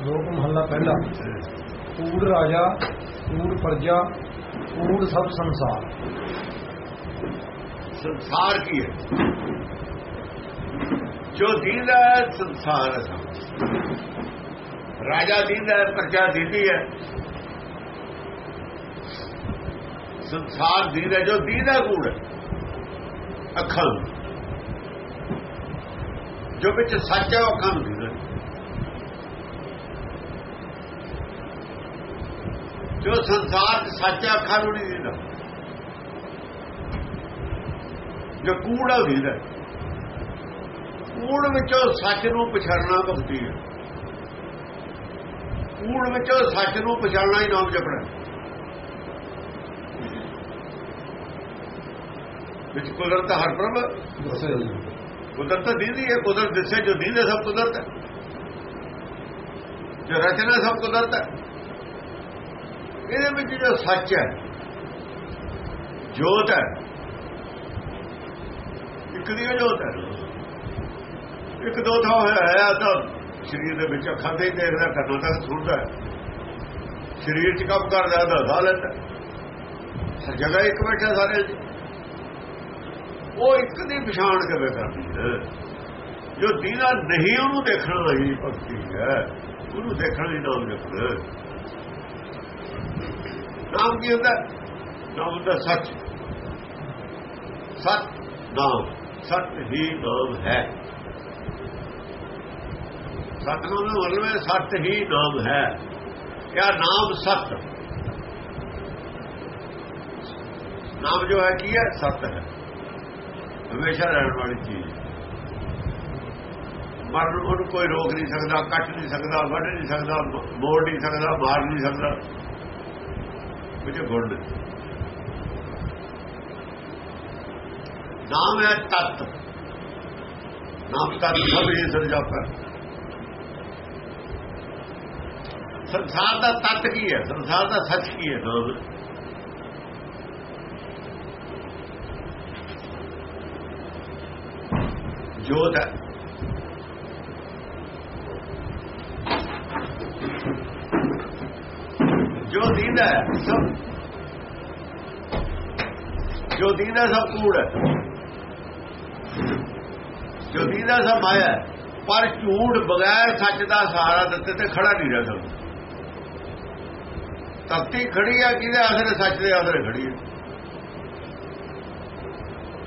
ਲੋਕ ਮਹੱਲਾ ਪਹਿਲਾ। ਕੂੜ ਰਾਜਾ, ਕੂੜ ਪ੍ਰਜਾ, ਕੂੜ ਸਭ ਸੰਸਾਰ। ਸੰਸਾਰ ਕੀ ਹੈ? ਜੋ ਦੀਦਾ ਹੈ, ਸੰਸਾਰ ਹੈ ਰਾਜਾ ਦੀਦਾ ਹੈ, ਪ੍ਰਜਾ ਦੀਦੀ ਹੈ। ਸੰਸਾਰ ਦੀਦਾ ਜੋ ਦੀਦਾ ਕੂੜ ਹੈ। ਅੱਖਾਂ ਨੂੰ। ਜੋ ਵਿੱਚ ਸੱਚ ਹੈ, ਉਹ ਅੱਖਾਂ ਨੂੰ ਦੀਦਾ ਜੋ ਸੰਸਾਰ ਸੱਚ ਅੱਖਾਂ ਨੂੰ ਨਹੀਂ ਦੀਦਾ। ਜੋ ਕੂੜ ਦੀਦਾ। ਕੂੜ ਵਿੱਚੋਂ ਸੱਚ ਨੂੰ ਪਛਾਣਨਾ ਭਗਤੀ ਹੈ। ਕੂੜ ਵਿੱਚੋਂ ਸੱਚ ਨੂੰ ਪਛਾਣਨਾ ਹੀ ਨਾਮ ਜਪਣਾ। ਵਿੱਚ ਕੁਦਰਤ ਹਰ ਪ੍ਰਭ ਕੁਦਰਤ ਦੀਦੀ ਹੈ ਕੁਦਰਤ ਦਿਸੇ ਜੋ ਦੀਦੇ ਸਭ ਕੁਦਰਤ ਹੈ। ਜੋ ਰਚਨਾ ਸਭ ਕੁਦਰਤ ਹੈ। ਇਹਦੇ ਵਿੱਚ ਜੋ ਸੱਚ ਹੈ, ਜੋਤ ਹੈ, ਇੱਕ ਦੀ ਜੋਤ ਹੈ। ਇੱਕ ਦੋ ਥਾਂ ਹੋਇਆ ਹੈ ਤਾਂ ਸਰੀਰ ਦੇ ਵਿੱਚ ਅੱਖਾਂ ਤੇ ਹੀ ਦੇਖਦਾ ਕਰਨਾ ਤੱਕ ਸੁਣਦਾ ਸਰੀਰ 'ਚ ਕੰਮ ਕਰਦਾ ਤਾਂ ਸਾਹ ਲੈਂਦਾ ਹਰ ਜਗ੍ਹਾ ਇੱਕ ਬੈਠਾ ਸਾਰੇ ਉਹ ਇੱਕ ਦੀ ਪਛਾਣ ਕਿਵੇਂ ਕਰਦੀ ਹੈ? ਜੋ ਦੀਨਾ ਨਹੀਂ ਉਹਨੂੰ ਦੇਖਣਾ ਹੀ ਭਗਤੀ ਹੈ, ਉਹਨੂੰ ਦੇਖਣ ਦੀ ਨਾਮ ਜਪਣਾ ਨਾਮ ਕੀ ਹੁੰਦਾ? ਨਾਮ ਹੁੰਦਾ ਸੱਚ। ਸੱਚ ਨਾਮ। ਸੱਚ ਹੀ ਨਾਮ ਹੈ। ਸਤਨਾਮ ਦਾ ਮਤਲਬ ਹੈ ਸਤ ਹੀ ਨਾਮ ਹੈ। ਕਿਆ ਨਾਮ ਸਤ? ਨਾਮ ਜੋ ਹੈ ਕੀ ਹੈ? ਸਤ ਹੈ। ਹਮੇਸ਼ਾ ਰਹਿਣ ਵਾਲੀ ਚੀਜ਼ ਮਰਨ ਨੂੰ ਕੋਈ ਰੋਕ ਨਹੀਂ ਸਕਦਾ, ਕੱਟ ਨਹੀਂ ਸਕਦਾ, ਵੱਢ ਨਹੀਂ ਸਕਦਾ ਮੋੜ ਨਹੀਂ ਸਕਦਾ, ਮਾਰ ਨਹੀਂ ਸਕਦਾ। ਵਿੱਚ ਗੁਣ ਨੇ। ਨਾਮ ਹੈ ਤਤ ਨਾਮ ਤਤ ਸਭ ਇਹ ਸਰਜਾਪਾ ਸੰਸਾਰ ਦਾ ਤਤ ਕੀ ਹੈ ਸੰਸਾਰ ਦਾ ਸੱਚ ਕੀ ਹੈ ਨਾਮ ਜੋਤ ਹੈ ਜੋ ਦੀਦਾ ਸਭ ਜੋ ਦੀਦਾ ਸਭ ਕੂੜ ਹੈ। ਜੋ ਦੀਦਾ ਸਭ ਮਾਇਆ ਪਰ ਝੂਠ ਬਗੈਰ ਸੱਚ ਦਾ ਸਹਾਰਾ ਦਿੱਤੇ ਤੇ ਖੜਾ ਨਹੀਂ ਰਹਿ ਸਕਦਾ। ਤਖਤੀ ਖੜੀ ਹੈ, ਕਿਹਦੇ ਆਸਰੇ ਸੱਚ ਦੇ ਆਸਰੇ ਖੜੀ ਹੈ?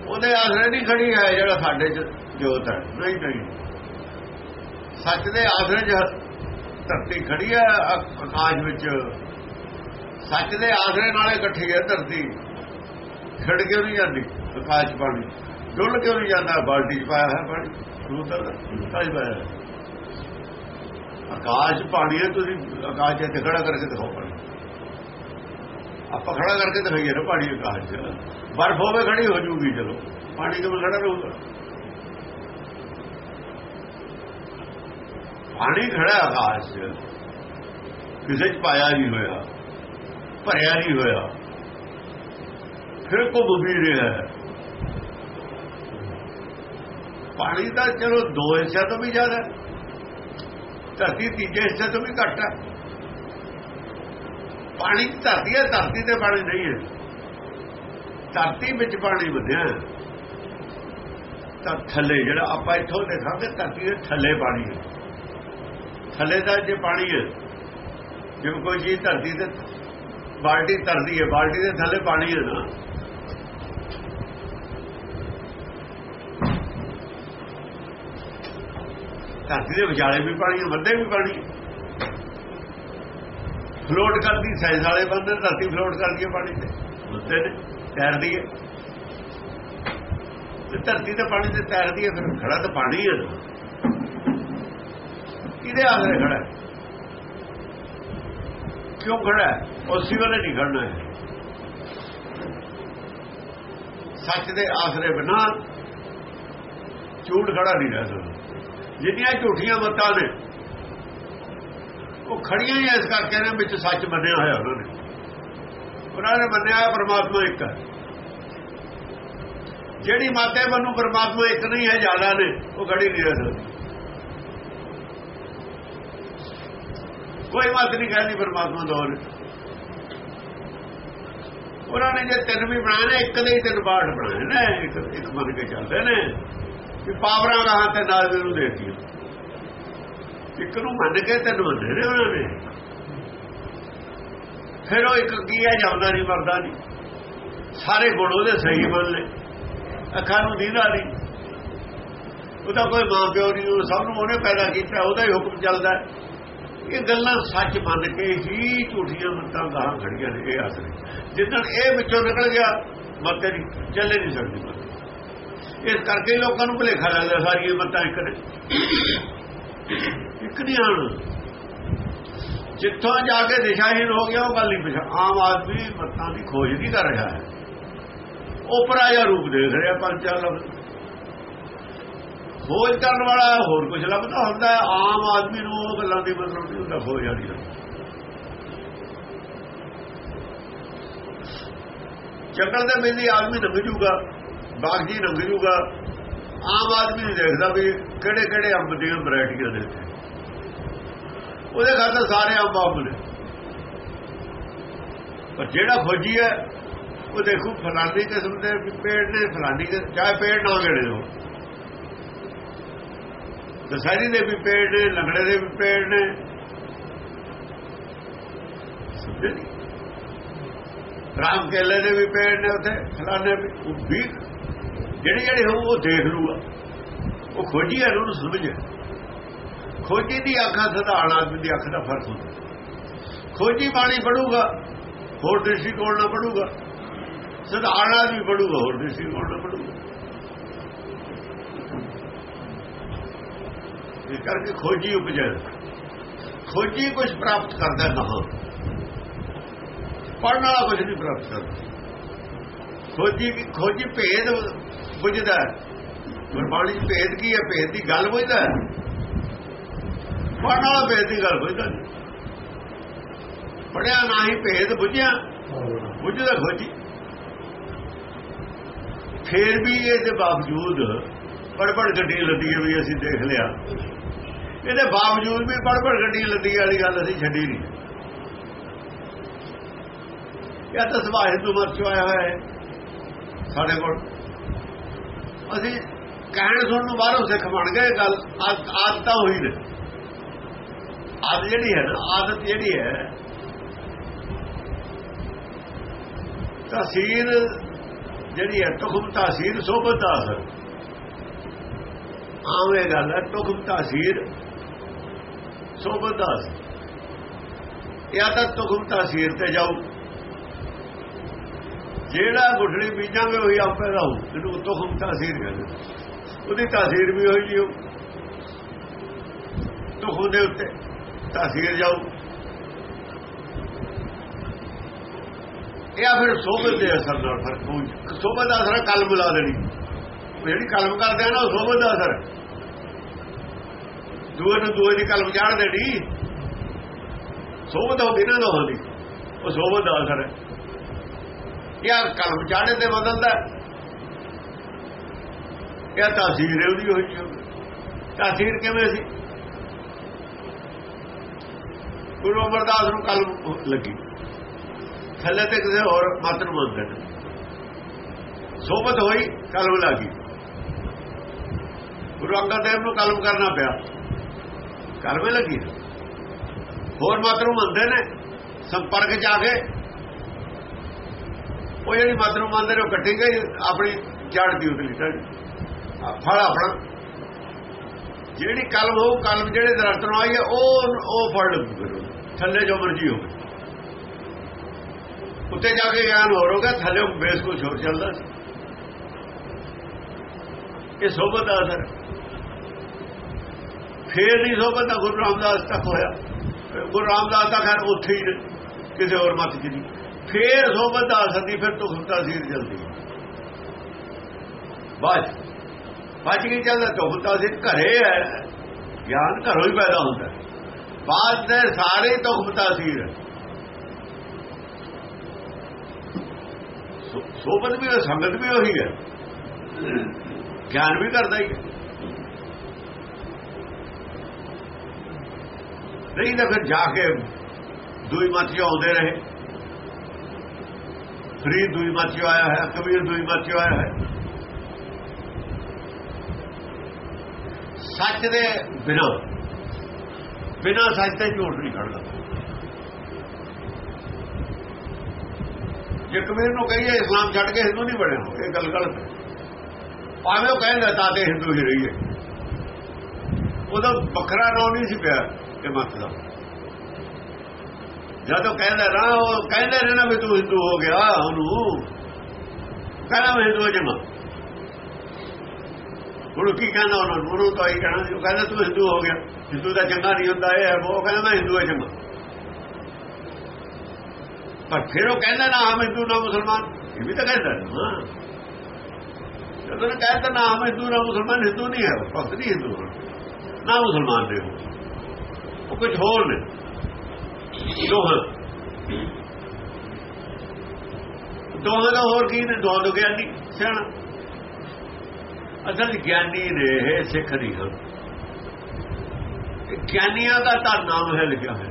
ਉਹਦੇ ਆਸਰੇ ਨਹੀਂ ਖੜੀ ਹੈ, ਜਿਹੜਾ ਸਾਡੇ ਚ ਜੋਤ ਹੈ। ਨਹੀਂ ਨਹੀਂ। ਸੱਚ ਦੇ ਆਸਰੇ ਚ ਧਰਤੀ ਖੜੀ ਹੈ ਆਕਾਸ਼ ਵਿੱਚ ਸੱਚ ਦੇ ਆਸਰੇ ਨਾਲ ਇਕੱਠੀ ਹੈ ਧਰਤੀ। ਖੜ ਕਿਉਂ ਨਹੀਂ ਜਾਂਦੀ? ਆਕਾਸ਼ 'ਚ ਪਾਣੀ। ਡੁੱਲ ਕਿਉਂ ਨਹੀਂ ਜਾਂਦਾ? ਬਾਲਟੀ 'ਚ ਪਾਇਆ ਹੈ ਪਾਣੀ। ਸੂਤਰ ਆਕਾਸ਼ ਪਾਇਆ ਆਕਾਸ਼ 'ਚ ਪਾਣੀ ਹੈ, ਤੁਸੀਂ ਆਕਾਸ਼ 'ਚ ਖੜਾ ਕਰਕੇ ਦਿਖਾਓ ਪਾਣੀ। ਆਪਾਂ ਖੜਾ ਕਰਕੇ ਦਿਖਾਈਏ ਨਾ ਪਾਣੀ ਆਕਾਸ਼ 'ਚ। ਬਰਫ਼ ਹੋਵੇ ਖੜੀ ਹੋ ਜੂਗੀ ਚਲੋ ਪਾਣੀ ਕਿਵੇਂ ਖੜਾ ਰਹੂਗਾ? ਪਾਣੀ ਖੜਾ ਆਕਾਸ਼ 'ਚ। ਕਿਸੇ 'ਚ ਪਾਇਆ ਨਹੀਂ ਹੋਇਆ। ਭਰਿਆ ਨਹੀਂ ਹੋਇਆ। ਫਿਰ ਕੋ ਵੀ ਰਿਹਾ ਪਾਣੀ ਦਾ ਚਲੋ ਦੋ ਹਿੱਸਿਆਂ ਤੋਂ ਵੀ ਜ਼ਿਆਦਾ ਧਰਤੀ ਤੀਜੇ ਹਿੱਸੇ ਤੋਂ ਵੀ ਘੱਟ ਹੈ। ਪਾਣੀ ਧਰਤੀ ਹੈ, ਧਰਤੀ ਤੇ ਪਾਣੀ ਨਹੀਂ ਹੈ। ਧਰਤੀ ਵਿੱਚ ਪਾਣੀ ਵਧਿਆ ਤਾਂ ਥੱਲੇ ਜਿਹੜਾ ਆਪਾਂ ਇੱਥੋਂ ਦੇਖਾਂਗੇ, ਧਰਤੀ ਦੇ ਥੱਲੇ ਪਾਣੀ ਹੈ। ਥੱਲੇ ਦਾ ਜੇ ਪਾਣੀ ਹੈ ਜਿਵੇਂ ਕੋਈ ਚੀਜ਼ ਧਰਤੀ ਤੇ ਬਾਲਟੀ ਧਰਦੀ ਹੈ, ਬਾਲਟੀ ਦੇ ਥੱਲੇ ਪਾਣੀ ਹੈ ਨਾ। ਧਰਤੀ ਦੇ ਵਿਚਾਲੇ ਵੀ ਪਾਣੀ ਹੈ ਮੱਧੇ ਵੀ ਪਾਣੀ ਹੈ। ਫਲੋਟ ਕਰਦੀ ਸਾਈਜ਼ ਵਾਲੇ ਬੰਦੇ ਧਰਤੀ ਫਲੋਟ ਕਰਦੀ ਹੈ ਪਾਣੀ ਤੇ। ਮੱਧੇ ਨੇ, ਤੈਰਦੀ ਹੈ। ਤੇ ਧਰਤੀ ਤੇ ਪਾਣੀ ਤੇ ਤੈਰਦੀ ਹੈ, ਫਿਰ ਖੜਾ ਤਾਂ ਪਾਣੀ ਹੈ ਨਾ। ਕਿਹਦੇ ਆਸਰੇ ਖੜਾ ਹੈ? ਕਿਉਂ ਖੜਾ ਹੈ? ਉਸੇ ਵੇਲੇ ਨਹੀਂ ਖੜਨਾ ਹੈ। ਸੱਚ ਦੇ ਆਸਰੇ ਬਿਨਾ ਝੂਠ ਖੜਾ ਨਹੀਂ ਰਹਿ ਸਕਦਾ। ਜਿੰਨੀਆਂ ਝੂਠੀਆਂ ਮਤਾਂ ਨੇ, ਉਹ ਖੜੀਆਂ ਹੀ ਇਸ ਕਰਕੇ ਨੇ ਵਿੱਚ ਸੱਚ ਮੰਨਿਆ ਹੋਇਆ ਉਹਨਾਂ ਨੇ। ਉਹਨਾਂ ਨੇ ਮੰਨਿਆ ਹੈ ਪਰਮਾਤਮਾ ਇੱਕ ਹੈ। ਜਿਹੜੀ ਮਾਤੇ ਮੈਨੂੰ ਪਰਮਾਤਮਾ ਇੱਕ ਨਹੀਂ ਹੈ, ਜ਼ਿਆਦਾ ਨੇ, ਉਹ ਖੜੀ ਨਹੀਂ ਰਹਿ ਸਕਦੀ। ਕੋਈ ਮਤ ਨਹੀਂ ਕਹਿੰਦੀ ਪਰਮਾਤਮਾ ਦੋ ਨੇ ਉਹਨਾਂ ਨੇ ਜੇ ਤਿੰਨ ਵੀ ਬਣਾਏ ਨੇ, ਇੱਕ ਦੇ ਹੀ ਤਿੰਨ ਬਾੜ ਬਣਾਏ ਨੇ, ਇੱਕ ਇੱਕ ਮੰਨ ਕੇ ਚੱਲਦੇ ਨੇ ਕਿ ਪਾਵਰਾਂ ਗਾਹਾਂ ਤੇ ਨਾਲ ਦੇ ਨੂੰ ਦੇਤੀ ਇੱਕ ਨੂੰ ਮੰਨ ਕੇ ਤਿੰਨ ਮੰਨੇ ਨੇ ਉਹਨਾਂ ਨੇ। ਫਿਰ ਉਹ ਇੱਕ ਕੀ ਹੈ ਜਾਂਦਾ ਨਹੀਂ, ਮਰਦਾ ਨਹੀਂ। ਸਾਰੇ ਗੁਣ ਉਹਦੇ ਸਹੀ ਮੰਨ ਲੈ ਅੱਖਾਂ ਨੂੰ ਦੀਦਾ ਨਹੀਂ। ਉਹਦਾ ਕੋਈ ਮਾਂ ਪਿਓ ਨਹੀਂ, ਉਹ ਸਭ ਨੂੰ ਉਹਨੇ ਪੈਦਾ ਕੀਤਾ, ਉਹਦਾ ਹੀ ਹੁਕਮ ਚੱਲਦਾ ਇਹ ਗੱਲਾਂ ਸੱਚ ਮੰਨ ਕੇ ਹੀ ਝੂਠੀਆਂ ਮੱਤਾਂ ਗਾਹਾਂ ਖੜੀਆਂ ਨੇ, ਇਹ ਆਸਰੇ। ਜਿੱਦਣ ਇਹ ਵਿੱਚੋਂ ਨਿਕਲ ਗਿਆ, ਮਤੇ ਦੀ ਚੱਲੇ ਨਹੀਂ ਸਕਦੀ ਇਸ ਕਰਕੇ ਲੋਕਾਂ ਨੂੰ ਭੁਲੇਖਾ ਲੱਗਦਾ, ਸਾਰੀਆਂ ਮੱਤਾਂ ਇੱਕ ਨੇ। ਇੱਕ ਨਹੀਂ ਆਣ ਜਿੱਥੋਂ ਜਾ ਕੇ ਦਿਸ਼ਾਹੀਨ ਹੋ ਗਿਆ, ਉਹ ਗੱਲ ਨਹੀਂ ਪਛਾ ਆਮ ਆਦਮੀ ਮੱਤਾਂ ਦੀ ਖੋਜ ਨਹੀਂ ਕਰ ਰਿਹਾ ਹੈ? ਉਪਰਾ ਜਾਂ ਰੂਪ ਦੇਖ ਰਿਹਾ, ਪਰ ਚੱਲ ਖੋਜ ਕਰਨ ਵਾਲਾ ਹੋਰ ਕੁਝ ਲੱਭਦਾ ਹੁੰਦਾ ਆਮ ਆਦਮੀ ਨੂੰ ਉਹ ਗੱਲਾਂ ਦੀ ਮਤਲਬ ਨਹੀਂ ਹੁੰਦਾ, ਖੋਜ ਵਾਲੀ ਦਾ ਜੰਗਲ ਦੇ ਮੇਲੀ ਆਦਮੀ ਲੰਘ ਜੂਗਾ ਬਾਗਜੀ ਲੰਘ ਜੂਗਾ। ਆਮ ਆਦਮੀ ਨਹੀਂ ਦੇਖਦਾ ਵੀ ਕਿਹੜੇ ਕਿਹੜੇ ਅੰਬ ਦੀਆਂ ਵੈਰਾਈਟੀਆਂ ਨੇ ਉਹਦੇ ਖਾਤਰ ਸਾਰੇ ਅੰਬ ਅੰਬ ਨੇ। ਪਰ ਜਿਹੜਾ ਖੋਜੀ ਹੈ, ਉਹ ਦੇਖੋ ਫਲਾਨੀ ਕਿਸਮ ਦੇ ਪੇੜ ਨੇ, ਫਲਾਨੀ ਚਾਹੇ ਪੇੜ ਨਾ ਗੇੜੇ ਹੋ ਦਸਹਿਰੀ ਦੇ ਵੀ ਪੇੜ ਨੇ, ਲੰਗੜੇ ਦੇ ਵੀ ਪੇੜ ਨੇ। ਸਮਝੇ ਰਾਮ ਕੇਲੇ ਦੇ ਵੀ ਪੇੜ ਨੇ ਉੱਥੇ, ਫਲਾਣੇ ਵੀ। ਵੀ ਜਿਹੜੇ ਜਿਹੜੇ ਹੋ ਉਹ ਦੇਖ ਲੂਗਾ ਉਹ ਖੋਜੀ ਹੈ ਉਹਨੂੰ ਸਮਝੇ। ਖੋਜੀ ਦੀ ਅੱਖਾਂ ਸਧਾਰਨ ਆਦਮੀ ਦੀ ਅੱਖ ਦਾ ਫ਼ਰਕ ਹੁੰਦਾ। ਖੋਜੀ ਬਾਣੀ ਪੜੂਗਾ, ਹੋਰ ਦ੍ਰਿਸ਼ਟੀਕੋਣ ਨਾਲ ਪੜੂਗਾ। ਸਧਾਰਨ ਆਦਮੀ ਪੜੂਗਾ, ਹੋਰ ਦ੍ਰਿਸ਼ਟੀਕੋਣ ਨਾਲ ਪੜੂਗਾ। ਇਸ ਕਰਕੇ ਖੋਜੀ ਉਪਜੈ ਖੋਜੀ ਕੁਝ ਪ੍ਰਾਪਤ ਕਰਦਾ ਨਾ ਪੜਨ ਵਾਲਾ ਕੁਝ ਨਹੀਂ ਪ੍ਰਾਪਤ ਕਰਦਾ। ਖੋਜੀ ਖੋਜੀ ਭੇਦ ਬੁਝਦਾ ਗੁਰਬਾਣੀ ਚ ਭੇਦ ਕੀ ਹੈ? ਭੇਦ ਦੀ ਗੱਲ ਬੁਝਦਾ ਪੜਨ ਵਾਲਾ ਭੇਦ ਦੀ ਗੱਲ ਬੁਝਦਾ ਪੜਿਆ ਨਾ ਹੀ ਭੇਦ ਬੁਝਿਆ, ਬੁਝਦਾ ਖੋਜੀ। ਫੇਰ ਵੀ ਇਹਦੇ ਬਾਵਜੂਦ ਪੜਪੜ ਗੱਡੀ ਲੱਦੀ ਵੀ ਅਸੀਂ ਦੇਖ ਲਿਆ। ਇਹਦੇ ਬਾਵਜੂਦ ਵੀ ਬੜਬੜ ਗੱਡੀ ਲੱਦੀ ਵਾਲੀ ਗੱਲ ਅਸੀਂ ਛੱਡੀ ਨਹੀਂ। ਇਹ ਤਾਂ ਸਵਾ ਹਿੰਦੂ ਮਤ ਚੋਂ ਆਇਆ ਹੋਇਆ ਹੈ, ਸਾਡੇ ਕੋਲ। ਅਸੀਂ ਕਹਿਣ ਸੁਣਨ ਨੂੰ ਬਾਹਰੋਂ ਸਿੱਖ ਬਣ ਗਏ ਗੱਲ ਆਦਤਾਂ ਹੋਈ ਨੇ। ਆਦਤ ਜਿਹੜੀ ਹੈ ਨਾ, ਆਦਤ ਜਿਹੜੀ ਹੈ ਤਸੀਰ ਜਿਹੜੀ ਹੈ, ਤੁਖਮ ਤਾਸੀਰ ਸੋਭਤ ਦਾ ਅਸਰ ਆਵੇਂ ਗੱਲ ਹੈ, ਤੁਖਮ ਤਾਸੀਰ ਸੋਬਤ ਦਾ ਅਸਰ ਇਹ ਤਾਂ ਤੁਖਮ ਤਾਸੀਰ ਤੇ ਜਾਊ। ਜਿਹੜਾ ਗੁਠੜੀ ਬੀਜਾਂਗੇ, ਉਹੀ ਆਪੇ ਰਹੂ ਜਿਹਨੂੰ ਤੁਖਮ ਤਾਸੀਰ ਕਹਿੰਦੇ। ਉਹਦੀ ਤਾਸੀਰ ਵੀ ਹੋਈ ਜੀ ਤੁਖਮ ਦੇ ਉੱਤੇ ਤਾਸੀਰ ਜਾਊ। ਇਹ ਆ ਫਿਰ ਸੋਭਤ ਦੇ ਅਸਰ ਨਾਲ ਫ਼ਰਕ ਹੋਊ ਸੋਭਤ ਦਾ ਅਸਰ ਕਲਮ ਲਾ ਦੇਣੀ। ਜਿਹੜੀ ਕਲਮ ਕਰਦੇ ਆ ਨਾ, ਉਹ ਸੋਭਤ ਦਾ ਅਸਰ ਦੂਏ ਨੂੰ ਦੂਏ ਦੀ ਕਲਮ ਚਾੜ ਦੇਣੀ। ਸੋਭਤ ਹੁੰਦੀ ਨਾ ਦੋਹਾਂ ਦੀ। ਉਹ ਸੋਭਤ ਦਾ ਅਸਰ ਹੈ। ਇਹ ਕਲਮ ਚਾੜੇ ਤੇ ਬਦਲਦਾ ਇਹ ਤਾਸੀਰ ਉਹਦੀ ਹੋਈ ਹੈ ਤਾਸੀਰ ਕਿਵੇਂ ਸੀ? ਗੁਰੂ ਅਮਰਦਾਸ ਨੂੰ ਕਲਮ ਲੱਗੀ। ਥੱਲੇ ਤੇ ਕਿਸੇ ਹੋਰ ਮਤ ਨੂੰ ਮੰਨਦੇ ਨੇ। ਸੋਬਤ ਹੋਈ, ਕਲਮ ਲੱਗੀ। ਗੁਰੂ ਅੰਗਦ ਦੇਵ ਨੂੰ ਕਲਮ ਕਰਨਾ ਪਿਆ। ਕਲਮੇ ਲੱਗੀ ਹੋਰ ਮਤ ਮੰਨਦੇ ਨੇ, ਸੰਪਰਕ ਚ ਆ ਕੇ। ਉਹ ਜਿਹੜੀ ਮਤ ਨੂੰ ਮੰਨਦੇ ਨੇ ਉਹ ਕੱਟੀ ਗਈ, ਆਪਣੀ ਜੜ ਦੀ ਉਤਲੀ ਤਾਂ ਫਲ ਆਪਣਾ। ਜਿਹੜੀ ਕਲਮ, ਉਹ ਕਲਮ ਜਿਹੜੇ ਦਰਖਤ ਨੂੰ ਆਈ ਹੈ ਉਹ ਉਹ ਫਲ ਲੱਗੂ ਥੱਲੇ ਜੋ ਮਰਜ਼ੀ ਹੋਵੇ। ਉੱਤੇ ਜਾ ਕੇ ਗਿਆਨ ਹੋਰ ਹੋਗਾ ਥੱਲੇ ਬੇਸ ਕੁਝ ਹੋਰ ਚੱਲਦਾ ਇਹ ਸੋਭਤ ਦਾ ਅਸਰ। ਫੇਰ ਨਹੀਂ ਸੋਭਤ ਦਾ ਗੁਰੂ ਰਾਮਦਾਸ ਤੱਕ ਹੋਇਆ। ਗੁਰੂ ਰਾਮਦਾਸ ਦਾ ਘਰ ਉੱਥੇ ਹੀ ਕਿਸੇ ਹੋਰ ਮਤ ਚ ਨਹੀਂ। ਫੇਰ ਸੋਭਤ ਦਾ ਅਸਰ ਦੀ ਫਿਰ ਤੁਖ ਤਾਸੀਰ ਜਲਦੀ ਬਾਅਦ ਬਾਅਦ ਕੀ ਚੱਲਦਾ ਤੁਖ ਸੀ ਘਰੇ ਹੈ। ਗਿਆਨ ਘਰੋਂ ਹੀ ਪੈਦਾ ਹੁੰਦਾ। ਬਾਅਦ ਦੇ ਸਾਰੇ ਤੁਖ ਤਾਸੀਰ ਹੈ। ਸੋਬਤ ਵੀ ਸੰਗਤ ਵੀ ਉਹੀ ਹੈ। ਗਿਆਨ ਵੀ ਕਰਦਾ ਹੀ ਹੈ। ਨਹੀਂ ਤਾਂ ਫਿਰ ਜਾ ਕੇ ਦੂਈ ਮੱਤ ਆਉਂਦੇ ਰਹੇ। ਫਰੀਦ ਦੂਈ ਮੱਤ ਆਇਆ ਹੈ, ਕਬੀਰ ਦੂਈ ਮੱਤ ਆਇਆ ਹੈ। ਸੱਚ ਦੇ ਬਿਨਾਂ ਬਿਨਾਂ ਸੱਚ ਤੇ ਝੂਠ ਨਹੀਂ ਖੜਦਾ। ਜੇ ਕਬੀਰ ਨੂੰ ਕਹੀਏ ਇਸਲਾਮ ਛੱਡ ਕੇ ਹਿੰਦੂ ਨਹੀਂ ਬਣਿਆ ਇਹ ਗੱਲ ਗਲਤ ਹੈ। ਭਾਵੇਂ ਉਹ ਕਹਿੰਦਾ ਤਾਂ ਤੇ ਹਿੰਦੂ ਹੀ ਰਹੀਏ। ਉਹਦਾ ਵੱਖਰਾ ਨਾਂ ਨਹੀਂ ਸੀ ਪਿਆ। ਇਹ ਮਤ ਦਾ। ਜਦੋਂ ਕਹਿੰਦਾ ਨਾ ਉਹ ਕਹਿੰਦੇ ਨੇ ਨਾ ਵੀ ਤੂੰ ਹਿੰਦੂ ਹੋ ਗਿਆ ਉਹਨੂੰ। ਕਹਿੰਦਾ ਮੈਂ ਹਿੰਦੂ ਜਮਾ ਹੁਣ ਕੀ ਕਹਿੰਦਾ ਉਹਨਾਂ? ਨੂੰ ਉਹਨੂੰ ਤਾਂ ਹੀ ਕਹਿਣਾ ਸੀ, ਉਹ ਕਹਿੰਦਾ ਤੂੰ ਹਿੰਦੂ ਹੋ ਗਿਆ। ਹਿੰਦੂ ਦਾ ਚੰਗਾ ਨਹੀਂ ਹੁੰਦਾ, ਇਹ ਹੈ ਉਹ ਕਹਿੰਦਾ ਮੈਂ ਹਿੰਦੂ ਹਾਂ ਜਮਾ ਪਰ ਫਿਰ ਉਹ ਕਹਿੰਦਾ ਨਾ ਹਮ ਹਿੰਦੂ, ਨਾ ਮੁਸਲਮਾਨ। ਇਹ ਵੀ ਤਾਂ ਕਹਿੰਦਾ ਨਾ। ਜਦੋਂ ਨੇ ਕਹਿੰਦਾ ਨਾ ਹਮ ਹਿੰਦੂ, ਨਾ ਮੁਸਲਮਾਨ, ਹਿੰਦੂ ਨਹੀਂ ਹੈ ਭਗਤ ਨਹੀਂ ਹਿੰਦੂ। ਨਾ ਮੁਸਲਮਾਨ ਨੇ ਉਹ ਕੁਝ ਹੋਰ ਨੇ। ਦੋਹਾਂ ਦੋਹਾਂ ਦਾ ਹੋਰ ਕੀ ਨੇ? ਦੋਹਾਂ ਤੋਂ ਗਿਆਨੀ ਸਿਆਣਾ। ਅਸਲ ਗਿਆਨੀ ਨੇ ਇਹ ਸਿੱਖ ਨਹੀਂ ਹਨ ਗਿਆਨੀਆਂ ਦਾ ਤਾਂ ਨਾਮ ਹੈ ਲਿਖਿਆ ਹੈ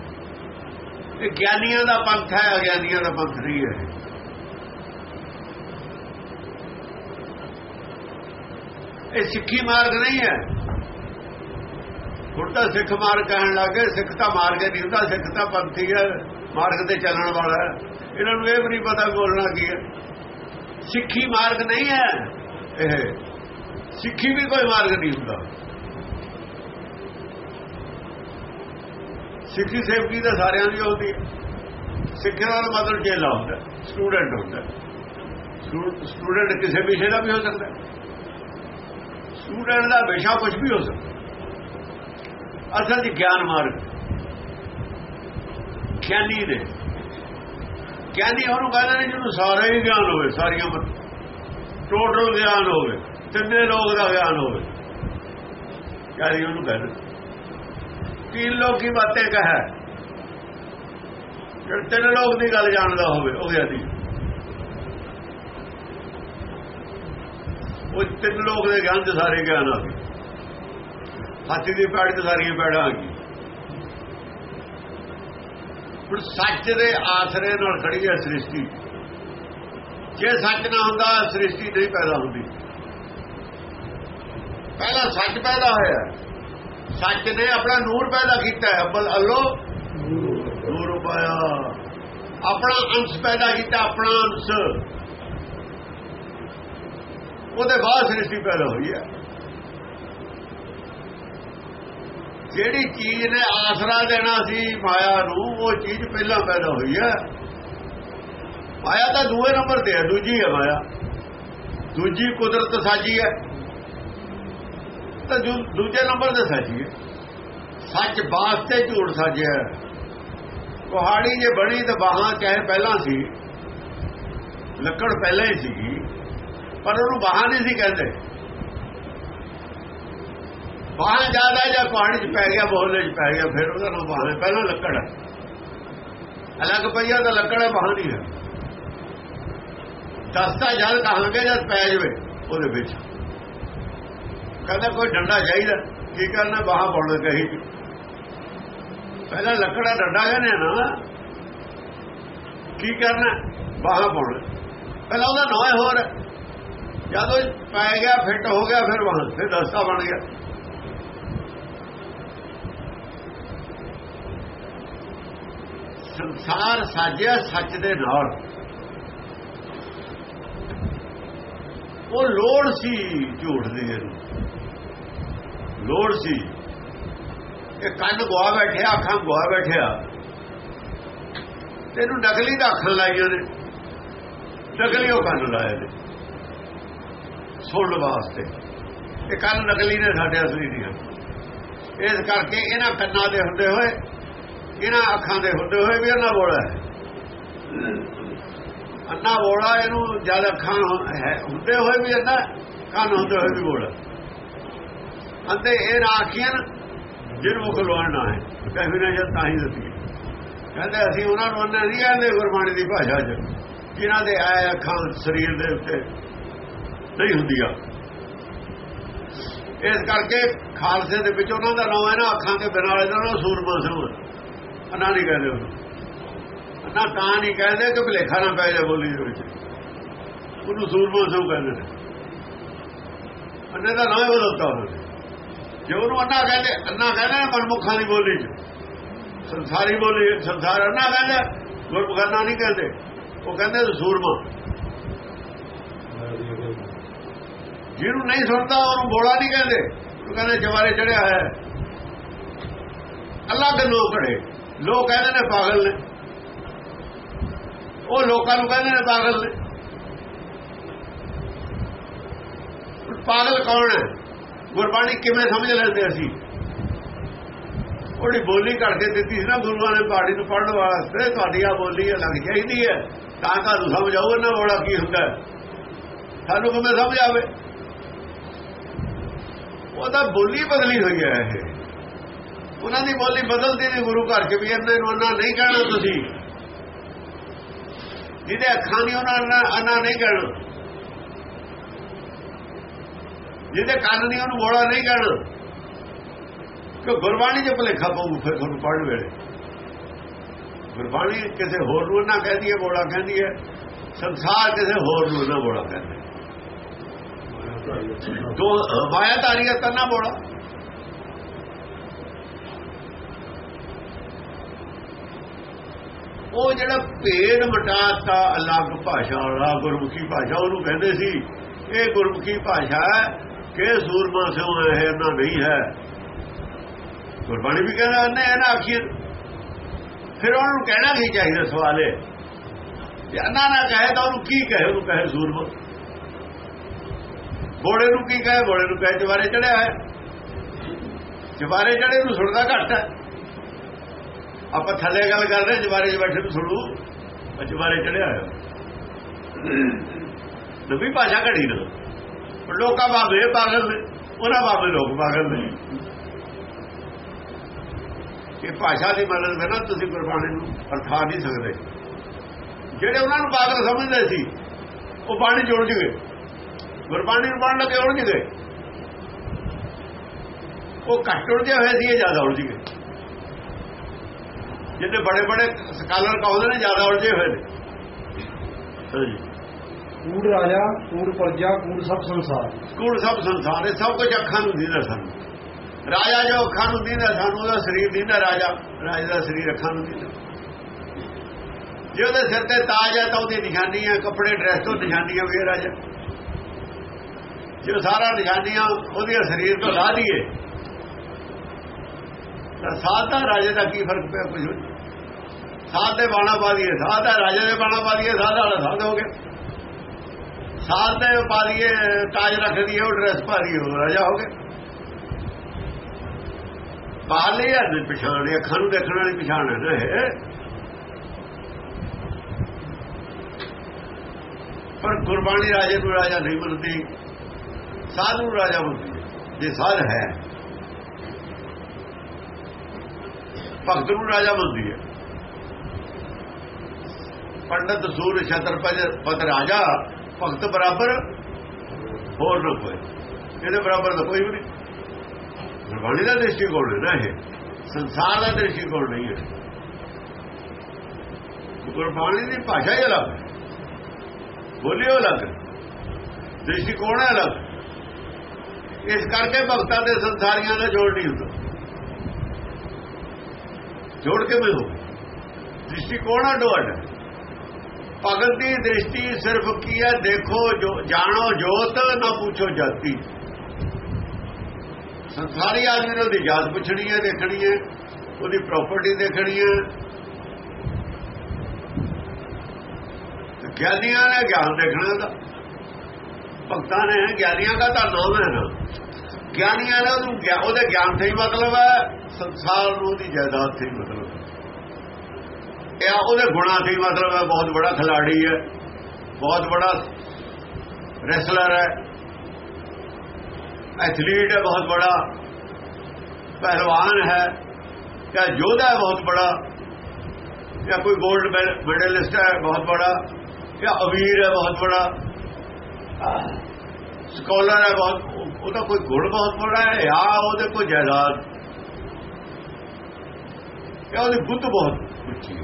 ਇਹ ਗਿਆਨੀਆਂ ਦਾ ਪੰਥ ਹੈ, ਅਗਿਆਨੀਆਂ ਦਾ ਪੰਥ ਨਹੀਂ ਹੈ। ਇਹ ਸਿੱਖੀ ਮਾਰਗ ਨਹੀਂ ਹੈ। ਹੁਣ ਤਾਂ ਸਿੱਖ ਮਾਰਗ ਕਹਿਣ ਲੱਗੇ ਸਿੱਖ ਤਾਂ ਮਾਰਗ ਨਹੀਂ ਹੁੰਦਾ, ਸਿੱਖ ਤਾਂ ਪੰਥੀ ਹੈ, ਮਾਰਗ ਤੇ ਚੱਲਣ ਵਾਲਾ ਹੈ। ਇਹਨਾਂ ਨੂੰ ਇਹ ਵੀ ਨਹੀਂ ਪਤਾ ਬੋਲਣਾ ਕੀ ਹੈ। ਸਿੱਖੀ ਮਾਰਗ ਨਹੀਂ ਹੈ ਇਹ। ਸਿੱਖੀ ਵੀ ਕੋਈ ਮਾਰਗ ਨਹੀਂ ਹੁੰਦਾ। ਸਿੱਖੀ ਸੇਵਕੀ ਤਾਂ ਸਾਰਿਆਂ ਦੀ ਹੁੰਦੀ ਹੈ। ਸਿੱਖਣ ਦਾ ਮਤਲਬ ਚੇਲਾ ਹੁੰਦਾ, ਸਟੂਡੈਂਟ ਹੁੰਦਾ। ਸਟੂਡੈਂਟ ਕਿਸੇ ਵਿਸ਼ੇ ਦਾ ਵੀ ਹੋ ਸਕਦਾ। ਸਟੂਡੈਂਟ ਦਾ ਵਿਸ਼ਾ ਕੁਝ ਵੀ ਹੋ ਸਕਦਾ। ਅਸਲ 'ਚ ਗਿਆਨ ਮਾਰਗ ਗਿਆਨੀ ਨੇ। ਗਿਆਨੀ ਉਹਨੂੰ ਕਹਿੰਦੇ ਨੇ ਜਿਹਨੂੰ ਸਾਰਾ ਹੀ ਗਿਆਨ ਹੋਵੇ, ਸਾਰੀਆਂ ਟੋਟਲ ਗਿਆਨ ਹੋਵੇ, ਤਿੰਨੇ ਲੋਕ ਦਾ ਗਿਆਨ ਹੋਵੇ। ਯਾਰੀ ਉਹਨੂੰ ਕਹਿੰਦੇ। ਤਿੰਨ ਲੋਕੀ ਬਾਤੇ ਕਹੇ? ਜਿਹੜੇ ਤਿੰਨ ਲੋਕ ਦੀ ਗੱਲ ਜਾਣਦਾ ਹੋਵੇ, ਉਹ ਗਿਆ ਦੀ ਉਹ ਤਿੰਨ ਲੋਕ ਦੇ ਗਿਆਨ ਤੇ ਸਾਰੇ ਗਿਆਨ ਆ ਗਏ। ਹਾਥੀ ਦੀ ਪੈੜ ਤੇ ਸਾਰੀਆਂ ਪੈੜਾਂ ਆ ਗਈ ਹੁਣ ਸੱਚ ਦੇ ਆਸਰੇ ਨਾਲ ਖੜੀ ਹੈ ਸ੍ਰਿਸ਼ਟੀ। ਜੇ ਸੱਚ ਨਾ ਹੁੰਦਾ, ਸ੍ਰਿਸ਼ਟੀ ਨਹੀਂ ਪੈਦਾ ਹੁੰਦੀ। ਪਹਿਲਾਂ ਸੱਚ ਪੈਦਾ ਹੋਇਆ। ਸੱਚ ਨੇ ਆਪਣਾ ਨੂਰ ਪੈਦਾ ਕੀਤਾ ਹੈ। ਅੱਬਲ ਅੱਲੋ। ਨੂਰ ਪਾਇਆ। ਆਪਣਾ ਅੰਸ਼ ਪੈਦਾ ਕੀਤਾ, ਆਪਣਾ ਅੰਸ਼। ਉਹਦੇ ਬਾਅਦ ਸ੍ਰਿਸ਼ਟੀ ਪੈਦਾ ਹੋਈ ਹੈ। ਜਿਹੜੀ ਚੀਜ਼ ਨੇ ਆਸਰਾ ਦੇਣਾ ਸੀ ਮਾਇਆ ਨੂੰ, ਉਹ ਚੀਜ਼ ਪਹਿਲਾਂ ਪੈਦਾ ਹੋਈ ਹੈ। ਮਾਇਆ ਤਾਂ ਦੂਏ ਨੰਬਰ ਤੇ ਹੈ, ਦੂਜੀ ਹੈ ਮਾਇਆ। ਦੂਜੀ ਕੁਦਰਤ ਸਾਜੀ ਹੈ। ਤਾਂ ਦੂਜੇ ਨੰਬਰ ਤੇ ਸਾਜੀ ਹੈ। ਸੱਚ ਵਾਸਤੇ ਝੂਠ ਸਾਜਿਆ ਕੁਹਾੜੀ ਜੇ ਬਣੀ ਤਾਂ ਬਾਹਾਂ ਚਾਹੇ ਪਹਿਲਾਂ ਸੀ। ਲੱਕੜ ਪਹਿਲਾਂ ਹੀ ਸੀਗੀ, ਪਰ ਉਹਨੂੰ ਬਾਹਾਂ ਨਹੀਂ ਸੀ ਕਹਿੰਦੇ। ਬਾਹਾਂ ਜ਼ਿਆਦਾ ਜਾਂ ਪਾਣੀ 'ਚ ਪੈ ਗਿਆ ਬੋਲੇ 'ਚ ਪੈ ਗਿਆ, ਫਿਰ ਉਹਦਾ ਨਾਮ ਬਾਹਾਂ ਪਹਿਲਾਂ ਲੱਕੜ ਹੈ। ਅਲੱਗ ਪਈਆ ਤਾਂ ਲੱਕੜ ਹੈ ਬਾਹਾਂ ਨਹੀਂ ਹੈ। ਦਸਤਾ ਜਦ ਕਹਾਂਗੇ ਜਦ ਪੈ ਜਵੇ ਉਹਦੇ ਵਿੱਚ। ਕਹਿੰਦਾ ਕੋਈ ਡੰਡਾ ਚਾਹੀਦਾ, ਕੀ ਕਰਨਾ ਬਾਹਾਂ ਪਾਉਣ ਕਹੀ ਪਹਿਲਾਂ ਲੱਕੜਾ ਡੰਡਾ ਕਹਿੰਦੇ ਨਾ, ਕੀ ਕਰਨਾ ਬਾਹਾਂ ਪਾਉਣ ਪਹਿਲਾਂ ਉਹਦਾ ਨੌਂ ਹੋਰ ਜਦੋਂ ਪੈ ਗਿਆ, ਫਿੱਟ ਹੋ ਗਿਆ, ਫਿਰ ਬਾਹਾਂ ਫਿਰ ਦਸਤਾ ਬਣ ਗਿਆ। ਸੰਸਾਰ ਸਾਜਿਆ ਸੱਚ ਦੇ ਨਾਲ। ਉਹ ਲੋੜ ਸੀ ਝੂਠ ਦੀ ਇਹਨੂੰ। ਲੋੜ ਸੀ। ਇਹ ਕੰਨ ਗਵਾ ਬੈਠਿਆ, ਅੱਖਾਂ ਗਵਾ ਬੈਠਿਆ। ਤੈਨੂੰ ਨਕਲੀ ਦਾ ਅੱਖਾਂ ਲਾਈ ਨੇ। ਨਕਲੀ ਉਹ ਕੰਨ ਲਾਇਆ ਨੇ। ਸੁਣਨ ਵਾਸਤੇ। ਇਹ ਕੰਨ ਨਕਲੀ ਨੇ ਸਾਡੇ ਅਸਲੀ ਨਹੀਂ ਇਸ ਕਰਕੇ ਇਹਨਾਂ ਕੰਨਾਂ ਦੇ ਹੁੰਦੇ ਹੋਏ ਇਹਨਾਂ ਅੱਖਾਂ ਦੇ ਹੁੰਦੇ ਹੋਏ ਵੀ ਅੰਨਾ ਬੋਲਾ ਅੰਨਾ ਬੋਲਾ, ਇਹਨੂੰ ਜਦ ਅੱਖਾਂ ਹੁੰਦੇ ਹੋਏ ਵੀ ਅੰਨਾ, ਕੰਨ ਹੁੰਦੇ ਹੋਏ ਵੀ ਬੋਲਾ। ਅੰਦੇ ਇਹ ਰਾਖੀਆਂ ਜਿਹਨੂੰ ਮੁਖ ਹੈ ਕਹਿੰਦੇ ਨੇ ਜਦ ਤਾਂ ਹੀ ਦਿੱਤੀ। ਕਹਿੰਦੇ ਅਸੀਂ ਉਹਨਾਂ ਨੂੰ ਅੰਨੇ ਨਹੀਂ ਕਹਿੰਦੇ, ਗੁਰਬਾਣੀ ਦੀ ਭਾਸ਼ਾ 'ਚ। ਜਿਨ੍ਹਾਂ ਦੇ ਐ ਅੱਖਾਂ ਸਰੀਰ ਦੇ ਉੱਤੇ ਨਹੀਂ ਹੁੰਦੀਆਂ। ਇਸ ਕਰਕੇ ਖਾਲਸੇ ਦੇ ਵਿੱਚ ਉਹਨਾਂ ਦਾ ਨਾਮ ਹੈ ਨਾ, ਅੱਖਾਂ ਦੇ ਬਿਨਾਂ ਵਾਲੇ ਨਾਮ ਸੂਰਮਾ ਸਿੰਘ ਅੰਨਾ ਨਹੀਂ ਕਹਿੰਦੇ ਉਹਨੂੰ। ਅੰਨਾ ਤਾਂ ਨਹੀਂ ਕਹਿੰਦੇ ਕਿ ਭਲੇਖਾ ਨਾ ਪੈ ਜਾ ਬੋਲੀ ਦੇ ਵਿੱਚ। ਉਹਨੂੰ ਸੂਰਮਾ ਸੋ ਕਹਿੰਦੇ ਨੇ। ਅੰਨੇ ਦਾ ਨਾਮ ਬਦਲਤਾ ਉਹਨੇ ਜੇ ਉਹਨੂੰ ਅੰਨਾ ਕਹਿੰਦੇ ਅੰਨਾ ਕਹਿੰਦੇ ਮਨਮੁਖਾਂ ਦੀ ਬੋਲੀ ਚ। ਸੰਸਾਰੀ ਬੋਲੀ, ਸੰਸਾਰ ਅੰਨਾ ਕਹਿੰਦੇ, ਗੁਰਮੁਖਾਂ ਨਹੀਂ ਕਹਿੰਦੇ। ਉਹ ਕਹਿੰਦੇ ਸੂਰਮਾ ਜਿਹਨੂੰ ਨਹੀਂ ਸੁਣਦਾ, ਉਹਨੂੰ ਬੋਲਾ ਨਹੀਂ ਕਹਿੰਦੇ। ਉਹ ਕਹਿੰਦੇ ਜਵਾਰੇ ਚੜਿਆ ਹੈ। ਅਲੱਗ ਲੋਕ ਖੜੇ ਲੋਕ ਕਹਿੰਦੇ ਨੇ ਪਾਗਲ ਨੇ। ਉਹ ਲੋਕਾਂ ਨੂੰ ਕਹਿੰਦੇ ਨੇ ਪਾਗਲ ਨੇ। ਪਾਗਲ ਕੌਣ ਹੈ? ਗੁਰਬਾਣੀ ਕਿਵੇਂ ਸਮਝ ਲੈਂਦੇ ਅਸੀਂ? ਉਹਦੀ ਬੋਲੀ ਕਰਕੇ ਦਿੱਤੀ ਸੀ ਨਾ ਗੁਰੂਆਂ ਨੇ ਬਾੜੀ ਨੂੰ ਪੜਨ ਵਾਸਤੇ, ਤੁਹਾਡੀ ਆ ਬੋਲੀ ਲੱਗ ਚਾਹੀਦੀ ਹੈ। ਤਾਂ ਤੁਹਾਨੂੰ ਸਮਝ ਆਊਗਾ ਨਾ ਬੋਲਾ ਕੀ ਹੁੰਦਾ ਸਾਨੂੰ ਕਿਵੇਂ ਸਮਝ ਆਵੇ? ਉਹਦਾ ਬੋਲੀ ਬਦਲੀ ਹੋਈ ਹੈ ਇਹ। ਉਹਨਾਂ ਦੀ ਬੋਲੀ ਬਦਲਦੀ ਨਹੀਂ, ਗੁਰੂ ਘਰ ਚ ਵੀ ਇਹਨਾਂ ਨੂੰ ਅੰਨਾ ਨਹੀਂ ਕਹਿਣਾ ਤੁਸੀਂ। ਜਿਹਦੇ ਅੱਖਾਂ ਨਹੀਂ ਉਹਨਾਂ ਅੰਨਾ ਨਹੀਂ ਕਹਿਣਾ। ਜਿਹਦੇ ਕੰਨ ਨਹੀਂ ਉਹਨੂੰ ਬੋਲਾ ਨਹੀਂ ਕਹਿਣਾ। ਕਿ ਗੁਰਬਾਣੀ ਚ ਭਲੇਖਾ ਪਊ ਫਿਰ ਤੁਹਾਨੂੰ ਪੜ੍ਹਨ ਵੇਲੇ। ਗੁਰਬਾਣੀ ਕਿਸੇ ਹੋਰ ਨੂੰ ਨਾ ਕਹਿੰਦੀ ਹੈ, ਬੋਲਾ ਕਹਿੰਦੀ ਹੈ। ਸੰਸਾਰ ਕਿਸੇ ਹੋਰ ਨੂੰ ਨਾ ਬੋਲਾ ਕਹਿੰਦਾ ਤੋ ਮਾਇਆ ਤਾਰੀਆ ਕਰਨਾ ਬੋਲਾ। ਉਹ ਜਿਹੜਾ ਭੇਦ ਮਟਾਤਾ ਅਲੱਗ ਭਾਸ਼ਾ ਵਾਲਾ ਗੁਰਮੁਖੀ ਭਾਸ਼ਾ, ਉਹਨੂੰ ਕਹਿੰਦੇ ਸੀ, ਇਹ ਗੁਰਮੁਖੀ ਭਾਸ਼ਾ ਹੈ, ਕਿ ਸੂਰਮਾ ਸਿਉ ਹੈ ਨਾ ਨਹੀਂ ਹੈ। ਗੁਰਬਾਣੀ ਵੀ ਕਹਿੰਦਾ ਨਾ ਇਹਨਾਂ ਅਖੀਰ ਫਿਰ ਉਹਨੂੰ ਕਹਿਣਾ ਕੀ ਚਾਹੀਦਾ ਸਵਾਲ ਹੈ ਜੇ ਨਾ ਕਹੇ ਤਾਂ ਉਹਨੂੰ ਕੀ ਕਹੇ? ਉਹਨੂੰ ਕਹੇ ਸੂਰਮਾ। ਬੋੜੇ ਨੂੰ ਕੀ ਕਹੇ? ਬੋੜੇ ਨੂੰ ਕਹੇ ਜਵਾਰੇ ਚੜਿਆ ਹੈ ਜਵਾਰੇ ਚੜੇ ਨੂੰ ਸੁਣਦਾ ਘੱਟ ਹੈ। ਆਪਾਂ ਥੱਲੇ ਗੱਲ ਕਰ ਰਹੇ ਜਵਾਰੇ 'ਚ ਬੈਠੇ ਨੂੰ ਸੁਣੂ ਜਵਾਰੇ ਚੜਿਆ ਹੋਇਆ। ਨਵੀਂ ਭਾਸ਼ਾ ਘੜੀ ਨਾ ਲੋਕਾਂ ਬਾਬੇ ਪਾਗਲ ਨੇ, ਉਹਨਾਂ ਬਾਬੇ ਲੋਕ ਪਾਗਲ ਨੇ। ਇਹ ਭਾਸ਼ਾ ਦੀ ਮਦਦ ਨਾਲ ਤੁਸੀਂ ਗੁਰਬਾਣੀ ਨੂੰ ਅਰਥਾ ਨਹੀਂ ਸਕਦੇ। ਜਿਹੜੇ ਉਹਨਾਂ ਨੂੰ ਪਾਗਲ ਸਮਝਦੇ ਸੀ, ਉਹ ਬਾਣੀ ਜੁੜ ਜਗੇ। ਗੁਰਬਾਣੀ ਨੂੰ ਪੜਨ ਲੱਗੇ ਉਲਝ ਗਏ ਉਹ ਘੱਟ ਉਲਝੇ ਹੋਏ ਸੀ, ਇਹ ਜ਼ਿਆਦਾ ਉਲਝ ਗਏ ਜਿਹਨੇ ਬੜੇ ਬੜੇ ਸਕਾਲਰ ਕਹਉਂਦੇ ਨੇ ਜ਼ਿਆਦਾ ਉਲਝੇ ਹੋਏ ਨੇ। ਕੂੜ ਰਾਜਾ ਕੂੜ ਪ੍ਰਜਾ ਕੂੜ ਸਭ ਸੰਸਾਰ। ਕੂੜ ਸਭ ਸੰਸਾਰ ਇਹ ਸਭ ਕੁਝ ਅੱਖਾਂ ਨੂੰ ਦੀਦਾ ਸਾਨੂੰ। ਰਾਜਾ ਜੋ ਅੱਖਾਂ ਨੂੰ ਦੀਦਾ ਸਾਨੂੰ ਉਹਦਾ ਸਰੀਰ ਦੀਦਾ ਰਾਜਾ। ਰਾਜੇ ਦਾ ਸਰੀਰ ਅੱਖਾਂ ਨੂੰ ਦੀਦਾ। ਜੇ ਉਹਦੇ ਸਿਰ ਤੇ ਤਾਜ ਹੈ ਤਾਂ ਉਹਦੀ ਨਿਸ਼ਾਨੀ ਹੈ ਕੱਪੜੇ ਡਰੈਸ ਤੋਂ ਨਿਸ਼ਾਨੀਆਂ ਵੀ ਰਾਜਾ। ਜੇ ਸਾਰਾ ਨਿਸ਼ਾਨੀਆਂ ਉਹਦੇ ਸਰੀਰ ਤੋਂ ਲਾ ਦਈਏ ਤਾਂ ਸਾਧ ਰਾਜੇ ਦਾ ਕੀ ਫ਼ਰਕ ਪਿਆ ਕੁਝ ਸਾਧ ਦੇ ਬਾਣਾ ਪਾ ਦਈਏ, ਸਾਧ ਦਾ ਰਾਜੇ ਦੇ ਬਾਣਾ ਪਾ ਦਈਏ, ਸਾਧ ਵਾਲਾ ਸਾਧ ਹੋ ਗਿਆ ਸਾਧ ਦੇ ਪਾ ਦਈਏ ਤਾਜ ਰੱਖ ਦਈਏ, ਉਹ ਡਰੈਸ ਪਾ ਦਈਏ, ਉਹ ਰਾਜਾ ਹੋ ਗਿਆ ਬਾਹਲੇ ਹੱਥ ਪਛਾਣ ਅੱਖਾਂ ਨੂੰ ਦੇਖਣ ਵਾਲੀ ਪਛਾਣ ਹੈ ਨਾ ਪਰ ਗੁਰਬਾਣੀ ਰਾਜੇ ਨੂੰ ਰਾਜਾ ਨਹੀਂ ਮੰਨਦੀ। ਸਾਧ ਨੂੰ ਰਾਜਾ ਮੰਨਦੀ ਜੇ ਸਾਧ ਹੈ। ਭਗਤ ਨੂੰ ਰਾਜਾ ਮੰਨਦੀ ਹੈ। ਪੰਡਤ ਸੂਰ ਛਤਰਪਜ ਪਤ ਰਾਜਾ, ਭਗਤ ਬਰਾਬਰ, ਹੋਰ ਨਾ ਕੋਈ। ਇਹਦੇ ਬਰਾਬਰ ਦਾ ਕੋਈ ਵੀ ਨਹੀਂ। ਗੁਰਬਾਣੀ ਦਾ ਦ੍ਰਿਸ਼ਟੀਕੋਣ ਹੈ ਨਾ ਇਹ। ਸੰਸਾਰ ਦਾ ਦ੍ਰਿਸ਼ਟੀਕੋਣ ਨਹੀਂ ਹੈ। ਗੁਰਬਾਣੀ ਦੀ ਭਾਸ਼ਾ ਹੀ ਅਲੱਗ ਹੈ। ਬੋਲਿਓ ਅਲੱਗ ਦ੍ਰਿਸ਼ਟੀਕੋਣ ਹੈ ਅਲੱਗ। ਇਸ ਕਰਕੇ ਭਗਤਾਂ ਦੇ ਸੰਸਾਰੀਆਂ ਦਾ ਜੋੜ ਨਹੀਂ ਹੁੰਦਾ। ਜੋੜ ਕੇ ਮੈਂ ਹੋ? ਦ੍ਰਿਸ਼ਟੀਕੋਣ ਅਡੋਡ ਭਗਤ ਦੀ ਦ੍ਰਿਸ਼ਟੀ ਸਿਰਫ ਕੀ ਹੈ? ਦੇਖੋ ਜੋ, ਜਾਣੋ ਜੋਤ, ਨਾ ਪੁੱਛੋ ਜਾਤੀ। ਸੰਸਾਰੀ ਆਦਮੀ ਨੂੰ ਉਹਦੀ ਜਾਤ ਪੁੱਛਣੀ ਹੈ, ਦੇਖਣੀ ਹੈ, ਉਹਦੀ ਪ੍ਰਾਪਰਟੀ ਦੇਖਣੀ ਹੈ। ਗਿਆਨੀਆਂ ਨੇ ਗਿਆਨ ਦੇਖਣਾ ਦਾ ਭਗਤਾਂ ਨੇ ਗਿਆਨੀਆਂ ਦਾ ਤਾਂ ਨਾਮ ਹੈ ਨਾ। ਗਿਆਨੀਆਂ ਦਾ ਉਹਨੂੰ ਉਹਦੇ ਗਿਆਨ ਤੇ ਹੀ ਮਤਲਬ ਹੈ, ਸੰਸਾਰ ਨੂੰ ਉਹਦੀ ਜਾਇਦਾਦ ਤੇ ਹੀ ਮਤਲਬ ਇਹ ਉਹਦੇ ਗੁਣਾ ਸੀ ਮਤਲਬ ਹੈ, ਬਹੁਤ ਬੜਾ ਖਿਲਾੜੀ ਹੈ, ਬਹੁਤ ਬੜਾ ਰੈਸਲਰ ਹੈ ਐਥਲੀਟ ਹੈ, ਬਹੁਤ ਬੜਾ ਪਹਿਲਵਾਨ ਹੈ ਜਾਂ ਯੋਧਾ ਹੈ, ਬਹੁਤ ਬੜਾ, ਜਾਂ ਕੋਈ 골ਡ ਮੈਡਲਿਸਟ ਹੈ, ਬਹੁਤ ਬੜਾ, ਜਾਂ ਅਮੀਰ ਹੈ, ਬਹੁਤ ਬੜਾ ਸਕਾਲਰ ਹੈ, ਬਹੁਤ ਉਹਦਾ ਕੋਈ ਗੁਣ ਬਹੁਤ ਬੜਾ ਹੈ, ਜਾਂ ਉਹਦੇ ਕੋਈ ਜਾਇਦਾਦ ਇਹ ਉਹਦੀ ਬੁੱਧ ਬਹੁਤ ਉੱਚੀ ਹੈ।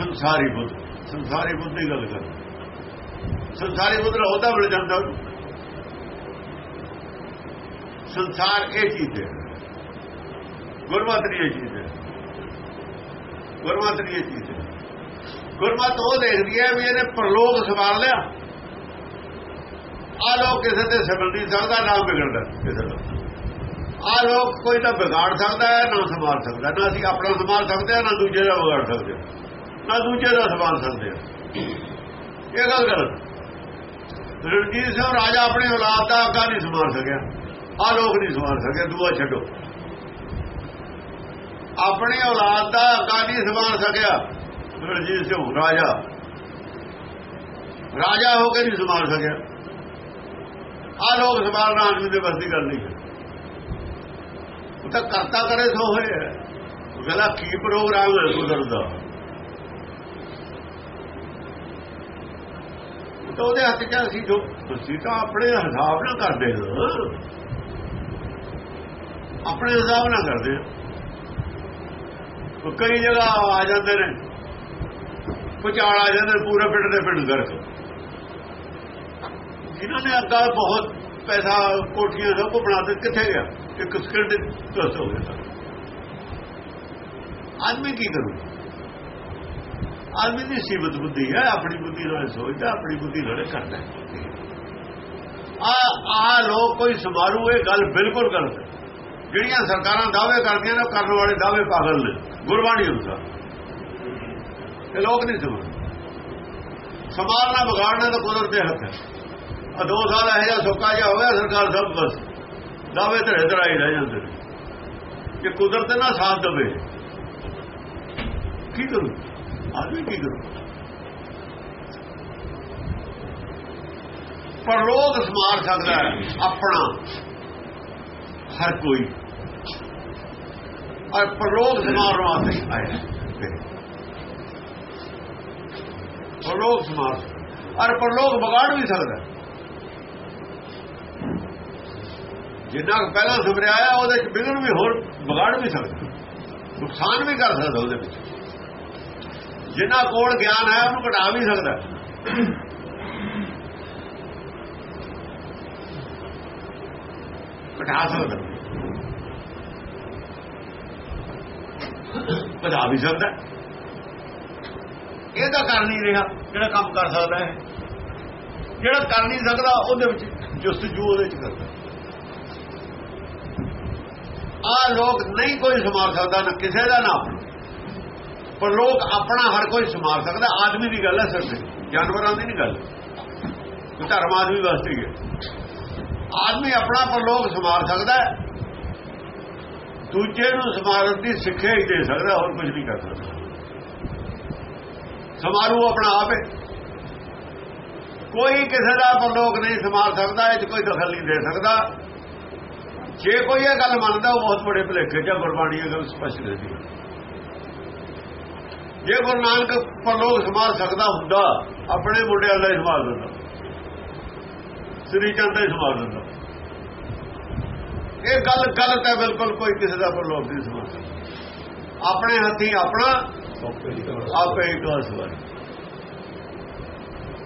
ਸੰਸਾਰੀ ਬੁੱਧ। ਸੰਸਾਰੀ ਬੁੱਧ ਦੀ ਗੱਲ ਕਰ ਸੰਸਾਰੀ ਬੁੱਧ ਰਹੋਦਾ ਮਿਲ ਜਾਂਦਾ ਉਹਨੂੰ। ਸੰਸਾਰ ਇਹ ਚੀਜ਼ ਹੈ। ਗੁਰਮਤ ਨਹੀਂ ਇਹ ਚੀਜ਼ ਹੈ। ਗੁਰਮਤਿ ਨਹੀਂ ਇਹ ਚੀਜ਼ ਹੈ। ਗੁਰਮਤਿ ਉਹ ਦੇਖਦੀ ਹੈ ਵੀ ਇਹਨੇ ਪ੍ਰਲੋਕ ਸਵਾਰ ਲਿਆ। ਆ ਲੋਕ ਕਿਸੇ ਤੇ ਸਿਮਰ ਨਹੀਂ ਸਕਦਾ, ਨਾ ਵਿਗੜਦਾ ਕਿਸੇ ਦਾ। ਆ ਲੋਕ ਕੋਈ ਤਾਂ ਵਿਗਾੜ ਸਕਦਾ ਹੈ, ਨਾ ਸੰਭਾਲ ਸਕਦਾ। ਨਾ ਅਸੀਂ ਆਪਣਾ ਸੰਭਾਲ ਸਕਦੇ ਹਾਂ, ਨਾ ਦੂਜੇ ਦਾ ਵਿਗਾੜ ਸਕਦੇ ਹਾਂ। ਨਾ ਦੂਜੇ ਦਾ ਸੰਭਾਲ ਸਕਦੇ ਇਹ ਗੱਲ ਕਰ। ਰਣਜੀਤ ਸਿੰਘ ਰਾਜਾ ਆਪਣੀ ਔਲਾਦ ਦਾ ਅੱਗਾ ਨਹੀਂ ਸੰਭਾਲ ਸਕਿਆ। ਆ ਲੋਕ ਨਹੀਂ ਸੰਭਾਲ ਸਕਿਆ, ਦੂਆ ਛੱਡੋ। ਆਪਣੀ ਔਲਾਦ ਦਾ ਅੱਗਾ ਨਹੀਂ ਸੰਭਾਲ ਸਕਿਆ, ਰਣਜੀਤ ਸਿੰਘ ਰਾਜਾ। ਰਾਜਾ ਹੋ ਕੇ ਨਹੀਂ ਸੰਭਾਲ ਸਕਿਆ। ਆ ਲੋਕ ਸੰਭਾਲਣਾ ਆਦਮੀ ਦੇ ਬਸ ਦੀ ਗੱਲ ਨਹੀਂ ਉਹ ਤਾਂ ਕਰਤਾ ਕਰੇ ਸੋ ਹੋਏ ਉਹ ਕਹਿੰਦਾ, ਕੀ ਪ੍ਰੋਗਰਾਮ ਹੈ ਕੁਦਰਤ ਦਾ? ਤਾਂ ਉਹਦੇ ਹੱਥ 'ਚ ਅਸੀਂ ਜੋ ਅਸੀਂ ਤਾਂ ਆਪਣੇ ਹਿਸਾਬ ਨਾਲ ਕਰਦੇ ਹਾਂ। ਆਪਣੇ ਹਿਸਾਬ ਨਾਲ ਕਰਦੇ ਹਾਂ। ਕਈ ਜਗ੍ਹਾ ਆ ਜਾਂਦੇ ਨੇ। ਪੁਚਾਲ ਆ ਜਾਂਦੇ ਪੂਰੇ ਪਿੰਡ ਦੇ ਪਿੰਡ ਗਰਕ ਜਿਨ੍ਹਾਂ ਨੇ ਅੱਗਾ ਬਹੁਤ ਪੈਸਾ ਕੋਠੀਆਂ ਸਭ ਕੋ ਬਣਾ ਦਿੱਤੇ, ਕਿੱਥੇ ਗਿਆ? ਇੱਕ ਸਕਿੰਟ ਦਸ। ਹੋ ਗਿਆ ਆਦਮੀ ਕੀ ਕਰੂ? ਆਦਮੀ ਦੀ ਸੀਮਤ ਬੁੱਧੀ ਹੈ, ਆਪਣੀ ਬੁੱਧੀ ਨਾਲ ਸੋਚਦਾ, ਆਪਣੀ ਬੁੱਧੀ ਨਾਲ ਕਰਦਾ ਆ ਆ ਲੋਕ ਕੋਈ ਸਮਾਰੂ, ਇਹ ਗੱਲ ਬਿਲਕੁਲ ਗਲਤ ਹੈ। ਜਿਹੜੀਆਂ ਸਰਕਾਰਾਂ ਦਾਅਵੇ ਕਰਦੀਆਂ ਨੇ ਕਰਨ ਵਾਲੇ ਦਾਅਵੇ ਪਾਗਲ ਨੇ, ਗੁਰਬਾਣੀ ਅਨੁਸਾਰ। ਇਹ ਲੋਕ ਨਹੀਂ ਸਮਝਦੇ ਸਮਾਰਨਾ ਵਿਗਾੜਨਾ ਤਾਂ ਕੁਦਰਤ ਦੇ ਹੱਥ ਹੈ। ਆ ਦੋ ਸਾਲ ਇਹ ਜਿਹਾ ਸੁੱਕਾ ਜਿਹਾ ਹੋ ਗਿਆ, ਸਰਕਾਰ ਸਭ ਬਸ। ਦਾਅਵੇ ਧੜੇ ਧੜਾਈ ਰਹਿ ਜਾਂਦੇ ਨੇ। ਕਿ ਕੁਦਰਤ ਨਾ ਸਾਥ ਦੇਵੇ, ਕੀ ਕਰੂ? ਆਦਮੀ ਕੀ ਕਰੂ ਪਰ ਲੋਕ ਸਮਾਰ ਸਕਦਾ ਹੈ, ਆਪਣਾ। ਹਰ ਕੋਈ। ਔਰ ਪਰਲੋਕ ਸਮਾਰ ਵਾਸਤੇ ਆਇਆ। ਪਰਲੋਕ ਸਮਾਰ ਔਰ ਪਰਲੋਕ ਵਿਗਾੜ ਵੀ ਸਕਦਾ। ਜਿੰਨਾ ਪਹਿਲਾਂ ਸੁਭਰਿਆ ਆਇਆ ਉਹਦੇ ਚ ਵਿਗੜ ਵੀ ਹੋਰ ਵਿਗਾੜ ਵੀ ਸਕਦਾ। ਨੁਕਸਾਨ ਵੀ ਕਰ ਸਕਦਾ ਉਹਦੇ ਵਿੱਚ। ਜਿੰਨਾ ਕੋਲ ਗਿਆਨ ਹੈ, ਉਹਨੂੰ ਘਟਾ ਵੀ ਸਕਦਾ। ਘਟਾ ਸਕਦਾ। ਵਧਾ ਵੀ ਸਕਦਾ। ਇਹ ਤਾਂ ਕਰ ਨਹੀਂ ਰਿਹਾ। ਜਿਹੜਾ ਕੰਮ ਕਰ ਸਕਦਾ ਹੈ ਜਿਹੜਾ ਕਰ ਨਹੀਂ ਸਕਦਾ, ਉਹਦੇ ਵਿੱਚ ਜੁਸਤ ਜੂ ਉਹਦੇ ਵਿੱਚ ਕਰਦਾ। ਆ ਲੋਕ ਨਹੀਂ ਕੋਈ ਸਮਾਰ ਸਕਦਾ, ਨਾ ਕਿਸੇ ਦਾ, ਨਾ ਪਰ ਲੋਕ ਆਪਣਾ ਹਰ ਕੋਈ ਸਮਾਰ ਸਕਦਾ, ਆਦਮੀ ਦੀ ਗੱਲ ਹੈ ਸਿਰਫ ਜਾਨਵਰਾਂ ਦੀ ਨਹੀਂ ਗੱਲ। ਧਰਮ ਆਦਮੀ ਵਾਸਤੇ ਹੈ ਆਦਮੀ ਆਪਣਾ ਪਰ ਲੋਕ ਸਮਾਰ ਸਕਦਾ ਦੂਜੇ ਨੂੰ ਸਮਾਰਨ ਦੀ ਸਿੱਖਿਆ ਹੀ ਦੇ ਸਕਦਾ, ਹੋਰ ਕੁਝ ਨਹੀਂ ਕਰ ਸਕਦਾ। ਸਮਾਰੂ ਆਪਣਾ ਆਪ। ਹੈ ਕੋਈ ਕਿਸੇ ਦਾ ਪਰਲੋਕ ਨਹੀਂ ਸਮਾਰ ਸਕਦਾ, ਇਹ 'ਚ ਕੋਈ ਦਖਲ ਨਹੀਂ ਦੇ ਸਕਦਾ। ਜੇ ਕੋਈ ਇਹ ਗੱਲ ਮੰਨਦਾ, ਉਹ ਬਹੁਤ ਬੜੇ ਭਲੇਖੇ ਜਾਂ ਗੁਰਬਾਣੀ ਇਹ ਗੱਲ ਸਪਸ਼ਟ ਕਰਦੀ ਹੈ ਜੇ ਗੁਰੂ ਨਾਨਕ ਪਰਲੋਕ ਸਮਾਰ ਸਕਦਾ ਹੁੰਦਾ, ਆਪਣੇ ਮੁੰਡਿਆਂ ਦਾ ਹੀ ਸਮਾਰ ਦਿੰਦਾ। ਸ੍ਰੀ ਚੰਦ ਦਾ ਹੀ ਸਮਾਰ ਦਿੰਦਾ। ਇਹ ਗੱਲ ਗਲਤ ਹੈ ਬਿਲਕੁਲ ਕੋਈ ਕਿਸੇ ਦਾ ਪਰਲੋਕ ਨਹੀਂ ਸਮਾਰ ਆਪਣੇ ਹੱਥੀ ਆਪਣਾ ਆਪੇ ਹੀ ਟੋਸ ਵਾਰ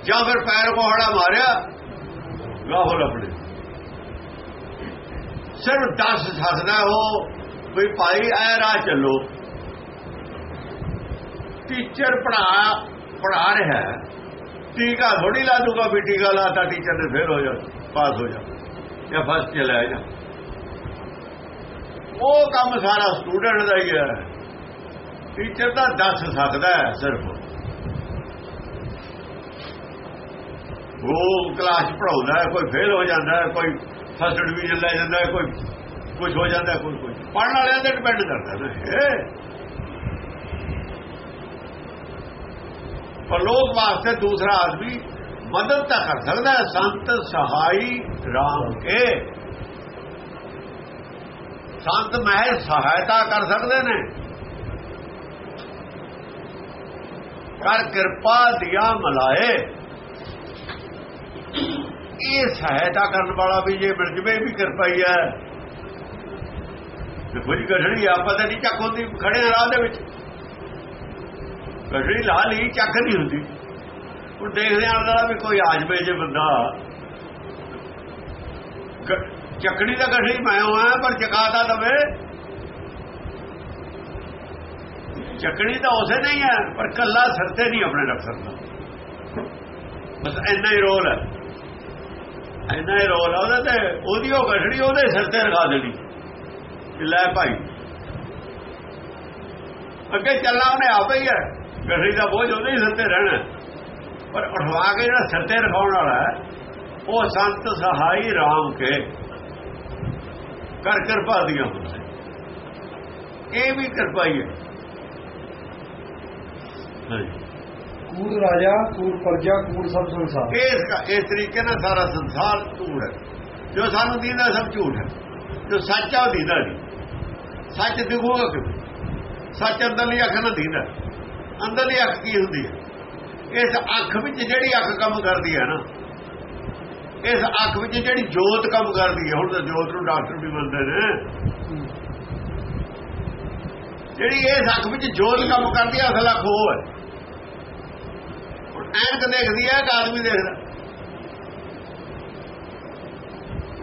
ਜਾਂ ਫਿਰ ਪੈਰ ਕੋਹੜਾ ਮਾਰਿਆ ਗਾਹਰ ਆਪਣੇ ਸਿਰਫ ਦੱਸ ਸਕਦਾ ਉਹ, ਵੀ ਭਾਈ ਐ ਰਾਹ ਚੱਲੋ। ਟੀਚਰ ਪੜਾ ਪੜਾ ਰਿਹਾ ਟੀਕਾ ਥੋੜੀ ਲਾ ਦੂਗਾ ਵੀ ਟੀਕਾ ਲਾਤਾ ਟੀਚਰ ਨੇ ਫੇਰ ਹੋ ਜਾ ਪਾਸ ਹੋ ਜਾ, ਜਾਂ ਫਸਟ ਚਲਾ ਜਾ। ਉਹ ਕੰਮ ਸਾਰਾ ਸਟੂਡੈਂਟ ਦਾ ਹੀ ਹੈ। ਟੀਚਰ ਤਾਂ ਦੱਸ ਸਕਦਾ ਹੈ ਸਿਰਫ। ਉਹ ਕਲਾਸ ਪੜਾਉਂਦਾ ਹੈ, ਕੋਈ ਫੇਲ ਹੋ ਜਾਂਦਾ ਹੈ, ਕੋਈ ਫਸਟ ਡਿਵੀਜ਼ਨ ਲੈ ਜਾਂਦਾ ਹੈ, ਕੋਈ ਕੁਝ ਹੋ ਜਾਂਦਾ ਕੋਈ ਕੁਝ ਪੜਨ ਵਾਲਿਆਂ ਤੇ ਡਿਪੈਂਡ ਕਰਦਾ ਨਾ ਪਰ ਲੋਕ ਵਾਸਤੇ ਦੂਸਰਾ ਆਦਮੀ ਮਦਦ ਤਾਂ ਕਰ ਸਕਦਾ ਹੈ, ਸੰਤ ਸਹਾਈ ਰਾਮ ਕੇ। ਸੰਤ ਮਹਿ ਸਹਾਇਤਾ ਕਰ ਸਕਦੇ ਨੇ। ਕਰ ਕਿਰਪਾ ਦਿਆ ਮਲਾਏ ਇਹ ਸਹਾਇਤਾ ਕਰਨ ਵਾਲਾ ਵੀ ਜੇ ਮਿਲ ਜਵੇ ਵੀ ਕਿਰਪਾ ਹੀ ਹੈ। ਤੇ ਜੀ ਗਠੜੀ ਆਪਾਂ ਤਾਂ ਨਹੀਂ ਚੱਕ ਹੁੰਦੀ, ਖੜੇ ਆ ਰਾਹ ਦੇ ਵਿੱਚ। ਗਠੜੀ ਲਾ ਲਈ, ਚੱਕ ਨਹੀਂ ਹੁੰਦੀ। ਹੁਣ ਦੇਖਦੇ ਆਂ ਦਾ ਵੀ ਕੋਈ ਆ ਜੇ ਬੰਦਾ। ਗ- ਚੱਕਣੀ ਤਾਂ ਗਠੜੀ ਮੈਂ ਹੋਇਆ ਪਰ ਚਕਾਤਾ ਦਵੇ। ਚੱਕਣੀ ਤਾਂ ਉਸੇ ਨਹੀਂ ਹੈ ਪਰ ਕੱਲਾ ਸਿਰ ਤੇ ਨਹੀਂ ਆਪਣੇ ਰੱਖ ਸਕਦਾ। ਬਸ ਇੰਨਾ ਹੀ ਰੋਲ ਹੈ। ਇੰਨਾ ਹੀ ਰੋਲ ਹੈ ਉਹਦੇ ਤੇ। ਉਹਦੀ ਉਹ ਗਠੜੀ ਉਹਦੇ ਸਿਰ ਤੇ ਰਖਾ ਦੇਣੀ। ਲੈ ਭਾਈ। ਅੱਗੇ ਚੱਲਣਾ ਉਹਨੇ ਆਪੇ ਹੀ ਹੈ। ਗਠੜੀ ਦਾ ਬੋਝ ਉਹਦੇ ਹੀ ਸਿਰ ਤੇ ਰਹਿਣਾ। ਪਰ ਉਠਵਾ ਕੇ ਜਿਹੜਾ ਸਿਰ ਤੇ ਰਖਾਉਣ ਵਾਲਾ ਉਹ ਸੰਤ ਸਹਾਈ RAM ਕੇ। ਕਰ ਕਿਰਪਾ ਦੀਆਂ ਹੁੰਦੇ ਇਹ ਵੀ ਕਿਰਪਾ ਹੀ ਹੈ। ਕੂੜ ਰਾਜਾ ਕੂੜ ਪਰਜਾ ਕੂੜ ਸਭ ਸੰਸਾਰ। ਇਸ ਇਸ ਤਰੀਕੇ ਨਾਲ ਸਾਰਾ ਸੰਸਾਰ ਝੂਠ ਹੈ। ਜੋ ਸਾਨੂੰ ਦੀਦਾ ਸਭ ਝੂਠ ਹੈ। ਜੋ ਸੱਚ ਆ ਉਹ ਦੀਦਾ ਨਹੀਂ। ਸੱਚ ਦਿਖੂਗਾ ਕਿ ਸੱਚ ਅੰਦਰਲੀ ਅੱਖ ਨਾਲ ਦੀਦਾ। ਅੰਦਰਲੀ ਅੱਖ ਕੀ ਹੁੰਦੀ ਹੈ? ਇਸ ਅੱਖ ਵਿੱਚ ਜਿਹੜੀ ਅੱਖ ਕੰਮ ਕਰਦੀ ਹੈ ਨਾ, ਇਸ ਅੱਖ ਵਿੱਚ ਜਿਹੜੀ ਜੋਤ ਕੰਮ ਕਰਦੀ ਹੈ, ਹੁਣ ਤਾਂ ਜੋਤ ਨੂੰ ਡਾਕਟਰ ਵੀ ਮੰਨਦੇ ਨੇ। ਜਿਹੜੀ ਇਸ ਅੱਖ ਵਿੱਚ ਜੋਤ ਕੰਮ ਕਰਦੀ ਹੈ, ਅਸਲ ਅੱਖ ਉਹ ਹੈ। ਹੁਣ ਐਨਕ ਦੇਖਦੀ ਹੈ ਇੱਕ ਆਦਮੀ ਦੇਖਦਾ?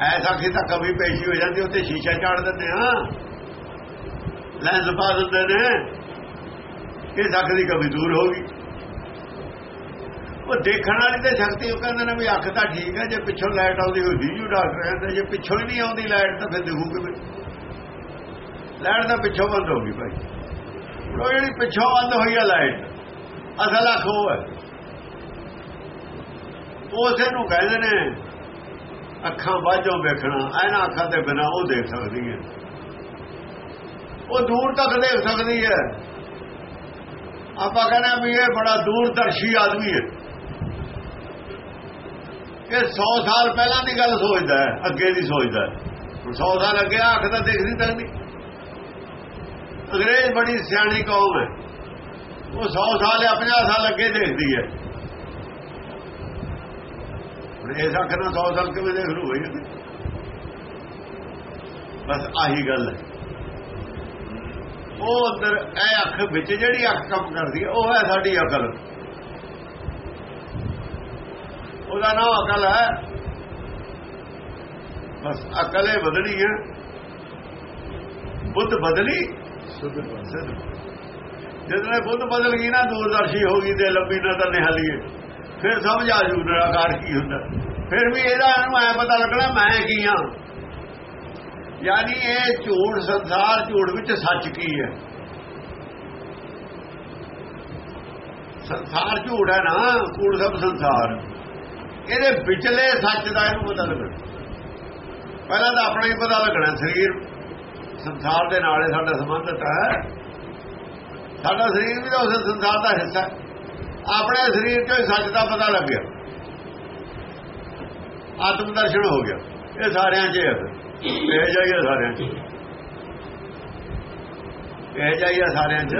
ਐਸਾ ਕਿ ਤਾਂ ਕਵੀ ਪੇਸ਼ੀ ਹੋ ਜਾਂਦੀ, ਉੱਤੇ ਸ਼ੀਸ਼ਾ ਚਾੜ ਦਿੰਦੇ ਹਾਂ ਲੈਂਸ ਪਾ ਦਿੰਦੇ ਨੇ। ਇਹ ਅੱਖ ਦੀ ਕਮੀ ਦੂਰ ਹੋ ਗਈ। ਉਹ ਦੇਖਣ ਵਾਲੀ ਤੇ ਸ਼ਕਤੀ, ਉਹ ਕਹਿੰਦੇ ਨੇ ਵੀ ਅੱਖ ਤਾਂ ਠੀਕ ਹੈ, ਜੇ ਪਿੱਛੋਂ ਲਾਈਟ ਆਉਂਦੀ ਹੋਈ ਜੂ ਡਾਕਟਰ ਕਹਿੰਦੇ ਜੇ ਪਿੱਛੋਂ ਹੀ ਨਹੀਂ ਆਉਂਦੀ ਲਾਈਟ ਤਾਂ ਫਿਰ ਦਿਖੂ ਕਿਵੇਂ ਲਾਈਟ ਤਾਂ ਪਿੱਛੋਂ ਬੰਦ ਹੋ ਗਈ ਭਾਈ। ਉਹ ਜਿਹੜੀ ਪਿੱਛੋਂ ਬੰਦ ਹੋਈ ਹੈ ਲਾਈਟ ਅਸਲ ਅੱਖ ਉਹ ਹੈ। ਉਸੇ ਨੂੰ ਕਹਿੰਦੇ ਨੇ, ਅੱਖਾਂ ਬਾਝੋਂ ਵੇਖਣਾ ਇਹਨਾਂ ਅੱਖਾਂ ਦੇ ਬਿਨਾ ਉਹ ਦੇਖ ਸਕਦੀ ਹੈ। ਉਹ ਦੂਰ ਤੱਕ ਦੇਖ ਸਕਦੀ ਹੈ। ਆਪਾਂ ਕਹਿੰਦੇ ਵੀ ਇਹ ਬੜਾ ਦੂਰਦਰਸ਼ੀ ਆਦਮੀ ਹੈ। ਇਹ 100 ਸਾਲ ਪਹਿਲਾਂ ਦੀ ਗੱਲ ਸੋਚਦਾ ਹੈ, ਅੱਗੇ ਦੀ ਸੋਚਦਾ ਹੈ। 100 ਸਾਲ ਅੱਗੇ ਅੱਖ ਤਾਂ ਦੇਖ ਨਹੀਂ। ਅੰਗਰੇਜ਼ ਬੜੀ ਸਿਆਣੀ ਕੌਮ ਹੈ। ਉਹ 100 ਸਾਲ ਜਾਂ 50 ਸਾਲ ਅੱਗੇ ਦੇਖਦੀ ਹੈ। ਹੁਣ ਇਸ ਅੱਖ ਨਾਲ 100 ਸਾਲ ਕਿਵੇਂ ਦੇਖ ਲੂ ਹੋਈ ਬਸ ਆਹੀ ਗੱਲ ਹੈ। ਉਹ ਅੰਦਰ ਇਹ ਅੱਖ ਵਿੱਚ ਜਿਹੜੀ ਅੱਖ ਕੰਮ ਕਰਦੀ ਹੈ ਉਹ ਹੈ ਸਾਡੀ ਅਕਲ। ਉਹਦਾ ਨਾਮ ਅਕਲ ਹੈ। ਬਸ ਅਕਲ ਇਹ ਬਦਲੀ ਹੈ ਬੁੱਧ ਬਦਲੀ ਜਦੋਂ ਇਹ ਬੁੱਧ ਬਦਲ ਗਈ ਨਾ ਦੂਰਦਰਸ਼ੀ ਹੋ ਗਈ ਤੇ ਲੰਬੀ ਨਜ਼ਰ ਨਿਹਾਲੀਏ ਫਿਰ ਸਮਝ ਆ ਜੂ ਨਿਰਾਕਾਰ ਕੀ ਹੁੰਦਾ। ਫਿਰ ਵੀ ਇਹਦਾ ਇਹਨੂੰ ਐ ਪਤਾ ਲੱਗਣਾ ਮੈਂ ਕੀ ਹਾਂ ਯਾਨੀ ਇਹ ਝੂਠ ਸੰਸਾਰ, ਝੂਠ ਵਿੱਚ ਸੱਚ ਕੀ ਹੈ? ਸੰਸਾਰ ਝੂਠ ਹੈ ਨਾ, ਕੂੜ ਸਭ ਸੰਸਾਰ। ਇਹਦੇ ਵਿਚਲੇ ਸੱਚ ਦਾ ਇਹਨੂੰ ਪਤਾ ਲੱਗਣਾ। ਪਹਿਲਾਂ ਤਾਂ ਆਪਣਾ ਹੀ ਪਤਾ ਲੱਗਣਾ, ਸਰੀਰ। ਸੰਸਾਰ ਦੇ ਨਾਲ ਹੀ ਸਾਡਾ ਸੰਬੰਧਤ ਹੈ। ਸਾਡਾ ਸਰੀਰ ਵੀ ਉਸ ਸੰਸਾਰ ਦਾ ਹਿੱਸਾ ਹੈ। ਆਪਣੇ ਸਰੀਰ ਚੋਂ ਸੱਚ ਦਾ ਪਤਾ ਲੱਗ ਗਿਆ। ਆਤਮ ਦਰਸ਼ਨ ਹੋ ਗਿਆ। ਇਹ ਸਾਰਿਆਂ 'ਚ ਹੈ। ਇਹ ਜਾਈਏ ਸਾਰਿਆਂ 'ਚ। ਇਹ ਜਾਈਏ ਸਾਰਿਆਂ 'ਚ।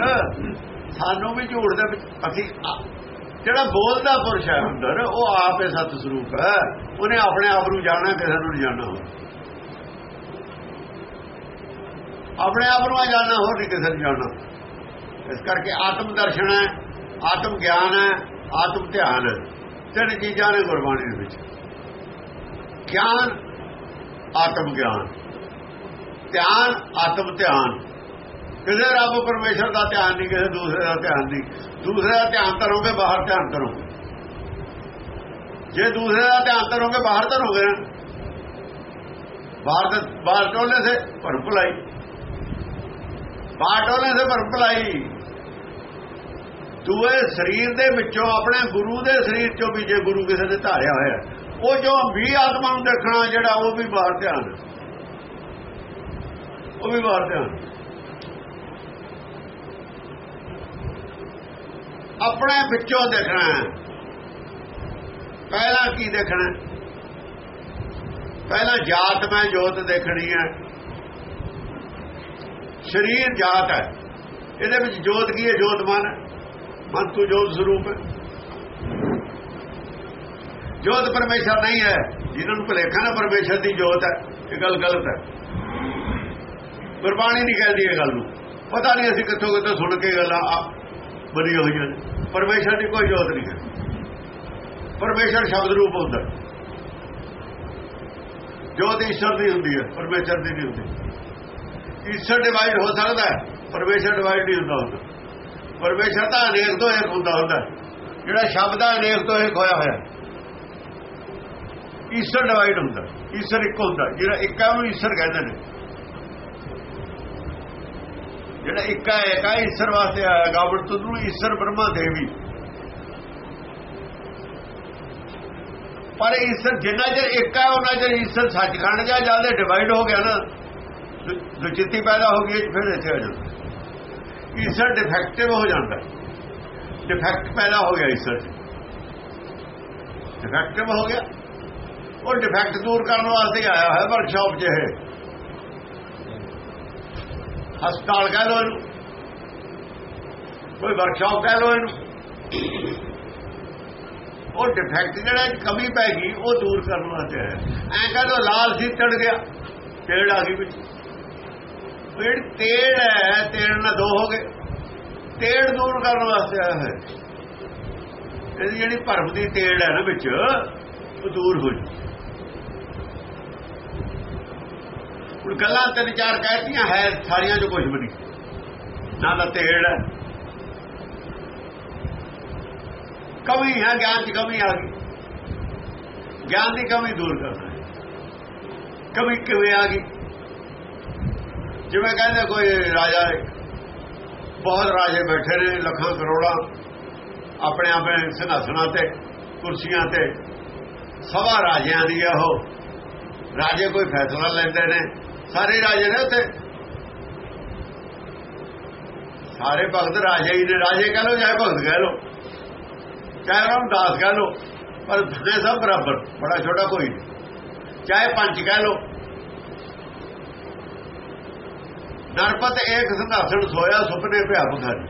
ਸਾਨੂੰ ਵੀ ਝੂਠ ਦੇ ਵਿੱਚ ਅਸੀਂ ਆ- ਜਿਹੜਾ ਬੋਲਦਾ ਪੁਰਸ਼ ਹੈ ਅੰਦਰ, ਉਹ ਆਪੇ ਸਤ ਸਰੂਪ ਹੈ। ਉਹਨੇ ਆਪਣੇ ਆਪ ਨੂੰ ਜਾਣਾ ਕਿਸੇ ਨੂੰ ਨਹੀਂ ਜਾਣਨਾ ਹੋਰ। ਆਪਣੇ ਆਪ ਨੂੰ ਜਾਣਨਾ, ਹੋਰ ਨਹੀਂ ਕਿਸੇ ਨੂੰ ਜਾਣਨਾ। ਇਸ ਕਰਕੇ ਆਤਮ ਦਰਸ਼ਨ ਹੈ, ਆਤਮ ਗਿਆਨ ਹੈ, ਆਤਮ ਧਿਆਨ ਤਿੰਨ ਚੀਜ਼ਾਂ ਨੇ ਗੁਰਬਾਣੀ ਦੇ ਵਿੱਚ। ਗਿਆਨ ਆਤਮ ਗਿਆਨ। ਧਿਆਨ, ਆਤਮ ਧਿਆਨ। ਕਿਸੇ ਰੱਬ ਪਰਮੇਸ਼ਰ ਦਾ ਧਿਆਨ ਨਹੀਂ, ਕਿਸੇ ਦੂਸਰੇ ਦਾ ਧਿਆਨ ਨਹੀਂ। ਦੂਸਰੇ ਦਾ ਧਿਆਨ ਕਰੋਗੇ ਬਾਹਰ ਧਿਆਨ ਕਰੋਗੇ ਜੇ ਦੂਸਰੇ ਦਾ ਧਿਆਨ ਕਰੋਗੇ ਬਾਹਰ ਧਰੋਗੇ ਨਾ। ਬਾਹਰ ਦੇ ਬਾਹਰ ਟੋਲੇ ਸੇ ਭਰ ਭਲਾਈ। ਬਾਹਰ ਟੋਲੇ ਸੇ ਭਰ ਭਲਾਈ। ਦੂਏ ਸਰੀਰ ਦੇ ਵਿੱਚੋਂ, ਆਪਣੇ ਗੁਰੂ ਦੇ ਸਰੀਰ ਚੋਂ ਵੀ ਜੇ ਗੁਰੂ ਕਿਸੇ ਨੇ ਧਾਰਿਆ ਹੋਇਆ ਉਹ ਜੋ ਵੀ ਆਤਮਾ ਨੂੰ ਦੇਖਣਾ, ਜਿਹੜਾ ਉਹ ਵੀ ਬਾਹਰ ਧਿਆਨ ਉਹ ਵੀ ਬਾਹਰ ਧਿਆਨ ਆਪਣੇ ਵਿੱਚੋਂ ਦੇਖਣਾ ਹੈ। ਪਹਿਲਾਂ ਕੀ ਦੇਖਣਾ ਪਹਿਲਾਂ ਜਾਤ ਮੈਂ ਜੋਤ ਦੇਖਣੀ ਹੈ। ਸਰੀਰ ਜਾਤ ਹੈ। ਇਹਦੇ ਵਿੱਚ ਜੋਤ ਕੀ ਹੈ? ਜੋਤ ਮਨ ਹੈ। ਮਨ ਤੋਂ ਜੋਤ ਸਰੂਪ ਹੈ। ਜੋਤ ਪਰਮੇਸ਼ਰ ਨਹੀਂ ਹੈ। ਜਿਹਨਾਂ ਨੂੰ ਭੁਲੇਖਾ ਨਾ, ਪਰਮੇਸ਼ਰ ਦੀ ਜੋਤ ਹੈ। ਇਹ ਗੱਲ ਗਲਤ ਹੈ। ਗੁਰਬਾਣੀ ਨਹੀਂ ਕਹਿੰਦੀ ਇਹ ਗੱਲ ਨੂੰ। ਪਤਾ ਨਹੀਂ ਅਸੀਂ ਕਿੱਥੋਂ ਕਿੱਥੋਂ ਸੁਣ ਕੇ ਗੱਲਾਂ ਆ ਬਣੀਆਂ ਹੋਈਆਂ ਨੇ। ਪਰਮੇਸ਼ਰ ਦੀ ਕੋਈ ਜੋਤ ਨਹੀਂ ਹੈ। ਪਰਮੇਸ਼ਰ ਸ਼ਬਦ ਰੂਪ ਹੁੰਦਾ ਜੋਤ ਈਸ਼ਵਰ ਦੀ ਹੁੰਦੀ ਹੈ, ਪਰਮੇਸ਼ਰ ਦੀ ਨਹੀਂ ਹੁੰਦੀ। ਈਸ਼ਵਰ ਡਿਵਾਈਡ ਹੋ ਸਕਦਾ ਹੈ, ਪਰਮੇਸ਼ਰ ਡਿਵਾਈਡ ਨਹੀਂ ਹੁੰਦਾ ਹੁੰਦਾ। ਪਰਮੇਸ਼ਰ ਤਾਂ ਅਨੇਕ ਤੋਂ ਇੱਕ ਹੁੰਦਾ ਹੁੰਦਾ ਜਿਹੜਾ ਸ਼ਬਦ ਹੈ ਅਨੇਕ ਤੋਂ ਇੱਕ ਹੋਇਆ ਹੋਇਆ ਹੈ। ਡਿਵਾਈਡ ਹੁੰਦਾ। ਈਸਰ ਇੱਕ ਹੁੰਦਾ, ਜਿਹੜਾ ਇੱਕ ਹੈ ਉਹਨੂੰ ਈਸ਼ਵਰ ਕਹਿੰਦੇ ਨੇ। ਜਿਹੜਾ ਇੱਕ ਹੈ ਇੱਕ ਹੈ ਈਸ਼ਵਰ ਵਾਸਤੇ ਆਇਆ ਗਾਵੜ ਤੁਧ ਨੂੰ ਈਸ਼ਵਰ ਬ੍ਰਹਮਾ ਦੇਵੀ। ਪਰ ਈਸ਼ਵਰ ਜਿੰਨਾ ਚਿਰ ਇੱਕ ਹੈ, ਉਹਨਾਂ ਚਿਰ ਈਸ਼ਵਰ ਸੱਚਖੰਡ ਜਾਂ ਜ਼ਿਆਦਾ ਡਿਵਾਈਡ ਹੋ ਗਿਆ ਨਾ ਦੁਚਿੱਤੀ ਪੈਦਾ ਹੋ ਗਈ, ਫਿਰ ਇੱਥੇ ਆ ਜਾਂਦਾ। ਈਸਰ ਡਿਫੈਕਟਿਵ ਹੋ ਜਾਂਦਾ। ਡਿਫੈਕਟ ਪੈਦਾ ਹੋ ਗਿਆ ਈਸਰ ਚ। ਡਿਫੈਕਟਿਵ ਹੋ ਗਿਆ। ਉਹ ਡਿਫੈਕਟ ਦੂਰ ਕਰਨ ਵਾਸਤੇ ਆਇਆ ਹੋਇਆ ਵਰਕਸ਼ਾਪ 'ਚ ਇਹ। ਹਸਪਤਾਲ ਕਹਿ ਲੋ ਇਹਨੂੰ। ਕੋਈ ਵਰਕਸ਼ਾਪ ਕਹਿ ਲੋ ਇਹਨੂੰ। ਉਹ ਡਿਫੈਕਟ ਜਿਹੜਾ ਕਮੀ ਪੈ ਗਈ, ਉਹ ਦੂਰ ਕਰਨ ਵਾਸਤੇ ਆਇਆ। ਐਂ ਕਹਿੰਦਾ ਲਾਲ ਸੀ ਚੜ ਗਿਆ ਤੇੜ ਆ ਗਈ ਵਿੱਚ। ਉਹ ਤੇੜ ਹੈ ਤੇੜ ਨਾਲ ਦੋ ਹੋ ਗਏ। ਤੇੜ ਦੂਰ ਕਰਨ ਵਾਸਤੇ ਆਇਆ ਹੈ ਇਹਦੀ ਜਿਹੜੀ ਭਰਮ ਦੀ ਤੇੜ ਹੈ ਨਾ ਵਿੱਚ, ਉਹ ਦੂਰ ਹੋ ਜੀ ਹੁਣ ਗੱਲਾਂ ਤਿੰਨ ਚਾਰ ਕਹਿਤੀਆਂ, ਹੈ ਸਾਰੀਆਂ ਜੋ ਕੁਝ ਵੀ ਨਹੀਂ। ਨਾ ਤਾਂ ਤੇੜ ਹੈ। ਕਮੀ ਹੈ, ਗਿਆਨ ਦੀ ਕਮੀ ਆ ਗਈ। ਗਿਆਨ ਦੀ ਕਮੀ ਦੂਰ ਕਰਨਾ ਹੈ। ਕਮੀ ਕਿਵੇਂ ਆ ਗਈ? ਜਿਵੇਂ ਕਹਿੰਦੇ ਕੋਈ ਰਾਜਾ, ਬਹੁਤ ਰਾਜੇ ਬੈਠੇ ਨੇ ਲੱਖਾਂ ਕਰੋੜਾਂ ਆਪਣੇ ਆਪਣੇ ਸਿੰਘਾਸਣਾਂ ਤੇ, ਕੁਰਸੀਆਂ ਤੇ। ਸਭਾ ਰਾਜਿਆਂ ਦੀ ਆ ਉਹ। ਰਾਜੇ ਕੋਈ ਫੈਸਲਾ ਲੈਂਦੇ ਨੇ। ਸਾਰੇ ਰਾਜੇ ਨੇ ਉੱਥੇ। ਸਾਰੇ ਭਗਤ ਰਾਜੇ ਹੀ ਨੇ। ਰਾਜੇ ਕਹ ਲੋ ਚਾਹੇ ਭਗਤ ਕਹ ਲੋ ਚਾਹੇ ਰਾਮਦਾਸ ਕਹ ਲੋ ਪਰ ਧਨੇ ਸਭ ਬਰਾਬਰ, ਬੜਾ ਛੋਟਾ ਕੋਈ ਨਹੀਂ। ਚਾਹੇ ਪੰਜ ਕਹ ਲੋ ਨਰਪਤ ਇੱਕ ਸੰਧਾਸਣ ਸੋਇਆ, ਸੁਪਨੇ ਪਿਆ ਬੁਖਾਰੀ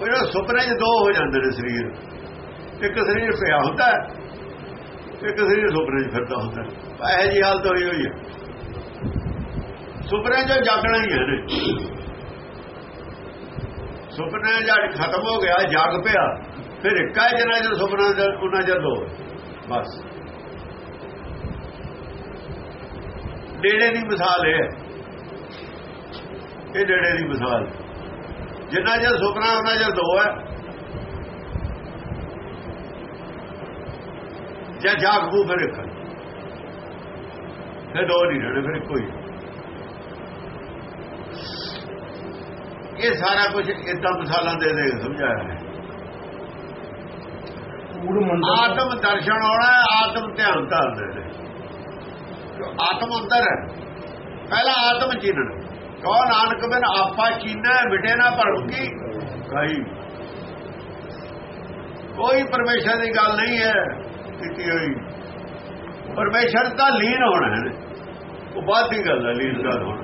ਉਹ ਜਿਹੜਾ ਸੁਪਨੇ 'ਚ ਦੋ ਹੋ ਜਾਂਦੇ ਨੇ ਸਰੀਰ। ਇੱਕ ਸਰੀਰ ਪਿਆ ਹੁੰਦਾ ਹੈ ਕਿਸੇ ਸਰੀਰ ਸੁਪਨੇ 'ਚ ਫਿਰਦਾ ਹੁੰਦਾ ਹੈ। ਇਹ ਜੀ ਹਾਲਤ ਹੋਈ ਹੋਈ ਹੈ। ਸੁਪਨੇ 'ਚ ਜਾਗਣਾ ਹੀ ਹੈ ਨੇ ਸੁਪਨਾ ਜਦ ਖਤਮ ਹੋ ਗਿਆ, ਜਾਗ ਪਿਆ। ਫਿਰ ਇੱਕਾ ਜਨਾ ਜਦ ਸੁਪਨਾ ਉਹਨਾਂ ਜਦ ਦੋ। ਬਸ। ਡੇੜੇ ਦੀ ਮਿਸਾਲ ਹੈ। ਇਹ ਨੇੜੇ ਦੀ ਮਿਸਾਲ। ਜਿੰਨਾ ਜਦ ਸੁਪਨਾ, ਉਹਨਾਂ ਜਦ ਦੋ ਹੈ। ਜਾਂ ਜਾਗ ਫਿਰ ਇੱਕ। ਇਹ ਦੋ ਨਹੀਂ ਰਹਿਣੇ ਫਿਰ ਕੋਈ ਇਹ ਸਾਰਾ ਕੁਝ ਇਦਾਂ ਮਿਸਾਲਾਂ ਦੇ ਦੇ ਸਮਝਾਇਆ ਹੈ ਆਤਮ ਦਰਸ਼ਨ ਹੋਣਾ ਆਤਮ ਧਿਆਨ ਧਰਦੇ ਨੇ ਜੋ ਆਤਮ ਅੰਦਰ ਹੈ ਪਹਿਲਾ ਆਤਮ ਚੀਨਣ। ਕੋ ਨਾਨਕ ਬਿਨ ਆਪਾ ਚੀਨਾ ਮਿਟੇ ਨਾ ਭਰਮ ਕੀ? ਕਾਈ ਕੋਈ ਪਰਮੇਸ਼ਰ ਦੀ ਗੱਲ ਨਹੀਂ ਹੈ। ਕੀਤੀ ਹੋਈ। ਪਰਮੇਸ਼ਰ ਤਾਂ ਲੀਨ ਹੋਣਾ ਹੈ ਉਹ ਬਾਅਦ ਦੀ ਗੱਲ ਹੈ, ਲੀਨ ਦਾ ਹੋਣਾ।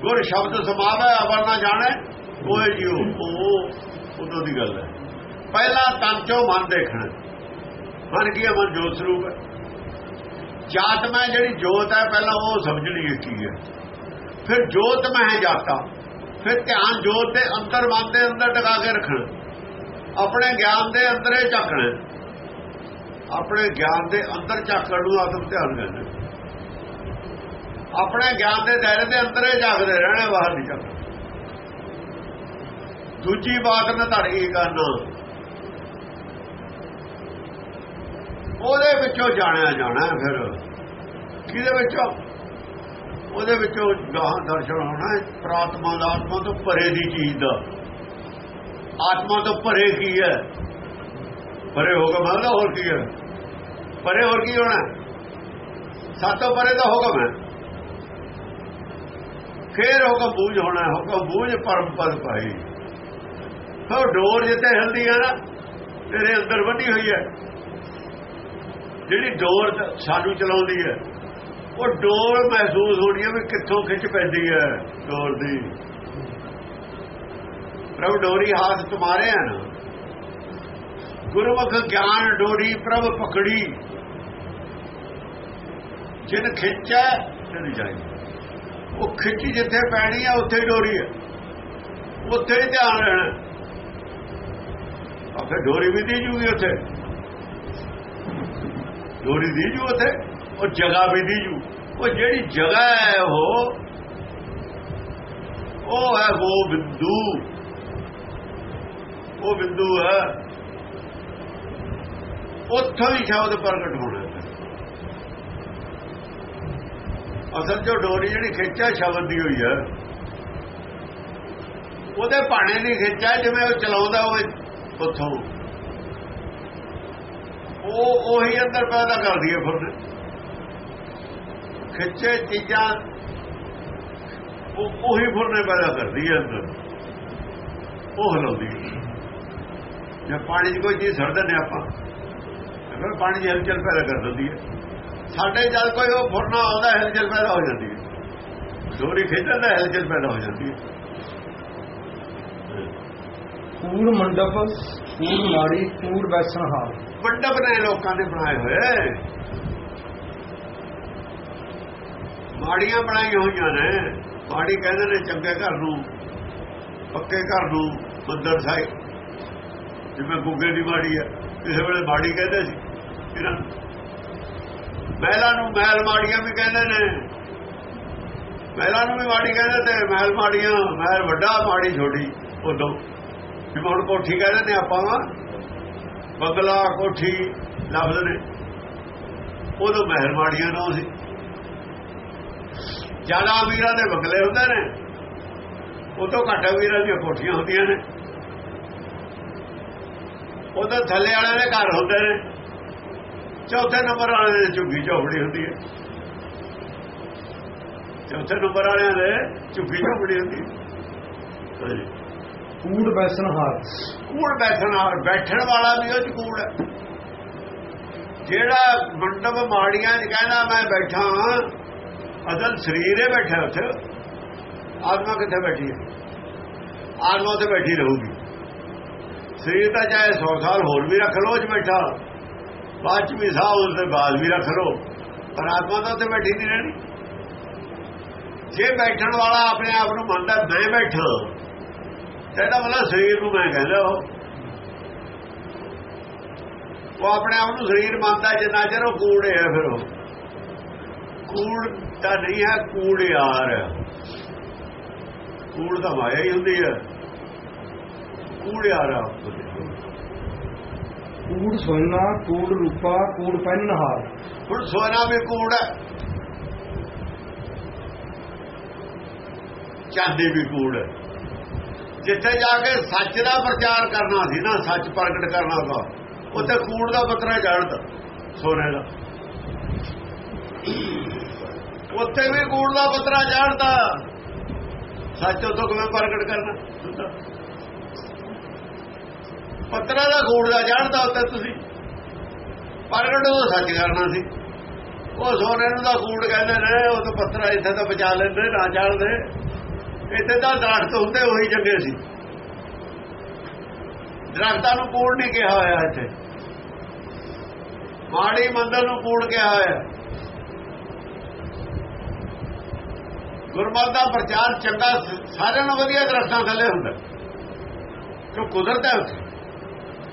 ਗੁਰ ਸ਼ਬਦ ਸਮਾਵੇ ਅਵਰ ਨਾ ਜਾਣੇ ਕੋਈ ਜਿਉ। ਉਹ ਉਦੋਂ ਦੀ ਗੱਲ ਹੈ। ਪਹਿਲਾ ਤਨ ਚੋਂ ਮਨ ਦੇਖਣਾ। ਮਨ ਕੀ ਹੈ? ਮਨ ਜੋਤ ਸਰੂਪ ਹੈ। ਜਾਤ ਮੈਂ ਜਿਹੜੀ ਜੋਤ ਹੈ, ਪਹਿਲਾਂ ਉਹ ਸਮਝਣੀ ਹੈ ਕੀ ਹੈ। ਫਿਰ ਜੋਤ ਮੈਂ ਹੈ ਜਾਤਾ। ਫਿਰ ਧਿਆਨ ਜੋਤ ਦੇ ਅੰਦਰ ਮਨ ਦੇ ਅੰਦਰ ਟਿਕਾ ਕੇ ਰੱਖਣਾ। ਆਪਣੇ ਗਿਆਨ ਦੇ ਅੰਦਰੇ ਝਾਕਣਾ। ਆਪਣੇ ਗਿਆਨ ਦੇ ਅੰਦਰ ਝਾਕਣ ਨੂੰ ਆਤਮ ਧਿਆਨ ਕਹਿੰਦੇ ਆਪਣੇ ਗਿਆਨ ਦੇ ਦਾਇਰੇ ਦੇ ਅੰਦਰੇ ਝਾਕਦੇ ਰਹਿਣਾ, ਬਾਹਰ ਨਹੀਂ ਝਾਕਣਾ ਦੂਜੀ ਬਾਤ ਨਾ ਧੜੀ ਕਰਨਾ। ਉਹਦੇ ਵਿੱਚੋਂ ਜਾਣਿਆ ਜਾਣਾ ਫਿਰ। ਕਿਹਦੇ ਵਿੱਚੋਂ? ਉਹਦੇ ਵਿੱਚੋਂ ਗਾਹ ਦਰਸ਼ਨ ਹੋਣਾ ਹੈ। ਪ੍ਰਾਤਮਾ ਦਾ ਆਤਮਾ ਤੋਂ ਭਰੇ ਦੀ ਚੀਜ਼ ਦਾ। ਆਤਮਾ ਤੋਂ ਭਰੇ ਕੀ ਹੈ? ਪਰੇ ਹੋਗਾ ਮਤਲਬ ਹੋਰ ਕੀ ਹੈ? ਪਰੇ ਹੋਰ ਕੀ ਹੋਣਾ? ਸਾਤੋਂ ਪਰੇ ਦਾ ਹੁਕਮ ਹੈ। ਫੇਰ ਹੁਕਮ ਬੂਝ ਹੋਣਾ, ਹੁਕਮ ਬੂਝ ਪਰਮ ਪਦ ਪਾਈ ਫਿਰ ਡੋਰ ਜਿੱਤੇ ਹਿਲਦੀ ਹੈ ਨਾ, ਤੇਰੇ ਅੰਦਰ ਵੱਡੀ ਹੋਈ ਹੈ। ਜਿਹੜੀ ਡੋਰ ਸਾਨੂੰ ਚਲਾਉਂਦੀ ਹੈ, ਉਹ ਡੋਰ ਮਹਿਸੂਸ ਹੋਣੀ ਹੈ ਵੀ ਕਿੱਥੋਂ ਖਿੱਚ ਪੈਂਦੀ ਹੈ ਡੋਰ ਦੀ। ਪ੍ਰਭ ਡੋਰੀ ਹਾਥ ਤੁਮਾਰੇ ਹਨ ਗੁਰਮੁਖ ਗਿਆਨ ਡੋਰੀ ਪ੍ਰਭ ਪਕੜੀ। ਜਿਨ ਖਿੱਚੈ ਤੇ ਨਹੀਂ ਚਾਹੀਦੀ ਉਹ ਖਿੱਚ ਜਿੱਥੇ ਪੈਣੀ ਆ, ਉੱਥੇ ਹੀ ਡੋਰੀ ਹੈ। ਉੱਥੇ ਹੀ ਧਿਆਨ ਰਹਿਣਾ। ਫਿਰ ਡੋਰੀ ਵੀ ਦੀ ਜੂਗੀ ਉੱਥੇ। ਡੋਰੀ ਦੀ ਜੂ ਉੱਥੇ, ਉਹ ਜਗ੍ਹਾ ਵੀ ਦੀ ਜੂ। ਉਹ ਜਿਹੜੀ ਜਗ੍ਹਾ ਹੈ ਉਹ ਉਹ ਹੈ ਉਹ ਬਿੰਦੂ ਉਹ ਬਿੰਦੂ ਹੈ ਉੱਥੋਂ ਹੀ ਸ਼ਬਦ ਪ੍ਰਗਟ ਹੋਣਾ ਅਸਲ ਜੋ ਡੋਰੀ ਜਿਹੜੀ ਖਿੱਚਾ ਸ਼ਬਦ ਦੀ ਹੋਈ ਹੈ ਉਹਦੇ ਭਾਣੇ ਦੀ ਖਿੱਚਿਆ, ਜਿਵੇਂ ਉਹ ਚਲਾਉਂਦਾ ਹੋਵੇ ਉੱਥੋਂ। ਉਹ ਉਹੀ ਅੰਦਰ ਪੈਦਾ ਕਰਦੀ ਹੈ ਫਿਰ। ਖਿੱਚੇ ਚੀਜ਼ਾਂ, ਉਹ ਉਹੀ ਫੁਰਨੇ ਪੈਦਾ ਕਰਦੀ ਹੈ ਅੰਦਰ। ਉਹ ਹਲਾਉਂਦੀ ਹੈ ਜੇ ਪਾਣੀ 'ਚ ਕੋਈ ਚੀਜ਼ ਛੱਡ ਦਿੰਦੇ ਆਪਾਂ ਫਿਰ ਪਾਣੀ 'ਚ ਹਲਚਲ ਪੈਦਾ ਕਰ ਦਿੰਦੀ ਹੈ। ਸਾਡੇ ਜਦ ਕੋਈ ਉਹ ਫੁਰਨਾ ਆਉਂਦਾ ਹਲਚਲ ਪੈਦਾ ਹੋ ਜਾਂਦੀ ਹੈ। ਡੋਰੀ ਖਿੱਚਣ ਦਾ ਹਲਚਲ ਪੈਦਾ ਹੋ ਜਾਂਦੀ ਹੈ। ਕੂੜ ਮੰਡਪ ਕੂੜ ਮਾੜੀ ਕੂੜ ਬੈਸਣ ਹਾਲ। ਮੰਡਪ ਨੇ ਲੋਕਾਂ ਨੇ ਬਣਾਏ ਹੋਏ। ਮਾੜੀਆਂ ਬਣਾਈਆਂ ਹੋਈਆਂ ਨੇ। ਮਾੜੀ ਕਹਿੰਦੇ ਨੇ ਚੰਗੇ ਘਰ ਨੂੰ ਪੱਕੇ ਘਰ ਨੂੰ ਮੰਦਰ ਸਾਹਿਬ। ਜਿਵੇਂ ਗੁੱਗੇ ਦੀ ਮਾੜੀ ਹੈ। ਕਿਸੇ ਵੇਲੇ ਮਾੜੀ ਕਹਿੰਦੇ ਸੀ। ਇਹਨਾਂ ਨੂੰ। ਨੂੰ ਮਹਿਲ ਮਾੜੀਆਂ ਵੀ ਕਹਿੰਦੇ ਨੇ। ਮਹਿਲਾ ਨੂੰ ਵੀ ਮਾੜੀ ਕਹਿੰਦੇ ਤੇ ਮਹਿਲ ਮਾੜੀਆਂ, ਮਹਿਲ ਵੱਡਾ, ਮਾੜੀ ਛੋਟੀ ਉਦੋਂ। ਜਿਵੇਂ ਹੁਣ ਕੋਠੀ ਕਹਿੰਦੇ ਨੇ ਆਪਾਂ ਬੰਗਲਾ, ਕੋਠੀ ਲਫ਼ਜ਼ ਨੇ। ਉਦੋਂ ਮਹਿਲ ਮਾੜੀਆਂ ਨਾ ਸੀ। ਜ਼ਿਆਦਾ ਅਮੀਰਾਂ ਦੇ ਬੰਗਲੇ ਹੁੰਦੇ ਨੇ। ਉਦੋਂ ਘੱਟ ਅਮੀਰਾਂ ਦੀਆਂ ਕੋਠੀਆਂ ਹੁੰਦੀਆਂ ਨੇ। ਉਦੋਂ ਥੱਲੇ ਵਾਲਿਆਂ ਦੇ ਘਰ ਹੁੰਦੇ ਨੇ। ਚੌਥੇ ਨੰਬਰ ਵਾਲਿਆਂ ਦੇ ਝੁੱਗੀ ਝੋਪੜੀ ਹੁੰਦੀ ਹੈ। ਚੌਥੇ ਨੰਬਰ ਵਾਲਿਆਂ ਦੇ ਝੁੱਗੀ ਝੋਪੜੀ ਹੁੰਦੀ ਹੈ। ਕੂੜ ਬੈਸਣ ਹਾਲ ਕੂੜ ਬੈਠਣ ਵਾਲਾ ਬੈਠਣ ਵਾਲਾ ਵੀ ਉਹ ਕੂੜ ਹੈ। ਜਿਹੜਾ ਮੰਡਪ ਮਾੜੀਆਂ 'ਚ ਕਹਿੰਦਾ ਮੈਂ ਬੈਠਾ ਹਾਂ। ਅਸਲ ਸਰੀਰ ਬੈਠਾ ਉੱਥੇ। ਆਤਮਾ ਕਿੱਥੇ ਬੈਠੀ ਹੈ? ਆਤਮਾ ਉੱਥੇ ਬੈਠੀ ਰਹੂਗੀ। ਸਰੀਰ ਤਾਂ ਚਾਹੇ 100 ਸਾਲ ਹੋਰ ਵੀ ਰੱਖ ਲੋ ਚ ਬੈਠਾ। ਬਾਅਦ ਚ ਵੀ ਸਾਹ ਉਸ ਦੇ ਬਾਅਦ ਵੀ ਰੱਖ ਲੋ ਪਰ ਆਤਮਾ ਤਾਂ ਉੱਥੇ ਬੈਠੀ ਨਹੀਂ ਰਹਿਣੀ। ਜੇ ਬੈਠਣ ਵਾਲਾ ਆਪਣੇ ਆਪ ਨੂੰ ਮੰਨਦਾ, ਮੈਂ ਬੈਠਾ। ਇਹਦਾ ਮਤਲਬ ਸਰੀਰ ਨੂੰ ਮੈਂ ਕਹਿੰਦਾ ਉਹ। ਆਪਣੇ ਆਪ ਨੂੰ ਸਰੀਰ ਮੰਨਦਾ, ਜਿੰਨਾ ਚਿਰ ਉਹ ਕੂੜੇ ਹੈ ਫਿਰ ਉਹ। ਕੂੜ ਤਾਂ ਨਹੀਂ ਹੈ ਕੂੜਿਆਰ ਹੈ। ਕੂੜ ਤਾਂ ਮਾਇਆ ਹੀ ਹੁੰਦੀ ਹੈ। ਕੂੜਿਆਰ ਆ ਕੂੜ ਸੋਨਾ ਕੂੜ ਰੂਪਾ, ਕੂੜ ਪਹਿਨਣ ਹੁਣ ਸੋਨਾ ਵੀ ਕੂੜ ਹੈ। ਚਾਂਦੀ ਵੀ ਕੂੜ ਹੈ। ਜਿੱਥੇ ਜਾ ਕੇ ਸੱਚ ਦਾ ਪ੍ਰਚਾਰ ਕਰਨਾ ਸੀ ਨਾ, ਸੱਚ ਪ੍ਰਗਟ ਕਰਨਾ ਦਾ ਉੱਥੇ ਕੂੜ ਦਾ ਪੱਤਰਾ ਚੜਦਾ ਸੋਨੇ ਦਾ। ਉੱਥੇ ਵੀ ਕੂੜ ਦਾ ਪੱਤਰਾ ਚੜਦਾ ਸੱਚ ਉਤੋਂ ਕਿਵੇਂ ਪ੍ਰਗਟ ਕਰਨਾ? ਪੱਤਰਾ ਦਾ ਕੂੜ ਦਾ ਚੜਦਾ ਉੱਤੇ ਤੁਸੀਂ। ਪ੍ਰਗਟ ਉਹ ਸੱਚ ਕਰਨਾ ਸੀ। ਉਹ ਸੋਨੇ ਨੂੰ ਦਾ ਕੂੜ ਕਹਿੰਦੇ ਨੇ, ਉਹ ਤਾਂ ਪੱਤਰਾ ਇੱਥੇ ਤਾਂ ਬਚਾ ਲੈਂਦੇ, ਨਾ ਚੜਦੇ ਇੱਥੇ ਤਾਂ ਦਰਖਤ ਹੁੰਦੇ ਉਹੀ ਚੰਗੇ ਸੀ। ਦਰਖਤਾਂ ਨੂੰ ਕੂੜ ਨਹੀਂ ਕਿਹਾ ਹੋਇਆ ਇੱਥੇ। ਮਾੜੀ ਮੰਦਰ ਨੂੰ ਕੂੜ ਕਿਹਾ ਹੋਇਆ। ਗੁਰਮਤਿ ਦਾ ਪ੍ਰਚਾਰ ਚੰਗਾ ਸਾਰਿਆਂ ਨਾਲੋਂ ਵਧੀਆ ਦਰਖਤਾਂ ਥੱਲੇ ਹੁੰਦਾ। ਕਿਉਂ ਕੁਦਰਤ ਹੈ ਉੱਥੇ?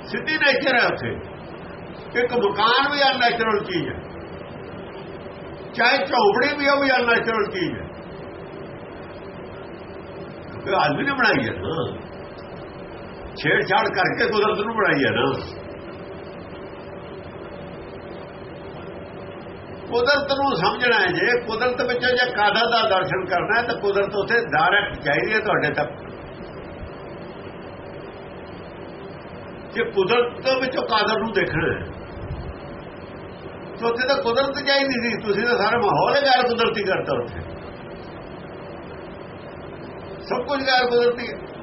ਸਿੱਧੀ ਨੇਚਰ ਹੈ ਉੱਥੇ। ਇੱਕ ਮਕਾਨ ਵੀ ਅਨਨੈਚੁਰਲ ਚੀਜ਼ ਹੈ। ਚਾਹੇ ਝੌਪੜੀ ਵੀ ਉਹ ਵੀ ਅਨਨੈਚੁਰਲ ਚੀਜ਼ ਹੈ। ਇਹ ਆਦਮੀ ਨੇ ਬਣਾਈ ਹੈ ਨਾ। ਛੇੜਛਾੜ ਕਰਕੇ ਕੁਦਰਤ ਨੂੰ ਬਣਾਈ ਹੈ ਨਾ। ਕੁਦਰਤ ਨੂੰ ਸਮਝਣਾ ਹੈ ਜੇ ਕੁਦਰਤ ਵਿੱਚੋਂ ਜੇ ਕਾਦਾ ਦਾ ਦਰਸ਼ਨ ਕਰਨਾ ਹੈ, ਤਾਂ ਕੁਦਰਤ ਉਥੇ ਡਾਇਰੈਕਟ ਚਾਹੀਦੀ ਹੈ ਤੁਹਾਡੇ ਤੱਕ। ਜੇ ਕੁਦਰਤ ਵਿੱਚੋਂ ਕਾਦਰ ਨੂੰ ਦੇਖਣਾ। ਹੈ ਉੱਥੇ ਤਾਂ ਕੁਦਰਤ ਚਾਹੀਦੀ ਸੀ। ਤੁਸੀਂ ਤਾਂ ਸਾਰਾ ਮਾਹੌਲ ਹੀ ਗੈਰ ਕੁਦਰਤੀ ਕਰਤਾ ਉੱਥੇ। ਸਭ ਕੁਝ ਗੈਰ ਕੁਦਰਤੀ। ਹੈ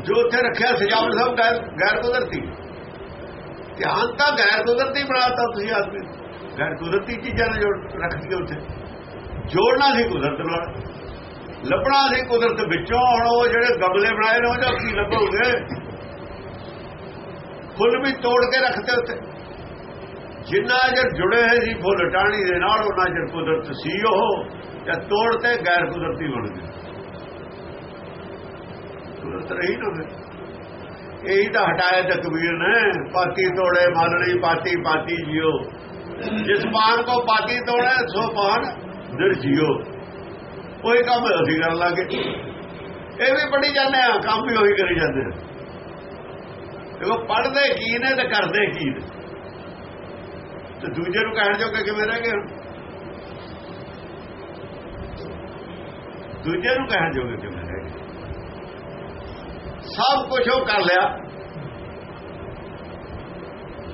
ਜੋ ਉੱਥੇ ਰੱਖਿਆ, ਸਜਾਵਟ ਸਭ ਗੈਰ ਗੈਰ ਕੁਦਰਤੀ। ਧਿਆਨ ਤਾਂ ਗੈਰ ਕੁਦਰਤੀ ਬਣਾਤਾ ਤੁਸੀਂ ਆਦਮੀ। ਗੈਰ ਕੁਦਰਤੀ ਚੀਜ਼ਾਂ ਨਾਲ ਜੋੜ ਰੱਖਦੀ ਉੱਥੇ। ਜੋੜਨਾ ਸੀ ਕੁਦਰਤ ਨਾਲ। ਲੱਭਣਾ ਸੀ ਕੁਦਰਤ ਵਿੱਚੋਂ, ਹੁਣ ਉਹ ਜਿਹੜੇ ਗਮਲੇ ਬਣਾਏ ਨੇ, ਉਹ ਕੀ ਲੱਭੋਗੇ। ਫੁੱਲ ਵੀ ਤੋੜ ਕੇ ਰੱਖਦੇ ਉੱਤੇ। ਜਿੰਨਾ ਜਰ ਜੁੜੇ ਹੋਏ ਸੀ ਫੁੱਲ ਟਾਣੀ ਦੇ ਨਾਲ ਉਹਨਾਂ ਜਰ ਕੁਦਰਤ ਸੀ ਉਹ, ਤੇ ਤੋੜ ਤੇ ਗੈਰ ਕੁਦਰਤੀ ਬਣ ਗਏ। ਕੁਦਰਤ ਰਹੀ ਨਾ ਫਿਰ। ਇਹੀ ਤਾਂ ਹਟਾਇਆ ਤੇ ਕਬੀਰ ਨੇ, ਪਾਤੀ ਤੋੜੇ ਮਾਲਣੀ ਪਾਤੀ ਪਾਤੀ ਜਿਓ। ਜਿਸ ਪਾਨ ਕੋ ਪਾਤੀ ਤੋੜੇ, ਸੋ ਪਾਨ ਨਿਰਜੀਓ। ਕੋਈ ਕੰਮ ਅਸੀਂ ਕਰਨ ਲੱਗੇ ਇਹ ਵੀ ਪੜੀ ਜਾਂਦੇ ਆ, ਕੰਮ ਵੀ ਉਹੀ ਕਰੀ ਜਾਂਦੇ ਆ। ਦੇਖੋ ਪੜਦੇ ਕੀ ਨੇ ਤੇ ਕਰਦੇ ਕੀ ਨੇ। ਤੇ ਦੂਜੇ ਨੂੰ ਕਹਿਣ ਜੋਗੇ ਕਿਵੇਂ ਰਹਿ ਗਏ ਦੂਜੇ ਨੂੰ ਕਹਿਣ ਜੋਗੇ ਕਿਵੇਂ ਰਹਿ ਗਏ? ਸਭ ਕੁਝ ਉਹ ਕਰ ਲਿਆ।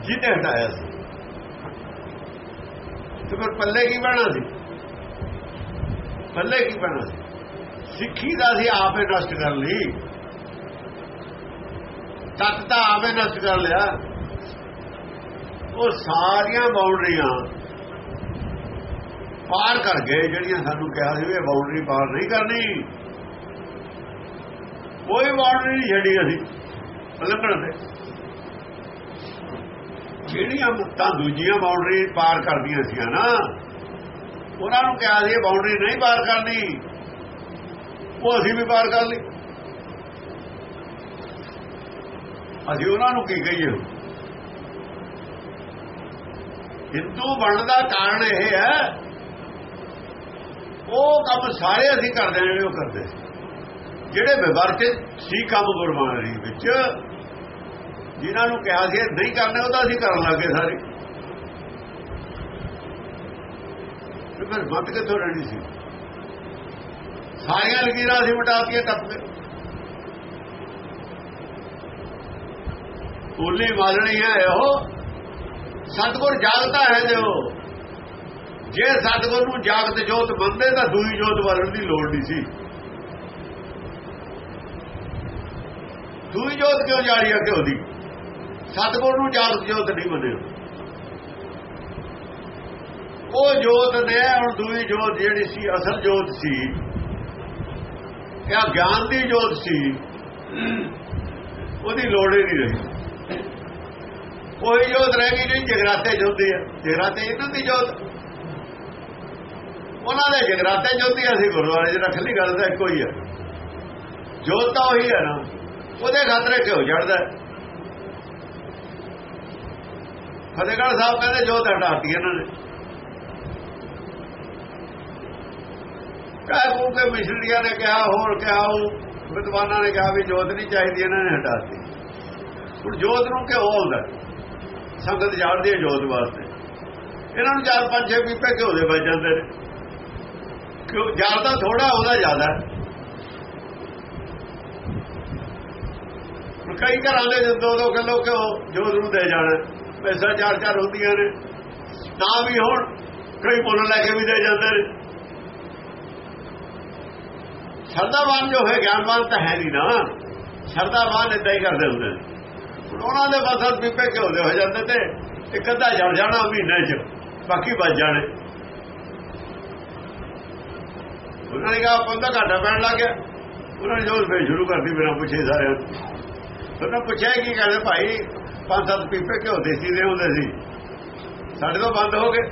ਜਿਹਨੇ ਹਟਾਇਆ ਸੀ। ਤੇ ਫਿਰ ਪੱਲੇ ਕੀ ਬਣਾ ਸੀ? ਪੱਲੇ ਕੀ ਪੈਣਾ? ਸੀ ਸਿੱਖੀ ਦਾ ਸੀ ਆਪੇ ਨਸ਼ਟ ਕਰ ਲਈ। ਤੱਤ ਤਾਂ ਆਪੇ ਨਸ਼ਟ ਕਰ ਲਿਆ। ਉਹ ਸਾਰੀਆਂ ਬਾਉਂਡਰੀਆਂ ਪਾਰ ਕਰ ਗਏ, ਜਿਹੜੀਆਂ ਸਾਨੂੰ ਕਿਹਾ ਸੀ ਇਹ ਬਾਉਂਡਰੀ ਪਾਰ ਨਹੀਂ ਕਰਨੀ। ਕੋਈ ਬਾਉਂਡਰੀ ਨਹੀਂ ਛੱਡੀ ਅਸੀਂ। ਲੱਗਣ ਤੇ ਜਿਹੜੀਆਂ ਮੁਕਤਾਂ ਦੂਜੀਆਂ ਬਾਉਂਡਰੀ ਪਾਰ ਕਰਦੀਆਂ ਸੀ ਨਾ ਉਹਨਾਂ ਨੂੰ ਕਿਹਾ ਸੀ ਇਹ ਬਾਉਂਡਰੀ ਨਹੀਂ ਪਾਰ ਕਰਨੀ। ਉਹ ਅਸੀਂ ਵੀ ਪਾਰ ਕਰ ਲਈ। ਅਸੀਂ ਉਹਨਾਂ ਨੂੰ ਕੀ ਕਹੀਏ? ਹਿੰਦੂ ਬਣਨ ਦਾ ਕਾਰਨ ਇਹ ਹੈ, ਉਹ ਕੰਮ ਸਾਰੇ ਅਸੀਂ ਕਰਦੇ ਨੇ, ਉਹ ਕਰਦੇ ਜਿਹੜੇ ਵਿਵਰਚਿਤ ਸੀ ਕੰਮ ਗੁਰਬਾਣੀ ਵਿੱਚ, ਜਿਨ੍ਹਾਂ ਨੂੰ ਕਿਹਾ ਸੀ ਨਹੀਂ ਕਰਨੇ, ਉਹ ਤਾਂ ਅਸੀਂ ਕਰਨ ਲੱਗੇ ਸਾਰੇ। ਫਿਰ ਮਤ ਕਿੱਥੋਂ ਰਹਿਣੀ ਸੀ? ਸਾਰੀਆਂ ਲਕੀਰਾਂ ਅਸੀਂ ਮਟਾਤੀਆਂ ਟੱਪ ਕੇ। ਉਲੀ ਮਾਲਣੀ ਹੈ ਉਹ ਸਤਗੁਰ ਜਾਗਦਾ ਹੈ ਜੋ ਜੇ ਸਤਗੁਰ ਨੂੰ ਜਾਗਤ ਜੋਤ ਬੰਦੇ ਤਾਂ ਦੂਈ ਜੋਤ ਵਾਲਣ ਦੀ ਲੋੜ ਨਹੀਂ ਸੀ। ਦੂਈ ਜੋਤ ਕਿਉਂ ਜਾਰੀ ਹੈ ਕਿਉਂ ਦੀ ਸਤਗੁਰ ਨੂੰ ਜਾਗਤ ਜੋਤ ਨਹੀਂ ਮੰਨਿਆ। ਉਹ ਜੋਤ ਨੇ ਹੁਣ ਦੂਈ ਜੋਤ ਜਿਹੜੀ ਸੀ, ਅਸਲ ਜੋਤ ਸੀ। ਇਹ ਗਿਆਨ ਦੀ ਜੋਤ ਸੀ। ਉਹਦੀ ਲੋੜ ਹੀ ਨਹੀਂ ਰਹੀ। ਕੋਈ ਜੋਤ ਰਹਿ ਗਈ ਜਿਹੜੀ ਜਗਰਾਤੇ ਜੋਤੀ ਹੈ ਜਗਰਾਤੇ ਇਹਨਾਂ ਦੀ ਜੋਤ। ਉਹਨਾਂ ਦੇ ਜਗਰਾਤੇ ਜੋਤੀ ਅਸੀਂ ਗੁਰਦੁਆਰੇ 'ਚ ਰੱਖ ਲਈ, ਗੱਲ ਤਾਂ ਇੱਕੋ ਹੀ ਹੈ ਜੋਤ ਤਾਂ ਉਹੀ ਹੈ ਨਾ। ਉਹਦੇ ਖਾਤਰੇ ਕਿਉਂ ਜੜਦਾ ਫਤਿਹਗੜ੍ਹ ਸਾਹਿਬ ਕਹਿੰਦੇ ਜੋਤ ਹਟਾਤੀ ਇਹਨਾਂ ਨੇ। ਕਹਿ ਕੋ ਕੇ ਮਿਸ਼ਰੀਆਂ ਨੇ ਕਿਹਾ, ਹੋਰ ਕਿਹਾ, ਉਹ ਵਿਦਵਾਨਾਂ ਨੇ ਕਿਹਾ ਵੀ ਜੋਤ ਨਹੀਂ ਚਾਹੀਦੀ, ਇਹਨਾਂ ਨੇ ਹਟਾਤੀ ਹੁਣ ਜੋਤ ਨੂੰ ਕਿਉਂ ਆਉਂਦਾ? ਸੰਗਤ ਜਾਣਦੀ ਹੈ ਜੋਤ ਵਾਸਤੇ। ਇਹਨਾਂ ਨੂੰ ਚਾਰ ਪੰਜ ਛੇ ਪੀਪੇ ਘਿਓ ਦੇ ਵੱਜ ਜਾਂਦੇ ਨੇ। ਕਿਉਂ? ਜ਼ਿਆਦਾ ਥੋੜਾ ਉਹਦਾ ਜ਼ਿਆਦਾ। ਕਈ ਘਰਾਂ ਦੇ ਦੋ ਦੋ ਕਿਲੋ ਘਿਓ ਜੋਤ ਨੂੰ ਦੇ ਜਾਣਾ। ਪੈਸਾ ਚਾਰ ਚਾਰ ਹੁੰਦੀਆਂ ਨੇ। ਨਾ ਵੀ ਹੁਣ, ਕਈ ਮੁੱਲ ਲੈ ਕੇ ਵੀ ਦੇ ਜਾਂਦੇ ਨੇ। ਸ਼ਰਦਾਵਾਨ ਜੋ ਹੈ ਗਿਆਨਵਾਨ ਤਾਂ ਹੈ ਨਹੀਂ ਨਾ। ਸ਼ਰਦਾਵਾਨ ਇਦਾਂ ਹੀ ਕਰਦੇ ਹੁੰਦੇ ਨੇ। ਉਹਨਾਂ ਦੇ ਬਸਰ ਪੀਪੇ ਕਿਉਂ ਦੇ ਹੋ ਜਾਂਦੇ ਤੇ ਇੱਕ ਅੱਧਾ ਜੜ ਜਾਣਾ ਮਹੀਨੇ ਚ, ਬਾਕੀ ਬਚ ਜਾਣੇ। ਉਹਨਾਂ ਨੇ ਕਿਹਾ ਪੰਦਾ ਘਾਟਾ ਪੈਣ ਲੱਗ ਗਿਆ। ਉਹਨਾਂ ਨੇ ਜੋ ਫੇਰ ਸ਼ੁਰੂ ਕਰਦੀ ਬਿਨਾਂ ਪੁੱਛੇ ਸਾਰਿਆਂ ਉਹਨਾਂ ਪੁੱਛਿਆ ਕੀ ਕਹਿੰਦੇ ਭਾਈ? ਪੰਜ ਸੱਤ ਪੀਪੇ ਕਿਉਂ ਦੇਸੀ ਦੇ ਹੁੰਦੇ ਸੀ। ਸਾਡੇ ਤੋਂ ਬੰਦ ਹੋ ਗਏ।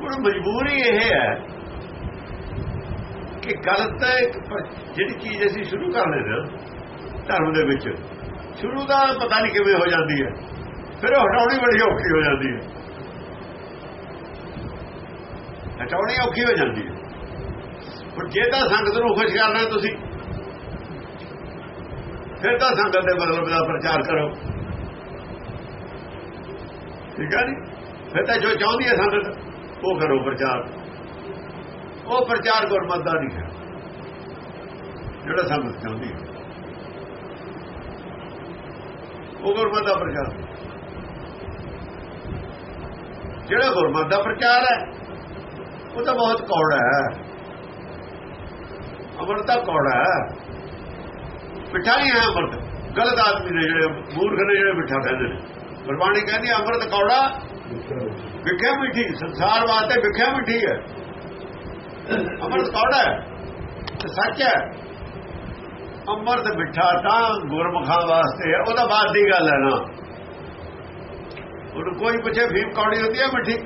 ਹੁਣ ਮਜਬੂਰੀ ਇਹ ਹੈ ਕਿ ਗਲਤ ਜਿਹੜੀ ਚੀਜ਼ ਅਸੀਂ ਸ਼ੁਰੂ ਕਰ ਲੈਂਦੇ ਹਾਂ, ਧਰਮ ਦੇ ਵਿੱਚ, ਸ਼ੁਰੂ ਦਾ ਪਤਾ ਨਹੀਂ ਕਿਵੇਂ ਹੋ ਜਾਂਦੀ ਹੈ, ਫਿਰ ਹਟਾਉਣੀ ਬੜੀ ਔਖੀ ਹੋ ਜਾਂਦੀ ਹੈ। ਹਟਾਉਣੀ ਔਖੀ ਹੋ ਜਾਂਦੀ ਹੈ। ਹੁਣ ਜੇ ਤਾਂ ਸੰਗਤ ਨੂੰ ਖੁਸ਼ ਕਰਨਾ ਤੁਸੀਂ, ਫਿਰ ਤਾਂ ਸੰਗਤ ਦੇ ਮਤਲਬ ਦਾ ਪ੍ਰਚਾਰ ਕਰੋ। ਠੀਕ ਹੈ ਜੀ? ਫਿਰ ਤਾਂ ਜੋ ਚਾਹੁੰਦੀ ਹੈ ਸੰਗਤ, ਉਹ ਕਰੋ ਪ੍ਰਚਾਰ। ਉਹ ਪ੍ਰਚਾਰ ਗੁਰਮਤ ਦਾ ਨਹੀਂ ਹੈ। ਜਿਹੜਾ ਸੰਗਤ ਚਾਹੁੰਦੀ ਹੈ। ਉਹ ਗੁਰਮਤ ਦਾ ਪ੍ਰਚਾਰ ਜਿਹੜਾ ਗੁਰਮਤ ਦਾ ਪ੍ਰਚਾਰ ਹੈ ਉਹ ਤਾਂ ਬਹੁਤ ਕੌੜਾ ਹੈ। ਅਮਰਤਾ ਕੌੜਾ ਹੈ। ਮਿਠਾਈ ਹੈ ਅਮਰਤ। ਗਲਤ ਆਦਮੀ ਨੇ ਜਿਹੜੇ ਮੂਰਖ ਨੇ ਜਿਹੜੇ ਮਿੱਠਾ ਕਹਿੰਦੇ ਨੇ। ਗੁਰਬਾਣੀ ਕਹਿੰਦੀ ਅਮਰਤ ਕੌੜਾ ਵਿਖਿਆ ਮਿੱਠੀ। ਸੰਸਾਰ ਵਾਸਤੇ ਵਿਖਿਆ ਮਿੱਠੀ ਹੈ। ਅਮਰਤ ਕੌੜਾ ਤੇ ਸੱਚ ਹੈ। ਅਮਰਤ ਮਿੱਠਾ ਤਾਂ ਗੁਰਮਖਾਂ ਵਾਸਤੇ ਉਹਦਾ ਬਾਤ ਦੀ ਗੱਲ ਹੈ ਨਾ। ਉਹਨੂੰ ਕੋਈ ਪੁੱਛੇ ਫੀਮ ਕੌੜੀ ਹੁੰਦੀ ਹੈ ਮਿੱਠੀ?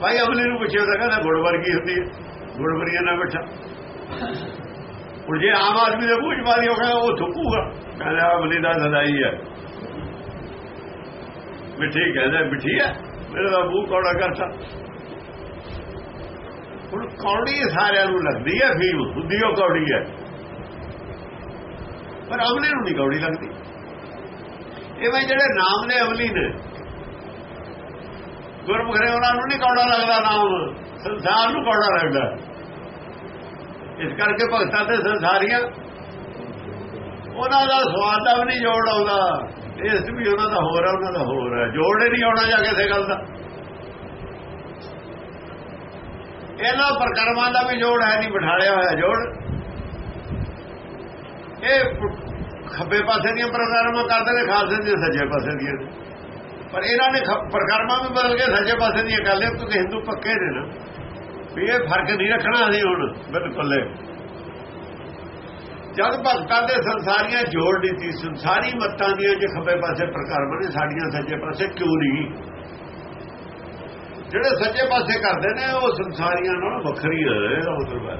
ਭਾਈ ਅਮਲੀ ਨੂੰ ਪੁੱਛਿਆ ਤਾਂ ਕਹਿੰਦਾ ਗੁੜ ਵਰਗੀ ਹੁੰਦੀ ਹੈ, ਗੁੜ ਵਰਗੀ ਨਾ ਮਿੱਠਾ। ਹੁਣ ਜੇ ਆਮ ਆਦਮੀ ਦੇ ਮੂੰਹ ਚ ਹੋ ਗਿਆ ਉਹ ਥੁੱਕੂਗਾ। ਕਹਿੰਦਾ ਅਮਲੀ ਦਾ ਸਦਾਈ ਹੈ। ਮਿੱਠੀ ਕਹਿੰਦਾ ਮਿੱਠੀ ਹੈ, ਮੇਰੇ ਦਾ ਮੂੰਹ ਕੌੜਾ ਕਰਤਾ। ਹੁਣ ਕੌੜੀ ਸਾਰਿਆਂ ਨੂੰ ਲੱਗਦੀ ਹੈ ਫੀਮ ਹੁੰਦੀ ਉਹ ਕੌੜੀ ਹੈ। ਪਰ ਅਮਲੀ ਨੂੰ ਨਹੀਂ ਕੌੜੀ ਲੱਗਦੀ। ਇਵੇਂ ਜਿਹੜੇ ਨਾਮ ਨੇ ਅਮਲੀ ਨੇ ਗੁਰਮੁਖ ਨੇ ਉਹਨਾਂ ਨੂੰ ਨਹੀਂ ਕੌੜਾ ਲੱਗਦਾ ਨਾਮ, ਸੰਸਾਰ ਨੂੰ ਕੌੜਾ ਲੱਗਦਾ। ਇਸ ਕਰਕੇ ਭਗਤਾਂ ਤੇ ਸੰਸਾਰੀਆਂ, ਉਹਨਾਂ ਦਾ ਸਵਾਦ ਦਾ ਵੀ ਨਹੀਂ ਜੋੜ ਆਉਂਦਾ। ਇਸ ਵੀ ਉਹਨਾਂ ਦਾ ਹੋਰ ਹੈ, ਉਹਨਾਂ ਦਾ ਹੋਰ ਹੈ। ਜੋੜ ਨਹੀਂ ਆਉਣਾ ਜਾ ਕਿਸੇ ਗੱਲ ਦਾ। ਇਹਨਾਂ ਪ੍ਰਕਰਮਾਂ ਦਾ ਵੀ ਜੋੜ ਹੈ ਨਹੀਂ, ਬਿਠਾੜਿਆ ਹੋਇਆ ਜੋੜ। ਇਹ ਖੱਬੇ ਪਾਸੇ ਦੀਆਂ ਪ੍ਰਕਰਮਾਂ ਕਰਦੇ ਨੇ, ਖਾਲਸੇ ਦੀਆਂ, ਸੱਜੇ ਪਾਸੇ ਦੀਆਂ। ਪਰ ਇਹਨਾਂ ਨੇ ਪ੍ਰਕਰਮਾਂ ਵੀ ਬਦਲ ਕੇ ਸੱਜੇ ਪਾਸੇ ਦੀਆਂ ਕਰ ਲਿਆ ਕਿਉਂਕਿ ਹਿੰਦੂ ਪੱਕੇ ਨੇ ਨਾ। ਵੀ ਇਹ ਫ਼ਰਕ ਨਹੀਂ ਰੱਖਣਾ ਅਸੀਂ ਹੁਣ, ਬਿਲਕੁਲ ਜਦ ਭਗਤਾਂ ਦੇ ਸੰਸਾਰੀਆਂ ਜੋੜ ਦਿੱਤੀ, ਸੰਸਾਰੀ ਮੱਤਾਂ ਦੀਆਂ ਜੇ ਖੱਬੇ ਪਾਸੇ ਪ੍ਰਕਰਮ ਨੇ, ਸਾਡੀਆਂ ਸੱਜੇ ਪਾਸੇ ਕਿਉਂ ਨਹੀਂ? ਜਿਹੜੇ ਸੱਜੇ ਪਾਸੇ ਕਰਦੇ ਨੇ, ਉਹ ਸੰਸਾਰੀਆਂ ਨਾਲ ਵੱਖਰੀ ਇਹਦਾ ਮਤਲਬ ਹੈ।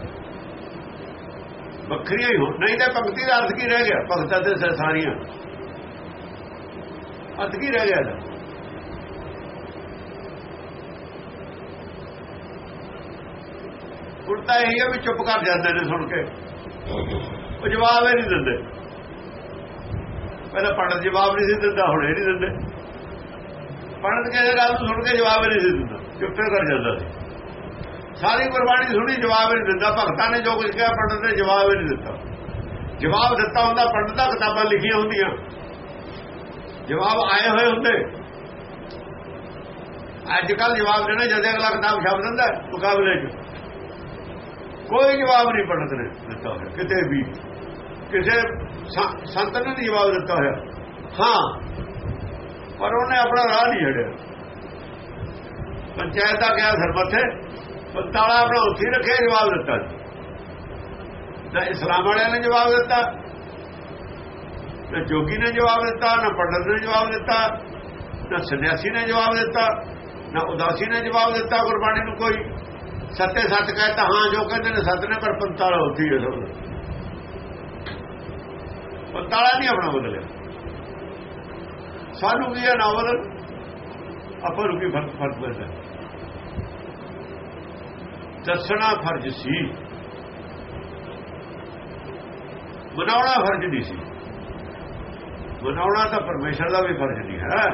ਵੱਖਰੀਆਂ ਹੀ ਹੋ ਨਹੀਂ ਤਾਂ ਭਗਤੀ ਦਾ ਅਰਥ ਕੀ ਰਹਿ ਗਿਆ? ਭਗਤਾਂ ਦੇ ਸੰਸਾਰੀਆਂ। ਅਰਥ ਕੀ ਰਹਿ ਗਿਆ ਇਹਦਾ? ਉਲਟਾ ਇਹ ਹੈ ਵੀ ਚੁੱਪ ਕਰ ਜਾਂਦੇ ਨੇ ਸੁਣ ਕੇ। ਉਹ ਜਵਾਬ ਹੀ ਨਹੀਂ ਦਿੰਦੇ। ਪਹਿਲਾਂ ਪੰਡਤ ਜਵਾਬ ਨਹੀਂ ਸੀ ਦਿੰਦਾ, ਹੁਣ ਇਹ ਨਹੀਂ ਦਿੰਦੇ। ਪੰਡਤ ਕਿਸੇ ਗੱਲ ਨੂੰ ਸੁਣ ਕੇ ਜਵਾਬ ਨਹੀਂ ਸੀ ਦਿੰਦਾ। ਚੁੱਪੇ ਕਰ ਜਾਂਦਾ ਸੀ। ਸਾਰੀ ਗੁਰਬਾਣੀ ਸੁਣੀ, ਜਵਾਬ ਨਹੀਂ ਦਿੰਦਾ। ਭਗਤਾਂ ਨੇ ਜੋ ਕੁਝ ਕਿਹਾ, ਪੰਡਤ ਨੇ ਜਵਾਬ ਨਹੀਂ ਦਿੱਤਾ। ਜਵਾਬ ਦਿੱਤਾ ਹੁੰਦਾ, ਪੰਡਤਾਂ ਕਿਤਾਬਾਂ ਲਿਖੀਆਂ ਹੁੰਦੀਆਂ। ਜਵਾਬ ਆਏ ਹੋਏ ਹੁੰਦੇ। ਅੱਜ ਕੱਲ ਜਵਾਬ ਦੇਣਾ, ਜਦ ਅਗਲਾ ਕਿਤਾਬ ਛਾਪ ਦਿੰਦਾ ਮੁਕਾਬਲੇ 'ਚ। ਕੋਈ ਜਵਾਬ ਨਹੀਂ ਪੰਡਤ ਨੇ ਦਿੱਤਾ ਹੋਇਆ, ਕਿਤੇ ਵੀ। ਕਿਸੇ ਸੰਤ ਨੇ ਨਹੀਂ ਜਵਾਬ ਦਿੱਤਾ ਹੋਇਆ। ਹਾਂ ਪਰ ਉਹਨੇ ਆਪਣਾ ਰਾਹ ਨਹੀਂ ਛੱਡਿਆ। ਪੰਚਾਇਤ ਦਾ ਕਿਹਾ ਸਰਮਥੇ ਪੰਤਾਲਾ ਆਪਣਾ ਉੱਥੇ ਰੱਖਿਆ, ਜਵਾਬ ਦਿੱਤਾ ਨਾ ਇਸਲਾਮ ਵਾਲਿਆਂ ਨੇ ਜਵਾਬ ਦਿੱਤਾ, ਨਾ ਜੋਗੀ ਨੇ ਜਵਾਬ ਦਿੱਤਾ, ਨਾ ਪੰਡਤ ਨੇ ਜਵਾਬ ਦਿੱਤਾ, ਨਾ ਸੰਨਿਆਸੀ ਨੇ ਜਵਾਬ ਦਿੱਤਾ, ਨਾ ਉਦਾਸੀ ਨੇ ਜਵਾਬ ਦਿੱਤਾ ਗੁਰਬਾਣੀ ਨੂੰ ਕੋਈ। ਸੱਤੇ ਸੱਚ ਕਹਿੰਦਾ ਹਾਂ, ਜੋ ਕਹਿੰਦੇ ਨੇ ਸੱਤ ਨੇ, ਪਰ ਪੰਤਾਲਾ ਉੱਥੇ ਹੈ ਸਭ ਪੰਤਾਲਾ ਨਹੀਂ ਆਪਣਾ ਬਦਲਿਆ। ਸਾਨੂੰ ਕੀ ਹੈ ਨਾ ਬਦਲ ਆਪਾਂ ਨੂੰ ਕੀ ਫ਼ਰਕ ਫ਼ਰਕ ਪੈਂਦਾ ਦੱਸਣਾ ਫਰਜ਼ ਸੀ। ਬਣਾਉਣਾ ਫਰਜ਼ ਨਹੀਂ ਸੀ। ਬਣਾਉਣਾ ਤਾਂ ਪਰਮੇਸ਼ਰ ਦਾ ਵੀ ਫਰਜ਼ ਨਹੀਂ ਹੈ।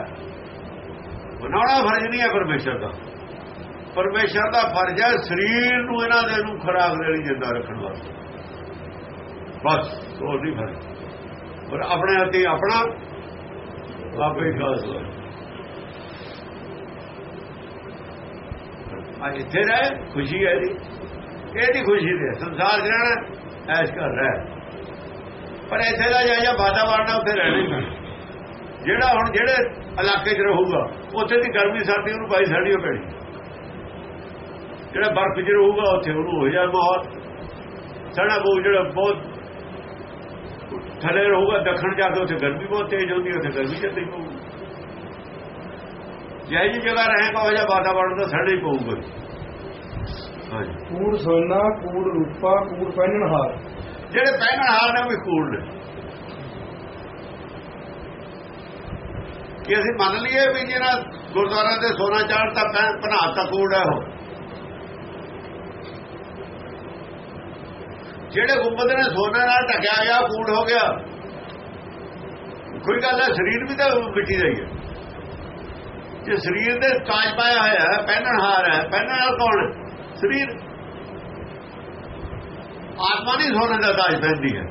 ਬਣਾਉਣਾ ਫਰਜ਼ ਨਹੀਂ ਹੈ ਪਰਮੇਸ਼ਰ ਦਾ। ਪਰਮੇਸ਼ਰ ਦਾ ਫਰਜ਼ ਹੈ ਸਰੀਰ ਨੂੰ ਇਹਨਾਂ ਦੇ ਨੂੰ ਖਰਾਬ ਦੇਣੀ ਜਿੰਦਾ ਰੱਖਣ ਵਾਸਤੇ। ਬਸ, ਉਹ ਨਹੀਂ ਫਰਜ਼। ਪਰ ਆਪਣੇ ਹੱਥੀ ਆਪਣਾ ਆਪੇ ਖਾਸ ਹੋ ਆ ਇੱਥੇ ਰਹਿ, ਖੁਸ਼ੀ ਹੈ ਦੀ ਇਹਦੀ ਖੁਸ਼ੀ ਦੇ ਸੰਸਾਰ ਚ ਰਹਿਣਾ, ਐਸ਼ ਕਰ ਰਿਹਾ। ਪਰ ਇੱਥੇ ਦਾ ਜਿਹੜਾ ਵਾਤਾਵਰਣ ਉੱਥੇ ਰਹਿਣਾ ਜਿਹੜਾ ਹੁਣ ਜਿਹੜੇ ਇਲਾਕੇ 'ਚ ਰਹੂਗਾ, ਉੱਥੇ ਦੀ ਗਰਮੀ ਸਰਦੀ, ਉਹਨੂੰ ਬਾਈ ਸਾੜੀ ਪੈਣੀ। ਜਿਹੜਾ ਬਰਫ਼ 'ਚ ਰਹੂਗਾ, ਉੱਥੇ ਉਹਨੂੰ ਹੋ ਜਾ ਮਾਹੌਲ। ਸਾਡਾ ਬਹੁਤ ਜਿਹੜਾ ਬਹੁਤ ਥੱਲੇ ਰਹੂਗਾ ਦੱਖਣ ਜਾ ਕੇ ਉੱਥੇ ਗਰਮੀ ਬਹੁਤ ਤੇਜ਼ ਹੁੰਦੀ ਉੱਥੇ ਗਰਮੀ ਚੱਲਦੀ ਪਊਗੀ ਜੇ ਜੀ ਜਗ੍ਹਾ ਰਹੇਗਾ ਉਹ ਜਿਹਾ ਵਾਤਾਵਰਣ ਤਾਂ ਸਾਡੇ ਹੀ ਪਊਗਾ। ਹਾਂਜੀ। ਕੂੜ ਸੋਨਾ ਕੂੜ ਰੂਪਾ ਕੂੜ ਪਹਿਨਣਹਾਰ ਜਿਹੜੇ ਪਹਿਨਣਹਾਰ ਨੇ ਵੀ ਕੂੜ ਨੇ। ਕਿ ਅਸੀਂ ਮੰਨ ਲਈਏ ਵੀ ਜਿਹੜਾ ਗੁਰਦੁਆਰਾ ਦੇ ਸੋਨਾ ਚਾੜਤਾ ਪਨਾਤਾ ਕੂੜ ਹੈ ਉਹ। ਜਿਹੜੇ ਗੁੰਬਦ ਨੇ ਸੋਨੇ ਨਾਲ ਢਕਿਆ ਗਿਆ ਕੂੜ ਹੋ ਗਿਆ। ਕੋਈ ਗੱਲ ਹੈ, ਸਰੀਰ ਵੀ ਤਾਂ ਮਿੱਟੀ ਦਾ ਹੀ ਹੈ। ਜੇ ਸਰੀਰ ਦੇ ਤਾਜ ਪਾਇਆ ਹੋਇਆ ਹੈ ਪਹਿਨਣਹਾਰ ਹੈ, ਪਹਿਨਣ ਨਾਲ ਕੌਣ ਸਰੀਰ। ਆਤਮਾ ਨਹੀਂ ਸੋਨੇ ਦਾ ਤਾਜ ਪਹਿਨਦੀ ਹੈ।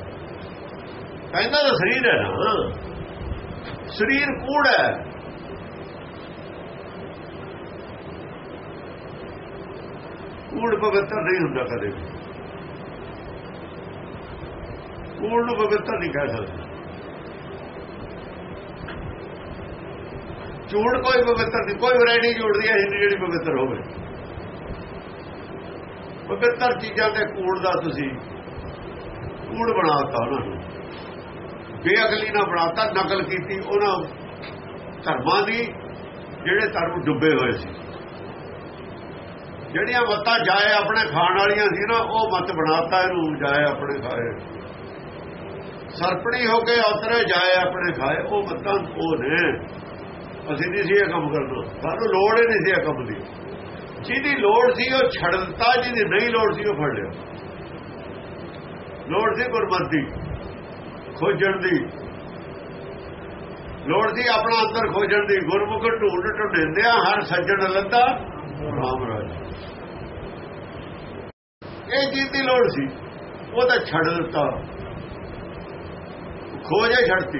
ਪਹਿਨਦਾ ਤਾਂ ਸਰੀਰ ਹੈ ਨਾ। ਸਰੀਰ ਕੂੜ ਹੈ। ਕੂੜ ਪਵਿੱਤਰ ਨਹੀਂ ਹੁੰਦਾ ਕਦੇ ਵੀ। ਕੂੜ ਨੂੰ ਪਵਿੱਤਰ ਨਹੀਂ ਕਹਿ ਸਕਦੇ। ਝੂਠ ਕੋਈ ਪਵਿੱਤਰ ਨਹੀਂ, ਕੋਈ ਵੈਰਾਈਟੀ ਜੋੜਦੀ ਦੀ ਹੈ ਜਿਹੜੀ ਪਵਿੱਤਰ ਹੋਵੇ। ਪਵਿੱਤਰ ਚੀਜ਼ਾਂ ਤੇ ਕੂੜ ਦਾ ਤੁਸੀਂ ਕੂੜ ਬਣਾਤਾ ਉਹਨਾਂ ਨੂੰ। ਬੇਅਕਲੀ ਨਾਲ ਬਣਾਤਾ, ਨਕਲ ਕੀਤੀ, ਉਹਨਾਂ ਧਰਮਾਂ ਦੀ ਜਿਹੜੇ ਧਰਮ ਡੁੱਬੇ ਹੋਏ ਸੀ। ਜਿਹੜੀਆਂ ਮੱਤਾਂ ਜਾਏ ਆਪਣੇ ਖਾਣ ਵਾਲੀਆਂ ਸੀ ਨਾ, ਉਹ ਮੱਤ ਬਣਾਤਾ, ਇਹਨੂੰ ਜਾਏ ਆਪਣੇ ਖਾਏ। ਸਰਪਣੀ ਹੋ ਕੇ ਉਤਰੇ ਜਾਏ ਆਪਣੇ ਖਾਏ, ਉਹ ਮੱਤਾਂ ਉਹ ਨੇ। ਅਸੀਂ ਨਹੀਂ ਸੀ ਇਹ ਕੰਮ ਕਰਨਾ। ਸਾਨੂੰ ਲੋੜ ਹੀ ਨਹੀਂ ਸੀ ਇਹ ਕੰਮ ਦੀ। ਜਿਹਦੀ ਲੋੜ ਸੀ ਉਹ ਛੱਡ ਦਿੱਤਾ, ਜਿਹਦੀ ਨਹੀਂ ਲੋੜ ਸੀ ਉਹ ਫੜ ਲਿਆ। ਲੋੜ ਸੀ ਗੁਰਮਤਿ ਖੋਜਣ ਦੀ। ਲੋੜ ਸੀ ਆਪਣਾ ਅੰਦਰ ਖੋਜਣ ਦੀ। ਗੁਰਮੁਖ ਢੂੰਡ ਢੁੰਡਿੰਦਿਆ ਹਰ ਸੱਜਣ ਲੱਦਾ ਰਾਮ ਰਾਜ। ਇਹ ਚੀਜ਼ ਦੀ ਲੋੜ ਸੀ। ਉਹ ਤਾਂ ਛੱਡ ਦਿੱਤਾ। ਖੋਜੇ ਛੱਡਤੀ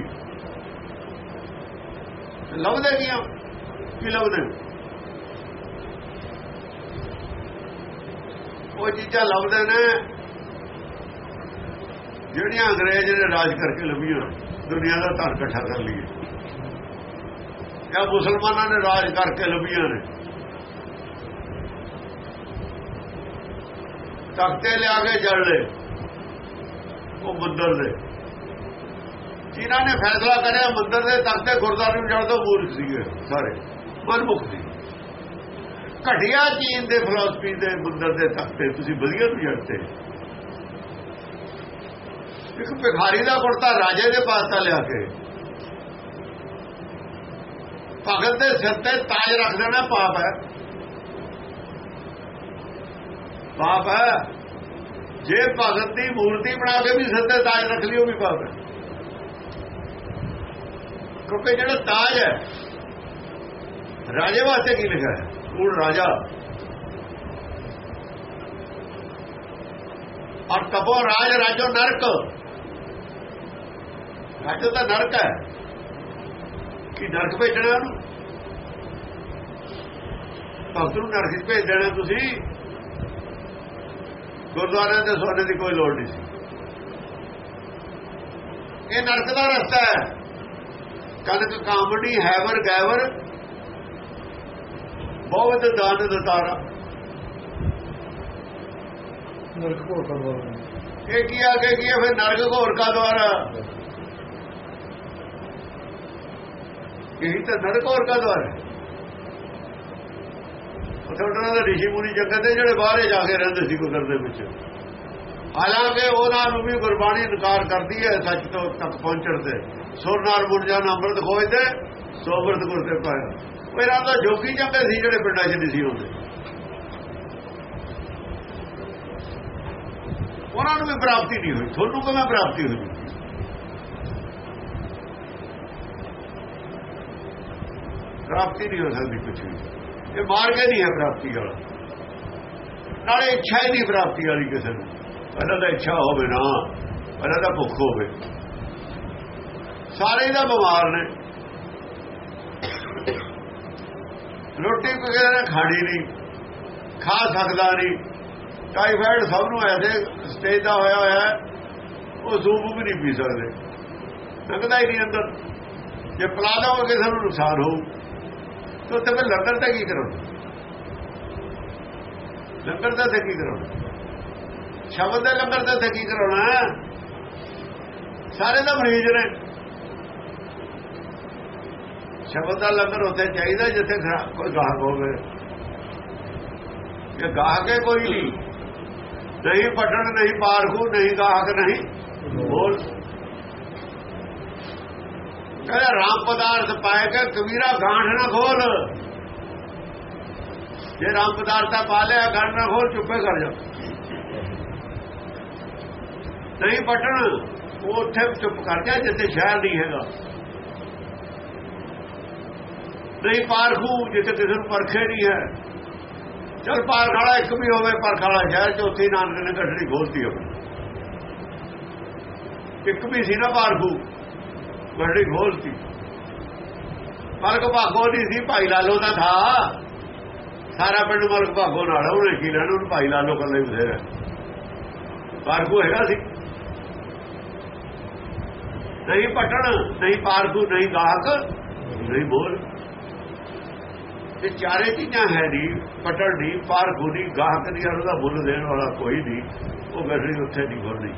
ਲੱਭਦੇ ਕੀ ਕੀ ਲੱਭਦੇ ਉਹ ਚੀਜ਼ਾਂ ਲੱਭਦੇ ਨੇ, ਜਿਹੜੀਆਂ ਅੰਗਰੇਜ਼ ਨੇ ਰਾਜ ਕਰਕੇ ਲੱਭੀਆਂ, ਦੁਨੀਆ ਦਾ ਧਨ ਇਕੱਠਾ ਕਰ ਲਈਏ। ਜਾਂ ਮੁਸਲਮਾਨਾਂ ਨੇ ਰਾਜ ਕਰਕੇ ਲੱਭੀਆਂ ਨੇ। ਤਖਤੇ ਲਿਆ ਕੇ ਜੜ ਲੈ ਉਹ ਮੰਦਰ ਦੇ ਜਿਨ੍ਹਾਂ ਨੇ ਫੈਸਲਾ ਕਰਿਆ, ਮੰਦਰ ਦੇ ਤਖਤੇ ਗੁਰਦਾਰੇ ਨੂੰ ਜੜ ਤੋਂ ਮੂਰਖ ਸੀਗੇ ਸਾਰੇ, ਮਨਮੁਖ ਸੀ। ਘਟਿਆ ਚੀਨ ਦੇ ਫਿਲਾਸਫੀ ਦੇ ਮੰਦਰ ਦੇ ਤਖਤੇ ਤੁਸੀਂ ਵਧੀਆ ਨੂੰ ਜੜਤੇ ਇੱਕ ਭਿਖਾਰੀ ਦਾ ਕੁੜਤਾ ਰਾਜੇ ਦੇ ਪਾਸ ਲਿਆ ਕੇ। ਭਗਤ ਦੇ ਸਿਰ ਤੇ ਤਾਜ ਰੱਖ ਦੇਣਾ ਪਾਪ ਹੈ। ਪਾਪ ਹੈ। ਜੇ ਭਗਤ ਦੀ ਮੂਰਤੀ ਬਣਾ ਕੇ ਵੀ ਸਿਰ ਤੇ ਤਾਜ ਰੱਖ ਲਈ ਉਹ ਵੀ ਪਾਪ ਹੈ। ਕਿਉਂਕਿ ਜਿਹੜਾ ਤਾਜ ਹੈ, ਰਾਜੇ ਵਾਸਤੇ ਕੀ ਲਿਖਿਆ ਹੈ? ਕੂੜ ਰਾਜਾ? ਔਰ ਤਪੋ ਰਾਜ, ਰਾਜੋ ਨਰਕ। ਰਾਜੋ ਤਾਂ ਨਰਕ ਹੈ। ਕਿ ਨਰਕ ਭੇਜਣਾ ਉਹਨੂੰ? ਭਗਤ ਨੂੰ ਨਰਕ ਵਿੱਚ ਭੇਜ ਦੇਣਾ ਤੁਸੀਂ। ਗੁਰਦੁਆਰਿਆਂ ਦੇ ਸੋਨੇ ਦੀ ਕੋਈ ਲੋੜ ਨਹੀਂ ਸੀ। ਇਹ ਨਰਕ ਦਾ ਰਸਤਾ ਹੈ। ਕਨਕ ਕਾਮੜੀ ਹੈਵਰ ਗੈਵਰ ਬਹੁਤ ਦਾਨ ਦਤਾਰਾ ਨਰਕ ਘੋਰ ਕਰਵਾ ਇਹ ਕੀ ਆ ਕੇ ਫਿਰ ਨਰਕ ਘੋਰ ਕਾ ਦੁਆਰਾ ਇਹੀ ਤਾਂ ਨਰਕ ਘੋਰ ਕਾ ਦੁਆਰਾ ਉਹਨਾਂ ਦੇ ਰਿਸ਼ੀ ਮੁਨੀ ਜੰਗਤ ਦੇ ਜਿਹੜੇ ਬਾਹਰੇ ਜਾ ਕੇ ਰਹਿੰਦੇ ਸੀ ਗੁਦਰ ਦੇ ਵਿੱਚ। ਹਾਲਾਂਕਿ ਉਹਨਾਂ ਨੂੰ ਵੀ ਗੁਰਬਾਣੀ ਇਨਕਾਰ ਕਰਦੀ ਹੈ ਸੱਚ ਤੋਂ ਤੱਕ ਪਹੁੰਚਣ ਤੇ। ਸੁਰ ਨਾਲ ਮੁੜ ਜਾਣ ਅੰਮ੍ਰਿਤ ਖੋਜਦੇ ਸੋ ਅੰਮ੍ਰਿਤ ਗੁਰ ਤੇ ਪਾਇਆ। ਉਹ ਇਹਨਾਂ ਦਾ ਜੋਗੀ ਜਾਂਦੇ ਸੀ ਜਿਹੜੇ ਪਿੰਡਾਂ 'ਚ ਨਹੀਂ ਸੀ ਹੁੰਦੇ ਉਹਨਾਂ ਨੂੰ ਵੀ ਪ੍ਰਾਪਤੀ ਨਹੀਂ ਹੋਈ। ਤੁਹਾਨੂੰ ਕਿਵੇਂ ਪ੍ਰਾਪਤੀ ਹੋਈ? ਪ੍ਰਾਪਤੀ ਨਹੀਂ ਹੋ ਸਕਦੀ ਕੁਝ ਵੀ। ਇਹ ਮਾਰਗ ਹੀ ਨਹੀਂ ਹੈ ਪ੍ਰਾਪਤੀ ਵਾਲਾ। ਨਾਲੇ ਇੱਛਾ ਹੀ ਨਹੀਂ ਪ੍ਰਾਪਤੀ ਵਾਲੀ ਕਿਸੇ ਨੂੰ। ਪਹਿਲਾਂ ਤਾਂ ਇੱਛਾ ਹੋਵੇ ਨਾ ਪਹਿਲਾਂ ਤਾਂ ਭੁੱਖ ਹੋਵੇ। ਸਾਰੇ ਦਾ ਬਿਮਾਰ ਨੇ। ਰੋਟੀ ਵਗੈਰਾ ਨੇ ਖਾਣੀ ਨਹੀਂ, ਖਾ ਸਕਦਾ ਨਹੀਂ। ਟਾਈਫਾਇਡ ਸਭ ਨੂੰ ਐਸੇ ਸਟੇਜ ਦਾ ਹੋਇਆ ਹੋਇਆ ਹੈ, ਉਹ ਜ਼ੂਬ ਵੀ ਨਹੀਂ ਪੀ ਸਕਦੇ। ਲੱਗਦਾ ਹੀ ਨਹੀਂ ਅੰਦਰ। ਜੇ ਪਲਾ ਹੋ ਕੇ ਸਾਨੂੰ ਨੁਕਸਾਨ ਹੋਊ। ਤਾਂ ਤੇ ਫਿਰ ਲੰਗਰ ਤਾਂ ਕੀ ਕਰੋ ਲੰਗਰ ਦਾ ਕੀ ਕਰੋ ਸ਼ਬਦ ਦੇ ਲੰਗਰ ਦਾ ਕੀ ਕਰਾਉਣਾ ਸਾਰੇ ਦਾ ਮਰੀਜ਼ ਨੇ। ਸ਼ਬਦ ਦਾ ਲੰਗਰ ਉੱਥੇ ਚਾਹੀਦਾ ਜਿੱਥੇ ਕੋਈ ਗਾਹਕ ਹੋਵੇ। ਇਹ ਗਾਹਕ ਹੈ ਕੋਈ ਨਹੀਂ ਨਹੀਂ ਪਟਣ ਨਹੀਂ ਪਾਰਖੂ, ਨਹੀਂ ਗਾਹਕ, ਨਹੀਂ ਬੋਲ। ਕਹਿੰਦਾ, ਰਾਮ ਪਦਾਰਥ ਪਾਏ ਕੇ ਕਬੀਰਾ ਗਾਂਠ ਨਾ ਖੋਲ। ਜੇ ਰਾਮ ਪਦਾਰਥਾ ਪਾ ਲਿਆ, ਗਾਂਠ ਨਾ ਖੋਲ, ਚੁੱਪੇ ਕਰ ਜਾ। ਨਹੀਂ ਪਟਣ ਉਹ ਉੱਥੇ ਚੁੱਪ ਕਰ ਜਾ, ਜਿੱਥੇ ਸ਼ਹਿਰ ਨਹੀਂ ਹੈਗਾ। ਨਹੀਂ, ਪਾਰਖੂ ਜਿੱਥੇ ਕਿਸੇ ਨੂੰ ਪਰਖੇ ਨਹੀਂ ਹੈ। ਚਲ ਪਾਰਖਾਲਾ ਇੱਕ ਵੀ ਹੋਵੇ ਪਰਖਾਲਾ ਸ਼ਹਿਰ ਚੌਥੀ ਨਾਨਕ ਨੇ ਗੱਠੜੀ ਖੋਲਤੀ ਹੋਵੇ। ਇੱਕ ਵੀ ਸੀ ਨਾ ਪਾਰਖੂ ਗੱਡੀ ਖੋਲਤੀ। ਮਲਕ ਭਾਗੋ ਨਹੀਂ ਸੀ, ਭਾਈ ਲਾਲੋ ਦਾ ਥਾ। ਸਾਰਾ ਪਿੰਡ ਮਲਕ ਭਾਗੋ ਨਾਲ, ਉਹਨੇ ਕੀ ਲੈਣ, ਉਹਨੂੰ ਭਾਈ ਲਾਲੋ ਕੱਲੇ ਬਥੇਰਾ। ਪਾਰਖੂ ਹੈਗਾ ਸੀ। ਨਹੀਂ ਪਟਣ, ਨਹੀਂ ਪਾਰਖੂ ਨਹੀਂ ਗਾਹਕ, ਨਹੀਂ ਬੋਲ। ਇਹ ਚਾਰੇ ਚੀਜ਼ਾਂ ਹੈ ਨਹੀਂ, ਪਟਣ ਨਹੀਂ, ਪਾਰ ਨਹੀਂ ਗਾਹਕ ਨਹੀਂ ਉਹਦਾ ਮੁੱਲ ਦੇਣ ਵਾਲਾ ਕੋਈ ਨਹੀਂ, ਉਹ ਗੱਡੀ ਉੱਥੇ ਨਹੀਂ। ਖੋਲਣੀ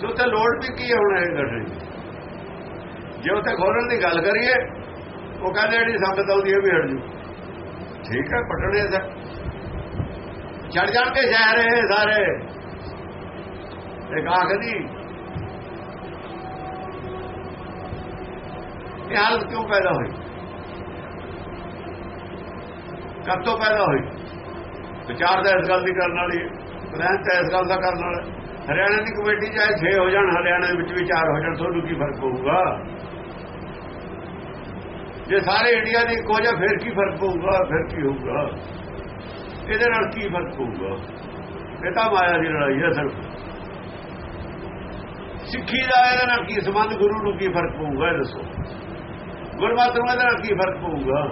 ਜੋ ਤੇ ਲੋੜ ਵੀ ਕੀ ਹੋਣਾ ਹੈ ਗੱਡੀ? ਜੇ ਉੱਥੇ ਖੋਲਣ ਦੀ ਗੱਲ ਕਰੀਏ, ਉਹ ਕਹਿੰਦੇ ਜਿਹੜੀ ਸੰਗਤ ਆਉਂਦੀ ਹੈ ਵੀ ਹਟ ਜੂ। ਠੀਕ ਹੈ, ਪਟਣੇ ਦਾ ਚੜ ਜਾਣ ਕੇ ਸ਼ਹਿਰ ਇਹ ਸਾਰੇ। ਇੱਕ ਆਖਦੀ ਇਹ ਹਾਲਤ ਕਿਉਂ ਪੈਦਾ ਹੋਈ? ਕਦ ਤੋਂ ਪੈਦਾ ਹੋਈ? ਵਿਚਾਰ ਦਾ ਇਸ ਗੱਲ ਦੀ ਕਰਨ ਵਾਲੀ ਰਹਿਣ ਤਾਂ ਇਸ ਗੱਲ ਦਾ ਕਰਨ ਵਾਲਾ ਹਰਿਆਣਾ ਦੀ ਕਮੇਟੀ ਚਾਹੇ 6 ਹੋ ਜਾਣ, ਹਰਿਆਣਾ ਦੇ ਵਿੱਚ ਵੀ 4 ਹੋ ਜਾਣ, ਤੁਹਾਨੂੰ ਕੀ ਫ਼ਰਕ ਪਊਗਾ? ਜੇ ਸਾਰੇ ਇੰਡੀਆ ਦੀ ਇੱਕੋ ਜਿਹਾ ਫਿਰ ਕੀ ਫ਼ਰਕ ਪਊਗਾ? ਫਿਰ ਕੀ ਹੋਊਗਾ? ਇਹਦੇ ਨਾਲ ਕੀ ਫ਼ਰਕ ਪਊਗਾ? ਇਹ ਤਾਂ ਮਾਇਆ ਦੀ ਲੜਾਈ ਹੈ ਸਿਰਫ। ਸਿੱਖੀ ਦਾ ਇਹਦੇ ਨਾਲ ਕੀ ਸੰਬੰਧ? ਗੁਰੂ ਨੂੰ ਕੀ ਫ਼ਰਕ ਪਊਗਾ? ਇਹ ਦੱਸੋ। ਗੁਰਮਤਿ ਨੂੰ ਇਹਦੇ ਨਾਲ ਕੀ ਫ਼ਰਕ ਪਊਗਾ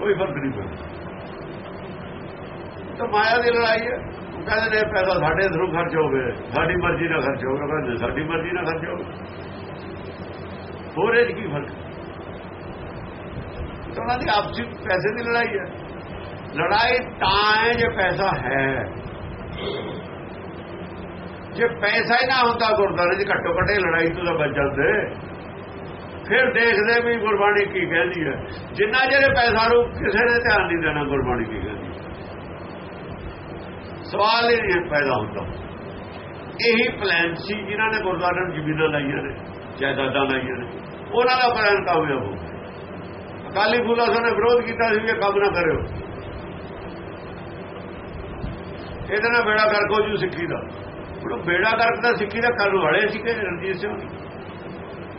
ਕੋਈ ਫ਼ਰਕ ਨਹੀਂ ਪੈਂਦਾ ਤਾਂ ਮਾਇਆ ਦੀ ਲੜਾਈ ਹੈ ਉਹ ਕਹਿੰਦੇ ਨੇ ਪੈਸਾ ਸਾਡੇ ਥਰੂ ਖਰਚ ਹੋਵੇ ਸਾਡੀ ਮਰਜ਼ੀ ਨਾਲ ਖਰਚ ਹੋਵੇ ਕਹਿੰਦੇ ਸਾਡੀ ਮਰਜ਼ੀ ਨਾਲ ਖਰਚ ਹੋਵੇ ਹੋਰ ਇਹ 'ਚ ਕੀ ਫ਼ਰਕ ਤਾਂ ਉਹਨਾਂ ਦੀ ਆਪਸੀ ਪੈਸੇ ਦੀ ਲੜਾਈ ਹੈ ਲੜਾਈ ਤਾਂ ਹੈ ਜੇ ਪੈਸਾ ਹੈ ਜੇ ਪੈਸਾ ਹੀ ਨਾ ਹੁੰਦਾ ਗੁਰਦਾਰੇ ਦੀ ਘੱਟੋ ਘੱਟੇ ਲੜਾਈ ਤੋਂ ਤਾਂ ਬਚ ਜਾਂਦੇ ਫਿਰ ਦੇਖਦੇ ਵੀ ਗੁਰਬਾਣੀ ਕੀ ਕਹਿੰਦੀ ਹੈ। ਜਿੰਨਾ ਜਿਹੜੇ ਪੈਸਾ ਨੂੰ ਕਿਸੇ ਨੇ ਧਿਆਨ ਨਹੀਂ ਦੇਣਾ, ਗੁਰਬਾਣੀ ਕੀ ਕਹਿੰਦੀ ਸਵਾਲ ਹੀ ਨਹੀਂ ਪੈਦਾ ਹੁੰਦਾ ਇਹੀ ਪਲਾਨ ਸੀ ਜਿਨ੍ਹਾਂ ਨੇ ਗੁਰਦੁਆਰਿਆਂ ਨੂੰ ਜ਼ਮੀਨਾਂ ਲਾਈਆਂ ਨੇ, ਜਾਇਦਾਦਾਂ ਲਾਈਆਂ ਨੇ। ਉਹਨਾਂ ਦਾ ਪਲਾਨ ਕਾਮਯਾਬ ਹੋ ਗਿਆ ਅਕਾਲੀ ਫੂਲਾ ਸਾਹਿਬ ਨੇ ਵਿਰੋਧ ਕੀਤਾ ਸੀ ਵੀ ਇਹ ਕੰਮ ਨਾ ਕਰਿਓ। ਇਹਦੇ ਨਾਲ ਬੇੜਾ ਗਰਕ ਹੋ ਜੂ ਸਿੱਖੀ ਦਾ। ਉਹ ਬੇੜਾ ਗਰਕ ਦਾ ਸਿੱਖੀ ਦਾ ਕਰਨ ਵਾਲੇ ਸੀ ਕਿ ਰਣਜੀਤ ਸਿੰਘ।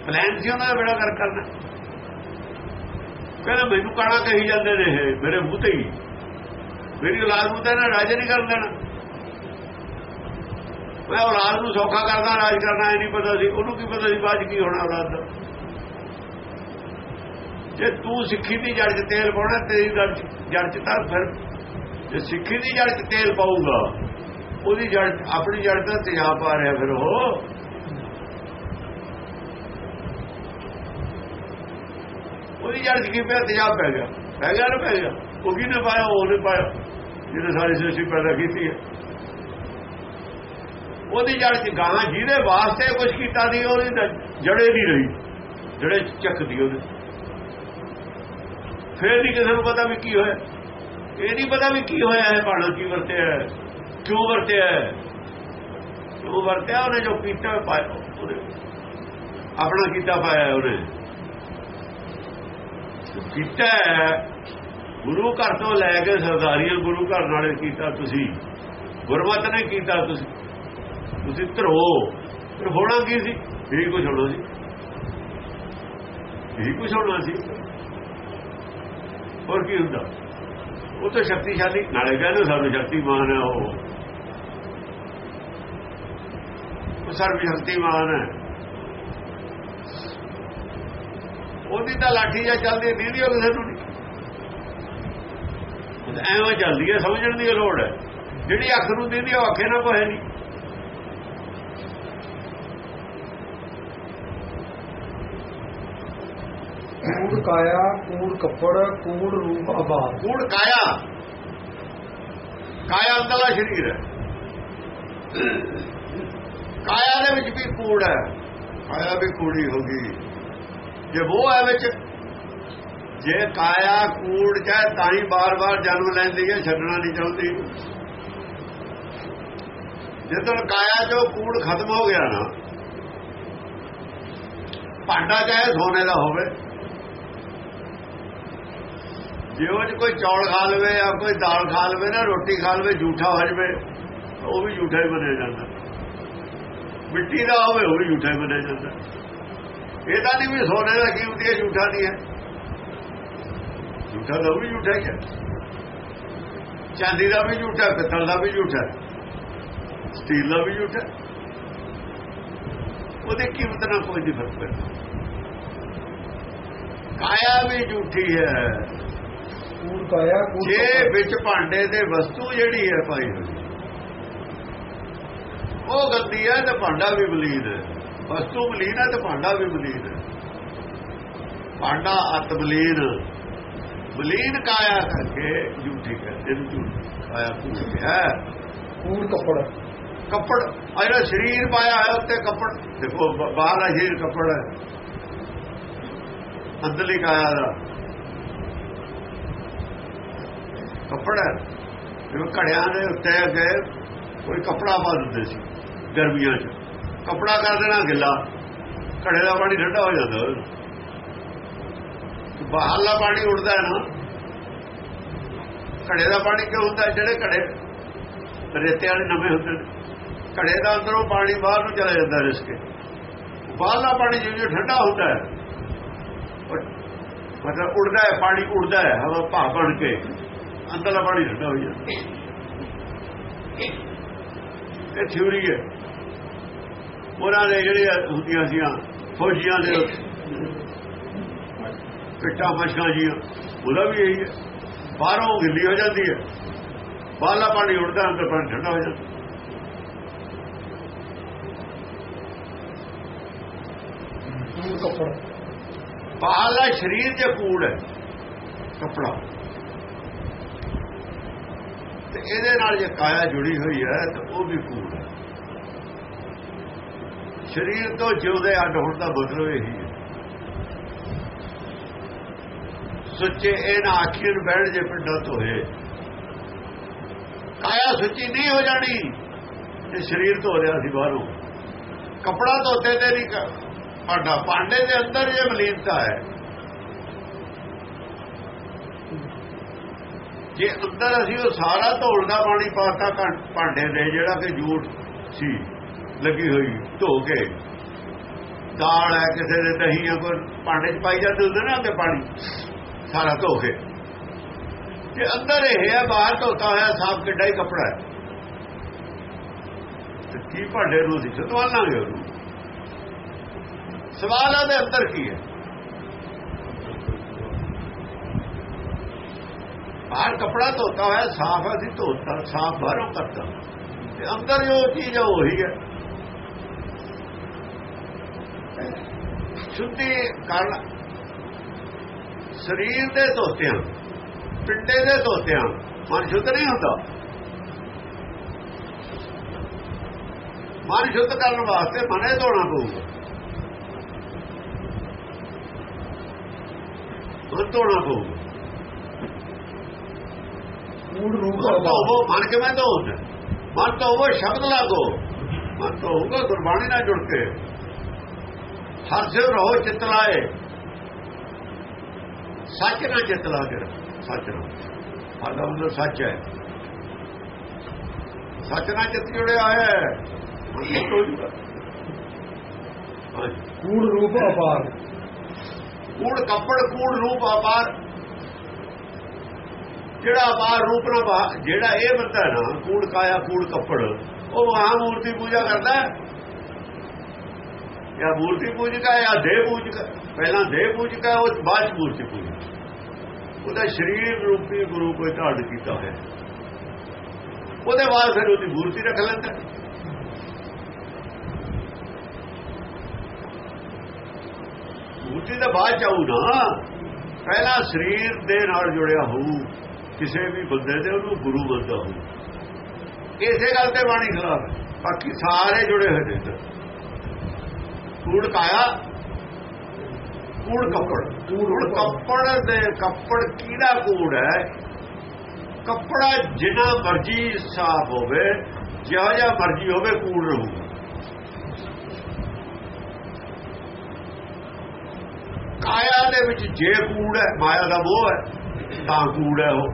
ਪਲਾਨ ਸੀ ਉਹਨਾਂ ਦਾ ਬੇੜਾ ਗਰਕ ਕਰਨਾ ਕਹਿੰਦਾ ਮੈਨੂੰ ਕਾਣਾ ਕਹੀ ਜਾਂਦੇ ਨੇ ਇਹ? ਮੇਰੇ ਮੂੰਹ ਤੇ ਹੀ। ਮੇਰੀ ਔਲਾਦ ਨੂੰ ਤਾਂ ਨਾ ਰਾਜ ਨਹੀਂ ਕਰਨ ਦੇਣਾ। ਮੈਂ ਔਲਾਦ ਨੂੰ ਸੌਖਾ ਕਰਦਾ, ਰਾਜ ਕਰਨਾ, ਇਹ ਨਹੀਂ ਪਤਾ ਸੀ। ਉਹਨੂੰ ਕੀ ਪਤਾ ਸੀ ਬਾਅਦ 'ਚ ਕੀ ਹੋਣਾ ਔਲਾਦ ਦਾ। ਜੇ ਤੂੰ ਸਿੱਖੀ ਦੀ ਜੜ 'ਚ ਤੇਲ ਪਾਉਣਾ, ਤੇਰੀ ਜੜ 'ਚ ਤਾਂ ਫਿਰ ਜੇ ਸਿੱਖੀ ਦੀ ਜੜ 'ਚ ਤੇਲ ਪਾਊਗਾ, ਉਹਦੀ ਜੜ ਆਪਣੀ ਜੜ ਦਾ ਤੇਜ਼ਾਬ ਪਾ ਰਿਹਾ ਫਿਰ ਉਹ। ਉਹਦੀ ਜੜ 'ਚ ਕੀ ਪਿਆ? ਤੇਜ਼ਾਬ ਪੈ ਗਿਆ। ਪੈ ਗਿਆ ਨਾ ਪੈ ਗਿਆ? ਉਹ ਕਿਹਨੇ ਪਾਇਆ? ਉਹਨੇ ਪਾਇਆ। ਜਿਹਨੇ ਸਾਰੀ ਸ੍ਰਿਸ਼ਟੀ ਪੈਦਾ ਕੀਤੀ ਹੈ। ਉਹਦੀ ਜੜ 'ਚ ਗਾਂ ਜਿਹਦੇ ਵਾਸਤੇ ਕੁਝ ਕੀਤਾ ਨਹੀਂ ਉਹਦੀ ਤਾਂ ਜੜੇ ਨਹੀਂ ਰਹੀ। ਜੜੇ ਚੱਕਦੀ ਉਹਦੇ। ਫੇਰ ਨਹੀਂ ਕਿਸੇ ਨੂੰ ਪਤਾ ਵੀ ਕੀ ਹੋਇਆ। ਇਹ ਨਹੀਂ ਪਤਾ ਵੀ ਕੀ ਹੋਇਆ ਹੈ ਬਾਣਾ ਕੀ ਵਰਤਿਆ ਕਿਉਂ ਵਰਤਿਆ ਕਿਉਂ ਵਰਤਿਆ? ਉਹਨੇ ਜੋ ਕੀਤਾ, ਪਾਇਆ ਆਪਣਾ ਕੀਤਾ ਪਾਇਆ ਉਹਨੇ। ਕੀਤਾ ਗੁਰੂ ਘਰ ਤੋਂ ਲੈ ਕੇ ਸਰਦਾਰੀਆਂ ਗੁਰੂ ਘਰ ਨਾਲੇ ਕੀਤਾ ਤੁਸੀਂ। ਗੁਰਮਤ ਨੇ ਕੀਤਾ ਤੁਸੀਂ। ਤੁਸੀਂ ਧਰੋ। ਫਿਰ ਹੋਣਾ ਕੀ ਸੀ? ਇਹ ਕੁਝ ਹੋਣਾ ਸੀ। ਇਹ ਕੁਝ ਹੋਣਾ ਸੀ। ਹੋਰ ਕੀ ਹੁੰਦਾ? ਉਹ ਤਾਂ ਸ਼ਕਤੀਸ਼ਾਲੀ। ਨਾਲੇ ਕਹਿੰਦੇ ਸਾਨੂੰ ਸ਼ਕਤੀਮਾਨ ਹੈ ਉਹ। ਉਹ ਸਰਵ ਸ਼ਕਤੀਮਾਨ ਹੈ। ਉਹਦੀ ਤਾਂ ਲਾਠੀ ਜਾਂ ਚੱਲਦੀ ਨਹੀਂ ਦੀ ਉਹ ਕਿਸੇ ਨੂੰ ਨਹੀਂ। ਐਵੇਂ ਚੱਲਦੀ ਹੈ ਸਮਝਣ ਦੀ ਲੋੜ ਹੈ। ਜਿਹੜੀ ਅੱਖ ਨੂੰ ਦਿੰਦੀ ਉਹ ਅੱਖੇ ਨਾ ਕੋਹੇ ਨਹੀਂ। ਕੂੜ ਕਾਇਆ ਕੂੜ ਕੱਪੜ ਕੂੜ ਰੂਪ ਆਬਾਦ ਕੂੜ ਕਾਇਆ। ਕਾਇਆ ਅੰਦਰਲਾ ਸ਼ਰੀਰ ਹੈ। ਕਾਇਆ ਦੇ ਵਿੱਚ ਵੀ ਕੂੜ ਹੈ। ਕਾਇਆ ਵੀ ਕੂੜੀ ਹੋ ਗਈ। ਜੇ ਉਹ ਹੈ ਵਿੱਚ, ਜੇ ਕਾਇਆ, ਕੂੜ ਚਾਹੇ ਤਾਂ ਹੀ ਬਾਰ-ਬਾਰ ਜਨਮ ਲੈਂਦੀ ਹੈ ਛੱਡਣਾ ਨਹੀਂ ਚਾਹੁੰਦੀ। ਜਦੋਂ ਕਾਇਆ ਚੋਂ ਕੂੜ ਖਤਮ ਹੋ ਗਿਆ ਨਾ, ਭਾਂਡਾ ਚਾਹੇ ਸੋਨੇ ਦਾ ਹੋਵੇ, ਜੇ ਉਹ 'ਚ ਕੋਈ ਚੌਲ ਖਾ ਲਵੇ ਜਾਂ ਕੋਈ ਦਾਲ ਖਾ ਲਵੇ ਨਾ, ਰੋਟੀ ਖਾ ਲਵੇ ਝੂਠਾ ਹੋ ਜਵੇ ਉਹ ਵੀ ਝੂਠਾ ਹੀ ਬਣਿਆ ਜਾਂਦਾ। ਮਿੱਟੀ ਦਾ ਹੋਵੇ, ਉਹ ਵੀ ਝੂਠਾ ਹੀ ਬਣਿਆ ਜਾਂਦਾ। ਇਹ ਤਾਂ ਨਹੀਂ ਵੀ ਸੋਨੇ ਦਾ ਕੀਮਤੀ ਹੈ ਝੂਠਾ ਨਹੀਂ ਹੈ। ਝੂਠਾ ਦਾ ਉਹ ਵੀ ਝੂਠਾ ਹੀ ਚਾਂਦੀ ਦਾ ਵੀ ਝੂਠਾ ਪਿੱਤਲ ਦਾ ਵੀ ਝੂਠਾ ਸਟੀਲ ਦਾ ਵੀ ਝੂਠਾ। ਉਹਦੀ ਕੀਮਤ ਨਾਲ ਕੋਈ ਨਹੀਂ ਫ਼ਰਕ ਪੈਂਦਾ। ਕਾਇਆ ਵੀ ਝੂਠੀ ਹੈ। ਕੂੜ ਕਾਇਆ ਜੇ। ਵਿੱਚ ਭਾਂਡੇ ਦੇ ਵਸਤੂ ਜਿਹੜੀ ਹੈ ਪਾਈ ਹੋਈ ਉਹ ਗੰਦੀ ਹੈ ਤੇ ਭਾਂਡਾ ਵੀ ਬਲੀਨ ਹੈ। ਵਸਤੂ ਬਲੀਨ ਹੈ ਤੇ ਭਾਂਡਾ ਵੀ ਬਲੀਨ ਹੈ। ਭਾਂਡਾ ਅਤ ਬਲੀਨ ਬਲੀਨ ਕਾਇਆ ਕਰਕੇ ਝੂਠੀ ਕਹਿੰਦੇ ਨੇ ਝੂਠ ਕਾਇਆ ਕੂੜ ਹੈ। ਕੂੜ ਕੱਪੜ। ਕੱਪੜ ਆ ਜਿਹੜਾ ਸਰੀਰ ਪਾਇਆ ਹੈ ਉੱਤੇ ਕੱਪੜ। ਦੇਖੋ ਬ- ਬਾਹਰਲਾ ਸਰੀਰ ਕੱਪੜ ਹੈ। ਅੰਦਰਲੀ ਕਾਇਆ ਦਾ। ਕੱਪੜ ਹੈ। ਜਿਵੇਂ ਘੜਿਆਂ ਦੇ ਉੱਤੇ ਅੱਗੇ ਕੋਈ ਕੱਪੜਾ ਪਾ ਦਿੰਦੇ ਸੀ ਗਰਮੀਆਂ 'ਚ। ਕੱਪੜਾ ਕਰ ਦੇਣਾ ਗਿੱਲਾ। ਘੜੇ ਦਾ ਪਾਣੀ ਠੰਡਾ ਹੋ ਜਾਂਦਾ। ਬਾਹਰਲਾ ਪਾਣੀ ਉੱਡਦਾ ਹੈ ਨਾ। ਘੜੇ ਦਾ ਪਾਣੀ ਕਿਉਂ ਹੁੰਦਾ? ਜਿਹੜੇ ਘੜੇ ਰੇਤੇ ਵਾਲੇ ਨਵੇਂ ਹੁੰਦੇ ਨੇ। ਘੜੇ ਦਾ ਅੰਦਰੋਂ ਪਾਣੀ ਬਾਹਰ ਨੂੰ ਚਲਾ ਜਾਂਦਾ ਰਿਸਕੇ ਬਾਹਰਲਾ ਪਾਣੀ ਜਿਵੇਂ ਠੰਡਾ ਹੁੰਦਾ ਹੈ ਮਤਲਬ ਉੱਡਦਾ ਹੈ, ਪਾਣੀ ਉੱਡਦਾ ਹੈ, ਹਵਾ ਭਾਪ ਬਣ ਕੇ ਅੰਦਰਲਾ ਪਾਣੀ ਠੰਡਾ ਹੋ ਜਾਂਦਾ। ਇਹ ਥਿਉਰੀ ਹੈ। ਉਹਨਾਂ ਦੇ ਜਿਹੜੇ ਹੁੰਦੀਆਂ ਸੀਆਂ ਫੌਜੀਆਂ ਦੇ ਪਿੱਟਾ ਮਸ਼ਕਾਂ ਜੀ ਉਹਦਾ ਵੀ ਇਹੀ ਹੈ। ਬਾਹਰੋਂ ਗਿੱਲੀ ਹੋ ਜਾਂਦੀ ਹੈ। ਬਾਹਰਲਾ ਪਾਣੀ ਉੱਡਦਾ ਅੰਦਰ ਪਾਣੀ ਠੰਡਾ ਹੋ ਜਾਂਦਾ। ਬਾਹਰਲਾ ਸਰੀਰ ਜੇ ਕੂੜ ਹੈ ਕਪੜਾ। ਤੇ ਇਹਦੇ ਨਾਲ ਜੇ ਕਾਇਆ ਜੁੜੀ ਹੋਈ ਹੈ ਤਾਂ ਉਹ ਵੀ ਕੂੜ ਹੈ। ਸਰੀਰ ਤੋਂ ਜਿਉਂਦੇ ਅੱਡ ਹੋਣ ਦਾ ਮਤਲਬ ਇਹੀ ਹੈ। ਸੁੱਚੇ ਇਹ ਨਾ ਆਖੀਰ ਬੈਠ ਜੇ ਪਿੰਡਾਂ ਧੋਏ ਕਾਇਆ ਸੁੱਚੀ ਨਹੀਂ ਹੋ ਜਾਣੀ ਤੇ ਸਰੀਰ ਧੋ ਲਿਆ ਸੀ ਬਾਹਰੋਂ। ਕਪੜਾ ਧੋਤੇ ਤੇ ਨਹੀਂ ਭਾਂਡਾ, ਭਾਂਡੇ ਦੇ ਅੰਦਰ ਜੇ ਮਲੀਨਤਾ ਹੈ। ਜੇ ਅੰਦਰ ਅਸੀਂ ਉਹ ਸਾਰਾ ਧੋਣ ਦਾ ਪਾਣੀ ਪਾਤਾ ਭਾਂਡੇ ਦੇ ਜਿਹੜਾ ਕਿ ਜੂਠ ਸੀ। ਲੱਗੀ ਹੋਈ, ਧੋ ਕੇ। ਦਾਲ ਹੈ ਕਿਸੇ ਦੇ ਦਹੀਂ ਹੈ ਕੋਈ ਭਾਂਡੇ 'ਚ ਪਾਈ ਜਾਂਦੇ ਹੁੰਦੇ ਨਾ ਅੱਗੇ ਪਾਣੀ। ਸਾਰਾ ਧੋ ਕੇ। ਜੇ ਅੰਦਰ ਇਹ ਹੈ, ਬਾਹਰ ਧੋਤਾ ਹੋਇਆ, ਸਾਫ਼ ਕਿੱਡਾ ਹੀ ਕੱਪੜਾ ਹੈ। ਤੇ ਕੀ ਭਾਂਡੇ ਨੂੰ ਅਸੀਂ ਸਤਵਾਲਾਂਗੇ ਉਹਨੂੰ? ਸਵਾਲ ਆ ਉਹਦੇ ਅੰਦਰ ਕੀ ਹੈ? ਬਾਹਰ ਕੱਪੜਾ ਧੋਤਾ ਹੋਇਆ, ਸਾਫ਼ ਹੈ ਅਸੀਂ ਧੋਤਾ, ਸਾਫ਼ ਬਾਹਰੋਂ ਕਰਤਾ। ਤੇ ਅੰਦਰ ਜੋ ਚੀਜ਼ ਹੈ ਉਹੀ ਹੈ। ਸ਼ੁੱਧੀ ਕਰਨ ਸਰੀਰ ਦੇ ਧੋਤਿਆਂ ਪਿੰਡੇ ਦੇ ਧੋਤਿਆਂ ਮਨ ਸ਼ੁੱਧ ਨਹੀਂ ਹੁੰਦਾ। ਮਨ ਸ਼ੁੱਧ ਕਰਨ ਵਾਸਤੇ ਮਨੇ ਧੋਣਾ ਪਊਗਾ। ਮਨ ਧੋਣਾ ਪਊਗਾ। ਕੂੜ ਰੂਪ ਧੋਵੋ ਮਨ ਕੇ ਮੈਂ ਧੋਉਂਦਾ ਮਨ ਧੋਵੋ ਸ਼ਬਦ ਲਾਗੋ ਮਨ ਧੋਊਗਾ ਗੁਰਬਾਣੀ ਨਾਲ ਜੁੜ ਕੇ। ਹਰ ਸਿਰ ਰਹੋ ਚਿੱਤ ਲਾਏ। ਸੱਚ ਨਾਲ ਚਿੱਤ ਲਾ ਕੇ ਸੱਚ ਨਾਲ। ਸਾਡਾ ਮਤਲਬ ਸੱਚ ਹੈ। ਸੱਚ ਨਾਲ ਚਿੱਤ ਜੁੜਿਆ ਹੋਇਆ ਹੈ ਕੂੜ ਰੂਪ ਅਪਾਰ। ਕੂੜ ਕੱਪੜ, ਕੂੜ ਰੂਪ ਅਪਾਰ। ਜਿਹੜਾ ਅਪਾਰ ਰੂਪ ਨਾ ਜਿਹੜਾ ਇਹ ਬੰਦਾ ਨਾ, ਕੂੜ ਕਾਇਆ, ਕੂੜ ਕੱਪੜ, ਉਹ ਮਹਾਮੂਰਤੀ ਪੂਜਾ ਕਰਦਾ ਹੈ। ਜਾਂ ਮੂਰਤੀ ਪੂਜਕ ਹੈ ਜਾਂ ਦੇਹ ਪੂਜਕ ਪਹਿਲਾਂ ਦੇਹ ਪੂਜਕ ਹੈ ਉਹ ਬਾਅਦ ਚ ਮੂਰਤੀ ਪੂਜਕ ਉਹਦਾ ਸਰੀਰ ਰੂਪੀ ਗੁਰੂ ਕੋਈ ਧਾਰਨ ਕੀਤਾ ਹੋਇਆ ਉਹਦੇ ਬਾਅਦ ਫਿਰ ਉਹਦੀ ਮੂਰਤੀ ਰੱਖ ਲੈਂਦਾ ਮੂਰਤੀ ਦਾ ਬਾਅਦ ਚ ਆਊ ਨਾ। ਪਹਿਲਾਂ ਸਰੀਰ ਦੇ ਨਾਲ ਜੁੜਿਆ ਹੋਊ। ਕਿਸੇ ਵੀ ਬੰਦੇ ਦੇ ਉਹਨੂੰ ਗੁਰੂ ਮੰਨਦਾ ਹੋਊ। ਇਸੇ ਗੱਲ ਤੇ ਬਾਣੀ ਖਿਲਾਫ ਬਾਕੀ ਸਾਰੇ ਜੁੜੇ ਹੋਏ ਨੇ ਕੂੜ ਕਾਇਆ ਕੂੜ ਕੱਪੜ। ਕੂੜ ਕੱਪੜ ਦੇ ਕੱਪੜ ਕਿਹੜਾ ਕੂੜ ਹੈ? ਕੱਪੜਾ ਜਿੰਨਾ ਮਰਜ਼ੀ ਸਾਫ਼ ਹੋਵੇ ਜਿਹਾ ਜਿਹਾ ਮਰਜ਼ੀ ਹੋਵੇ ਕੂੜ ਰਹੂਗਾ। ਕਾਇਆ ਦੇ ਵਿੱਚ ਜੇ ਕੂੜ ਹੈ ਮਾਇਆ ਦਾ ਮੋਹ ਹੈ ਤਾਂ ਕੂੜ ਹੈ ਉਹ।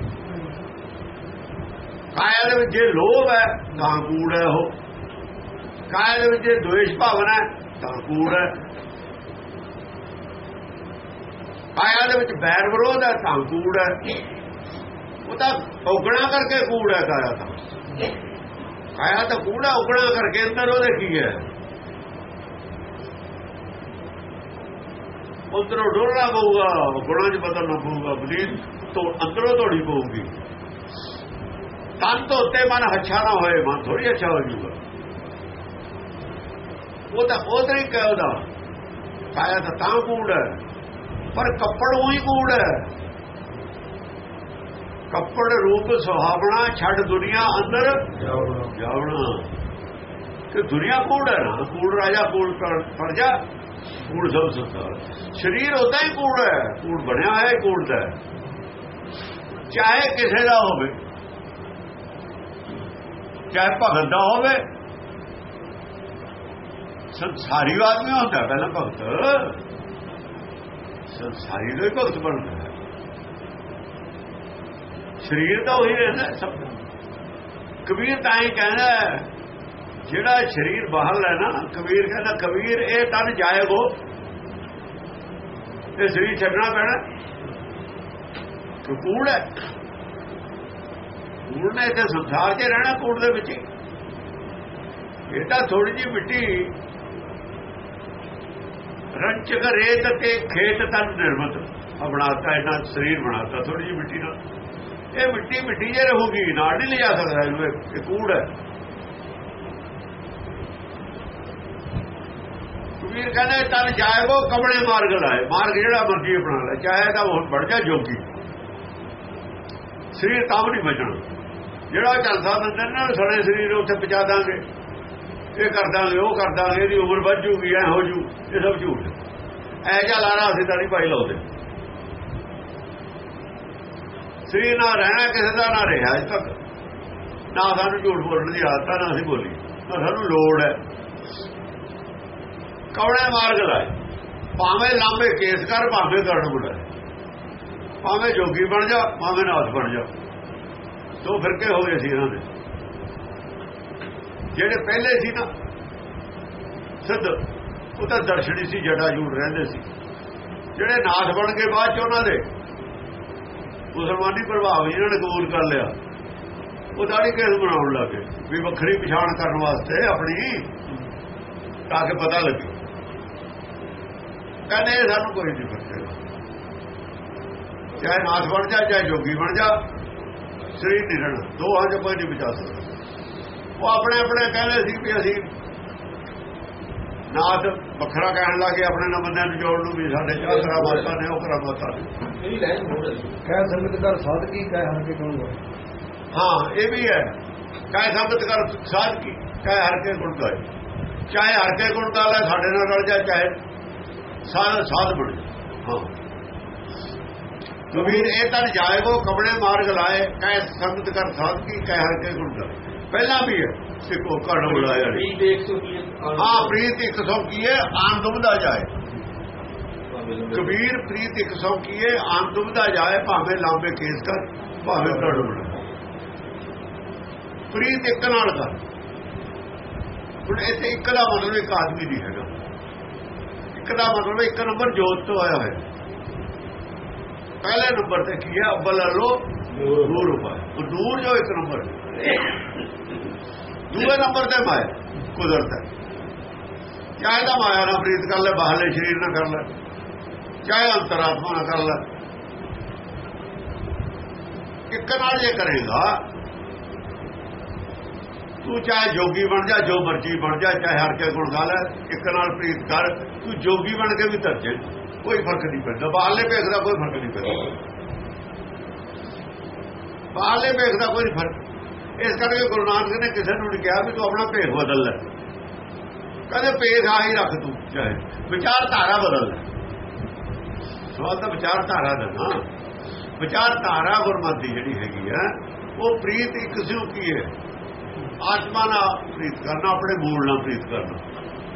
ਕਾਇਆ ਦੇ ਵਿੱਚ ਜੇ ਲੋਭ ਹੈ ਤਾਂ ਕੂੜ ਹੈ ਉਹ। ਕਾਇਆ ਦੇ ਵਿੱਚ ਜੇ ਦੁਵੇਸ਼ ਭਾਵਨਾ ਹੈ ਤਾਂ ਕੂੜ ਹੈ। ਕਾਇਆ ਦੇ ਵਿੱਚ ਬੈਰ ਵਿਰੋਧ ਹੈ ਤਾਂ ਕੂੜ ਹੈ। ਉਹ ਤਾਂ ਉਗਣਾ ਕਰਕੇ ਕੂੜ ਹੈ ਕਾਇਆ ਤਾਂ। ਕਾਇਆ ਤਾਂ ਕੂੜਾ ਉਗਣਾ ਕਰਕੇ ਅੰਦਰ ਉਹਦੇ ਕੀ ਹੈ? ਉਧਰੋਂ ਡੋਲਣਾ ਪਊਗਾ, ਗੁਣਾਂ 'ਚ ਬਦਲਣਾ ਪਊਗਾ ਬਲੀਨ ਤੋਂ ਅੰਦਰੋਂ ਤੋੜੀ ਪਊਗੀ। ਤਨ ਤੋਂ ਉੱਤੇ ਮਨ ਅੱਛਾ ਨਾ ਹੋਏ, ਮਨ ਥੋੜੀ ਅੱਛਾ ਹੋ ਜੂਗਾ ਉਹ ਤਾਂ ਉਹ ਤਰੀਕਾ ਉਹਦਾ। ਕਾਇਆ ਤਾਂ ਤਾਂ ਕੂੜ ਹੈ। ਪਰ ਕੱਪੜ ਉਹੀ ਕੂੜ ਹੈ। ਕੱਪੜ ਰੂਪ ਸੁਹਾਵਣਾ ਛੱਡ ਦੁਨੀਆ ਅੰਦਰ ਜਾਵਣਾ। ਤੇ ਦੁਨੀਆ ਕੂੜ ਹੈ ਨਾ। ਕੂੜ ਰਾਜਾ ਕੂੜ ਪਰ- ਪ੍ਰਜਾ ਕੂੜ ਸਭ ਸੰਸਾਰ। ਸਰੀਰ ਉਦਾਂ ਹੀ ਕੂੜ ਹੈ। ਕੂੜ ਬਣਿਆ ਹੈ ਕੂੜ ਦਾ। ਚਾਹੇ ਕਿਸੇ ਦਾ ਹੋਵੇ ਚਾਹੇ ਭਗਤ ਦਾ ਹੋਵੇ ਸੰਸਾਰੀ ਆਦਮੀ ਹੁੰਦਾ ਪਹਿਲਾਂ ਭਗਤ। ਸੰਸਾਰੀ ਦਾ ਭਗਤ ਬਣਦਾ ਹੈ। ਸਰੀਰ ਤਾਂ ਉਹੀ ਰਹਿੰਦਾ ਸਭ ਕਬੀਰ ਤਾਂ ਹੀ ਕਹਿੰਦਾ ਜਿਹੜਾ ਸਰੀਰ ਬਾਹਰ ਹੈ ਨਾ, ਕਬੀਰ ਕਹਿੰਦਾ, ਕਬੀਰ, ਇਹ ਤਨ ਜਾਏਗੋ ਇਹ ਸਰੀਰ ਛੱਡਣਾ ਪੈਣਾ ਕਿ ਕੂੜ ਹੈ। ਕੂੜ ਨੇ ਤੇ ਸੰਸਾਰ 'ਚ ਰਹਿਣਾ, ਕੂੜ ਦੇ ਵਿੱਚ ਇਹ ਤਾਂ ਥੋੜੀ ਜਿਹੀ ਮਿੱਟੀ ਰੰਚਕ ਰੇਤ ਤੇ ਖੇਤ ਤਨ ਨਿਰਮਤ। ਬਣਾਤਾ ਇਹਨਾਂ ਸਰੀਰ ਬਣਾਤਾ ਥੋੜੀ ਜਿਹੀ ਮਿੱਟੀ ਨਾਲ। ਇਹ ਮਿੱਟੀ ਮਿੱਟੀ ਜੇ ਰਹੂਗੀ, ਨਾਲ ਨਹੀਂ ਲਿਜਾ ਸਕਦਾ ਇਹਨੂੰ, ਇਹ ਕੂੜ ਹੈ। ਕਬੀਰ ਕਹਿੰਦਾ ਤਨ ਜਾਏਗੋ ਕਬੜੇ ਮਾਰਗ ਲਾਏ। ਮਾਰਗ ਜਿਹੜਾ ਮਰਜ਼ੀ ਆਪਣਾ ਲੈ, ਚਾਹੇ ਤਾਂ ਹੁਣ ਬਣ ਜਾ ਜੋਗੀ। ਸਰੀਰ ਤਾਂ ਵੀ ਨਹੀਂ ਬਚਣਾ। ਜਿਹੜਾ ਚੱਲਦਾ ਦਿੰਦੇ ਨਾ ਸਾਡੇ ਸਰੀਰ ਉੱਥੇ ਪਹੁੰਚਾ ਦਾਂਗੇ। ਇਹ ਕਰ ਦਾਂਗੇ ਉਹ ਕਰ ਦਾਂਗੇ ਇਹਦੀ ਉਮਰ ਵੱਧ ਜੂਗੀ ਐ ਹੋ ਜੂ ਇਹ ਸਭ ਝੂਠ ਐ ਜਾ ਲਾਣਾ ਅਸੀਂ ਤਾਂ ਨਹੀਂ ਪਾਈ ਲਾਉਂਦੇ। ਸਰੀਰ ਨਾ ਰਹਿਣਾ ਕਿਸੇ ਦਾ ਨਾ ਰਿਹਾ ਅਜ ਤੱਕ। ਨਾ ਸਾਨੂੰ ਝੂਠ ਬੋਲਣ ਦੀ ਆਦਤ ਆ, ਨਾ ਅਸੀਂ ਬੋਲੀ ਨਾ ਸਾਨੂੰ ਲੋੜ ਹੈ। ਕੌੜੇ ਮਾਰਗ ਲਾਏ। ਭਾਵੇਂ ਲਾਂਬੇ ਕੇਸ ਕਰ ਭਾਵੇਂ ਕਰਨ ਬੁਲਾਏ। ਭਾਵੇਂ ਜੋਗੀ ਬਣ ਜਾ ਭਾਵੇਂ ਨਾਥ ਬਣ ਜਾ। ਦੋ ਫਿਰਕੇ ਹੋ ਗਏ ਸੀ ਇਹਨਾਂ ਦੇ। ਜਿਹੜੇ ਪਹਿਲੇ ਸੀ ਨਾ, ਸਿੱਧ, ਉਹ ਤਾਂ ਦਰਸ਼ਨੀ ਸੀ ਜੜਾ ਜੂੜ ਰਹਿੰਦੇ ਸੀ। ਜਿਹੜੇ ਨਾਥ ਬਣ ਕੇ ਬਾਅਦ ਚ ਉਹਨਾਂ ਦੇ, ਮੁਸਲਮਾਨੀ ਪ੍ਰਭਾਵ ਇਹਨਾਂ ਨੇ ਕਬੂਲ ਕਰ ਲਿਆ। ਉਹ ਦਾੜੀ ਕੇਸ ਬਣਾਉਣ ਲੱਗੇ, ਵੀ ਵੱਖਰੀ ਪਛਾਣ ਕਰਨ ਵਾਸਤੇ ਆਪਣੀ ਤਾਂ ਕਿ ਪਤਾ ਲੱਗੇ। ਕਹਿੰਦੇ ਇਹ ਸਾਨੂੰ ਕੋਈ ਨਹੀਂ ਫ਼ਰਕ ਚਾਹੇ ਨਾਥ ਬਣ ਜਾ, ਚਾਹੇ ਜੋਗੀ ਬਣ ਜਾ, ਸਰੀਰ ਨਹੀਂ ਰਹਿਣਾ, ਦੋਹਾਂ ਚ ਕੋਈ ਨਹੀਂ ਬਚਾ ਸਕਦਾ। ਉਹ ਆਪਣੇ ਆਪਣੇ ਕਹਿੰਦੇ ਸੀ ਵੀ ਅਸੀਂ ਨਾਥ ਵੱਖਰਾ ਕਹਿਣ ਲੱਗੇ ਆਪਣੇ ਨਾਲ ਬੰਦਿਆਂ ਨੂੰ ਜੋੜ ਨੂੰ ਵੀ ਸਾਡੇ ਚਾਹ ਕਰਾਮਾਤਾਂ ਨੇ ਉਹ ਕਰਾਮਾਤਾਂ ਨੇ। ਇਹ ਕਹਿ ਸੰਗਤ ਕਰ ਸਾਧਕੀ ਕਹਿ ਹਰ ਕੇ ਕਹੂੰਗਾ ਹਾਂ ਇਹ ਵੀ ਹੈ। ਕਾਇ ਸੰਗਤ ਕਰ ਸਾਧ ਕੀ ਕਾਇ ਹਰ ਕੇ ਗੁਣ ਗਾਏ। ਚਾਹੇ ਹਰ ਕੇ ਗੁਣ ਗਾ ਲੈ ਸਾਡੇ ਨਾਲ ਰਲ ਜਾ ਚਾਹੇ ਸਾਧ ਸਾਧ ਬਣ ਜਾ। ਹਾਂ। ਕਬੀਰ ਇਹ ਤਾਂ ਜਾਏਗੋ ਕਬੜੇ ਮਾਰਗ ਲਾਏ ਕਾਇ ਸੰਗਤ ਕਰ ਸਾਧ ਕੀ ਕਾਇ ਹਰ ਕੇ ਗੁਣ ਗਾਏ। ਪਹਿਲਾਂ ਵੀ ਹੈ। ਸਿੱਖੋ ਕੜ ਬੁਲਾਇਆ ਨਹੀਂ ਵੀ ਦੇਖ ਸੋ ਕੀ ਹਾਂ? ਪ੍ਰੀਤ ਇੱਕ ਸੌ ਕੀਏ ਆਨ ਦੁਬਦਾ ਜਾਏ। ਕਬੀਰ ਪ੍ਰੀਤ ਇੱਕ ਸੌ ਕੀਏ ਆਨ ਦੁਬਦਾ ਜਾਏ ਭਾਵੇਂ ਲਾਂਬੇ ਕੇਸ ਕਰ ਭਾਵੇਂ ਕੜ ਬੁਲਾਏ ਪ੍ਰੀਤ ਇੱਕ ਨਾਲ ਕਰ। ਹੁਣ ਇੱਥੇ ਇੱਕ ਦਾ ਮਤਲਬ ਇੱਕ ਆਦਮੀ ਨਹੀਂ ਹੈਗਾ। ਇੱਕ ਦਾ ਮਤਲਬ ਇੱਕ ਨੰਬਰ ਜੋਤ ਤੋਂ ਆਇਆ ਹੋਇਆ। ਪਹਿਲੇ ਨੰਬਰ ਤੇ ਕੀ ਹੈ? ਅਵਲ ਲੋ ਨੂਰ ਉਪਾਏ ਉਹ ਨੂਰ ਜੋ ਇੱਕ ਨੰਬਰ ਦੂਏ ਨੰਬਰ ਤੇ ਮਾਇਆ, ਕੁਦਰਤ। ਹੈ ਚਾਹੇ ਤਾਂ ਮਾਇਆ ਨਾਲ ਪ੍ਰੀਤ ਕਰ ਲੈ, ਬਾਹਰਲੇ ਸਰੀਰ ਨਾਲ ਕਰ ਲੈ। ਚਾਹੇ ਅੰਤਰਾਤਮਾ ਨਾਲ ਕਰ ਲੈ। ਇੱਕ ਨਾਲ ਜੇ ਕਰੇਗਾ, ਤੂੰ ਚਾਹੇ ਜੋਗੀ ਬਣ ਜਾ, ਜੋ ਮਰਜ਼ੀ ਬਣ ਜਾ, ਚਾਹੇ ਹਰ ਕੇ ਗੁਣ ਗਾ ਲੈ, ਇੱਕ ਨਾਲ ਪ੍ਰੀਤ ਕਰ, ਤੂੰ ਜੋਗੀ ਬਣ ਕੇ ਵੀ ਤਰਜੇ ਕੋਈ ਫ਼ਰਕ ਨਹੀਂ ਪੈਂਦਾ। ਬਾਹਰਲੇ ਭੇਖ ਦਾ ਕੋਈ ਫ਼ਰਕ ਨਹੀਂ ਪੈਂਦਾ। ਬਾਹਰਲੇ ਭੇਖ ਦਾ ਕੋਈ ਫ਼ਰਕ ਇਸ ਕਰਕੇ ਗੁਰੂ ਨਾਨਕ ਨੇ ਕਿਸੇ ਨੂੰ ਕਿਹਾ ਵੀ ਤੂੰ ਆਪਣਾ ਭੇਖ ਬਦਲ ਲੈ। ਕਹਿੰਦੇ ਭੇਖ ਆ ਹੀ ਰੱਖ ਤੂੰ ਚਾਹੇ ਵਿਚਾਰ ਧਾਰਾ ਬਦਲ ਲੈ। ਸਵਾਲ ਤਾਂ ਵਿਚਾਰ ਧਾਰਾ ਦਾ ਨਾ। ਵਿਚਾਰ ਧਾਰਾ ਗੁਰਮਤਿ ਜਿਹੜੀ ਹੈਗੀ ਆ ਉਹ ਪ੍ਰੀਤ ਇੱਕ ਸਿਉ ਕੀ ਹੈ? ਆਤਮਾ ਨਾਲ ਪ੍ਰੀਤ ਕਰਨਾ ਆਪਣੇ ਮੂਲ ਨਾਲ ਪ੍ਰੀਤ ਕਰਨਾ।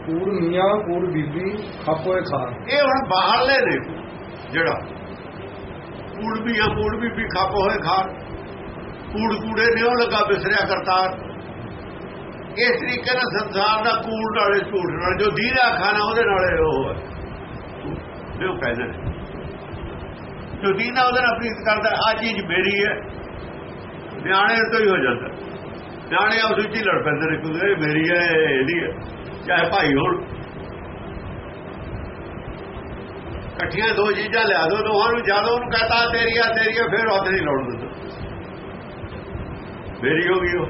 ਕੂੜ ਮੀਆਂ ਕੂੜ ਬੀਬੀ ਖਾਪੋਏ ਖਾਨ। ਇਹ ਹੁਣ ਬਾਹਰਲੇ ਨੇ ਜਿਹੜਾ। ਕੂੜ ਵੀ ਆ ਕੂੜ ਵੀ ਵੀ ਖੱਪ ਹੋਏ ਖਾਨ। ਕੂੜ ਕੂੜੇ ਨੇ ਉਹ ਲਗਾ ਬਿਸਰਿਆ ਕਰਤਾਰ। ਇਸ ਤਰੀਕੇ ਨਾਲ ਸੰਸਾਰ ਦਾ ਕੂੜ ਨਾਲੇ ਝੂਠ ਨਾਲ, ਜੋ ਦੀਦਾ ਖਾਣਾ ਉਹਦੇ ਨਾਲੇ ਉਹ ਹੈ। ਇਹ ਉਹ ਕਹਿੰਦੇ ਨੇ ਜੋ ਦੀਨਾ ਉਹਦੇ ਨਾਲ ਪ੍ਰੀਤ ਕਰਦਾ ਆ ਚੀਜ਼ ਮੇਰੀ ਹੈ। ਨਿਆਣੇ ਤੋਂ ਹੀ ਹੋ ਜਾਂਦਾ। ਨਿਆਣੇ ਆਪਸ ਵਿੱਚ ਹੀ ਲੜ ਪੈਂਦੇ ਨੇ ਕੋਈ ਮੇਰੀ ਹੈ ਇਹਦੀ ਹੈ, ਚਾਹੇ ਭਾਈ ਹੋਣ। ਇਕੱਠੀਆਂ ਦੋ ਚੀਜ਼ਾਂ ਲਿਆ ਦੋ, ਦੋਹਾਂ ਨੂੰ ਜਦੋਂ ਉਹਨੂੰ ਕਹਤਾ, ਤੇਰੀ ਆ ਤੇਰੀ ਆ, ਫਿਰ ਹੱਥ ਨਹੀਂ ਲੜ ਦਿੰਦਾ। ਮੇਰੀ ਹੋ ਗਈ ਉਹ।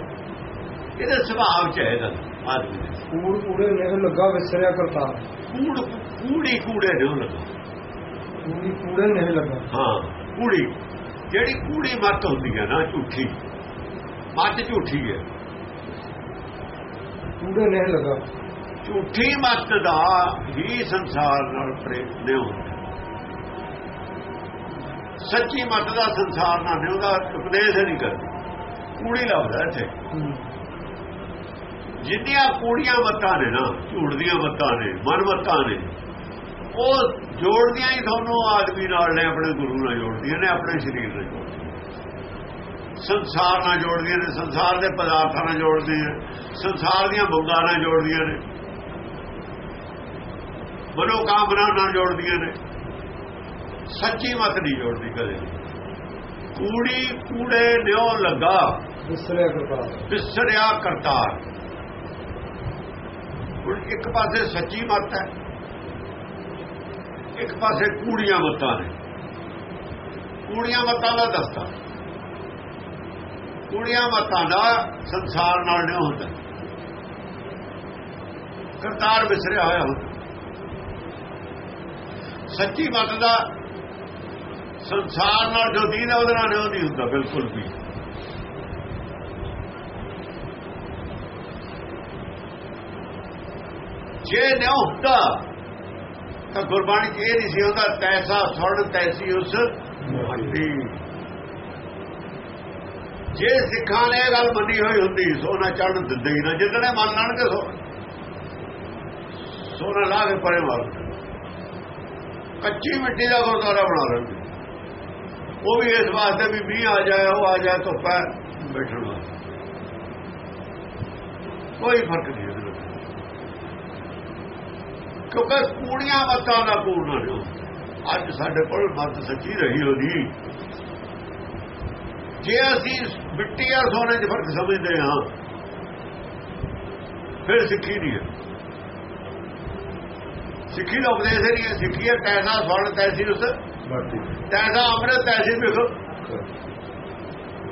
ਇਹਦੇ ਸੁਭਾਅ ਚ ਹੈ ਇਹਦਾ ਆਦਮੀ ਦੇ ਕੂੜ ਕੂੜੇ ਨੇ ਲੱਗਾ ਵਿਸਰਿਆ ਕਰਤਾਰ ਕੂੜ ਕੂੜੀ ਕੂੜੇ ਨੇ ਲੱਗਾ। ਕੂੜੀ ਕੂੜੇ ਨੇ ਲੱਗਾ। ਹਾਂ ਕੂੜੀ। ਜਿਹੜੀ ਕੂੜੀ ਮੱਤ ਹੁੰਦੀ ਹੈ ਨਾ ਝੂਠੀ। ਮੱਤ ਝੂਠੀ ਹੈ। ਕੂੜੇ ਨੇ ਲਗਾ। ਝੂਠੀ ਮੱਤ ਦਾ ਹੀ ਸੰਸਾਰ ਨਾਲ ਪ੍ਰੇਮ ਨਹੀਂ ਹੁੰਦਾ। ਸੱਚੀ ਮੱਤ ਦਾ ਸੰਸਾਰ ਨਾਲ ਉਹਦਾ ਉਪਦੇਸ਼ ਨਹੀਂ ਕਰਦਾ। ਕੂੜੀ ਲੱਭਦਾ ਇੱਥੇ। ਜਿੰਨੀਆਂ ਕੂੜੀਆਂ ਮੱਤਾਂ ਨੇ ਨਾ, ਝੂਠ ਦੀਆਂ ਮੱਤਾਂ ਨੇ, ਮਨ ਮੱਤਾਂ ਨੇ, ਉਹ ਜੋੜਦੀਆਂ ਹੀ ਤੁਹਾਨੂੰ ਆਦਮੀ ਨਾਲ ਨੇ, ਆਪਣੇ ਗੁਰੂ ਨਾਲ ਜੋੜਦੀਆਂ ਨੇ, ਆਪਣੇ ਸਰੀਰ ਨਾਲ ਜੋੜਦੀਆਂ ਸੰਸਾਰ ਨਾਲ ਜੋੜਦੀਆਂ ਨੇ, ਸੰਸਾਰ ਦੇ ਪਦਾਰਥਾਂ ਨਾਲ ਜੋੜਦੀਆਂ ਨੇ, ਸੰਸਾਰ ਦੀਆਂ ਮੰਗਾਂ ਨਾਲ ਜੋੜਦੀਆਂ ਨੇ। ਮਨੋ ਕਾਮਨਾ ਨਾਲ ਜੋੜਦੀਆਂ ਨੇ। ਸੱਚੀ ਮਤ ਨਹੀਂ ਜੋੜਦੀ ਕਦੇ ਕੂੜੀ ਕੂੜੇ ਨਿਉ ਲੱਗਾ ਦੂਸਰੇ ਕਰਤਾ ਵਿਸਰਿਆ ਕਰਤਾਰ। ਹੁਣ ਇੱਕ ਪਾਸੇ ਸੱਚੀ ਮੱਤ ਹੈ, ਇੱਕ ਪਾਸੇ ਕੂੜੀਆਂ ਮੱਤਾਂ ਨੇ। ਕੂੜੀਆਂ ਮੱਤਾਂ ਦਾ ਦਸਤਾ। ਕੂੜੀਆਂ ਮੱਤਾਂ ਦਾ ਸੰਸਾਰ ਨਾਲ ਨਹੀਂ ਹੁੰਦਾ। ਕਰਤਾਰ ਵਿਸਰਿਆ ਹੋਇਆ ਹੁੰਦਾ। ਸੱਚੀ ਮੱਤ ਦਾ ਸੰਸਾਰ ਨਾਲ ਜੋ ਦੀਨ ਹੈ, ਉਹਦੇ ਨਾਲ ਨਹੀਂ ਹੁੰਦਾ, ਬਿਲਕੁਲ ਵੀ। ਜੇ ਨਾ ਹੁੰਦਾ, ਤਾਂ ਗੁਰਬਾਣੀ ਚ ਇਹ ਨਹੀਂ ਸੀ ਹੁੰਦਾ, ਤੈਸਾ ਸੁਣ ਤੈਸੀ ਉਸ ਮੰਡੀ। ਜੇ ਸਿੱਖਾਂ ਨੇ ਇਹ ਗੱਲ ਮੰਨੀ ਹੋਈ ਹੁੰਦੀ, ਸੋਨਾ ਚੜ੍ਹ ਦਿੰਦੇ ਹੀ ਨਾ, ਜਿੱਦਣੇ ਮੰਨ ਲੈਣਗੇ ਸੋ ਸੋਨਾ ਲਾ ਕੇ ਪਰੇ ਮਾਰ ਕੱਚੀ ਮਿੱਟੀ ਦਾ ਗੁਰਦੁਆਰਾ ਬਣਾ ਲੈਣਗੇ। ਉਹ ਵੀ ਇਸ ਵਾਸਤੇ ਵੀ ਮੀਂਹ ਆ ਜਾਏ, ਉਹ ਆ ਜਾਏ, ਧੁੱਪਾ ਹੈ, ਬੈਠਣ ਵਾਸਤੇ। ਕੋਈ ਫ਼ਰਕ ਨਹੀਂ। ਕਿਉਂਕਿ ਕੂੜੀਆਂ ਮਤਾਂ ਦਾ ਪੂਰਨ ਹੋ ਅੱਜ ਸਾਡੇ ਕੋਲ ਮਤ ਸੱਚੀ ਰਹੀ ਹੋਦੀ ਜੇ ਅਸੀਂ ਮਿੱਟੀ ਆ ਸੋਨੇ 'ਚ ਫ਼ਰਕ ਸਮਝਦੇ ਹਾਂ ਫਿਰ ਸਿੱਖੀ ਨਹੀਂ ਹੈ। ਸਿੱਖੀ ਦਾ ਉਪਦੇਸ਼ ਨਹੀਂ ਹੈ ਸਿੱਖੀ ਹੈ ਤੈਸਾ ਸੁਣ ਤੈਸੀ ਉਸ ਤੈਸਾ ਅੰਮ੍ਰਿਤ ਤੈਸੀ ਵਿਖ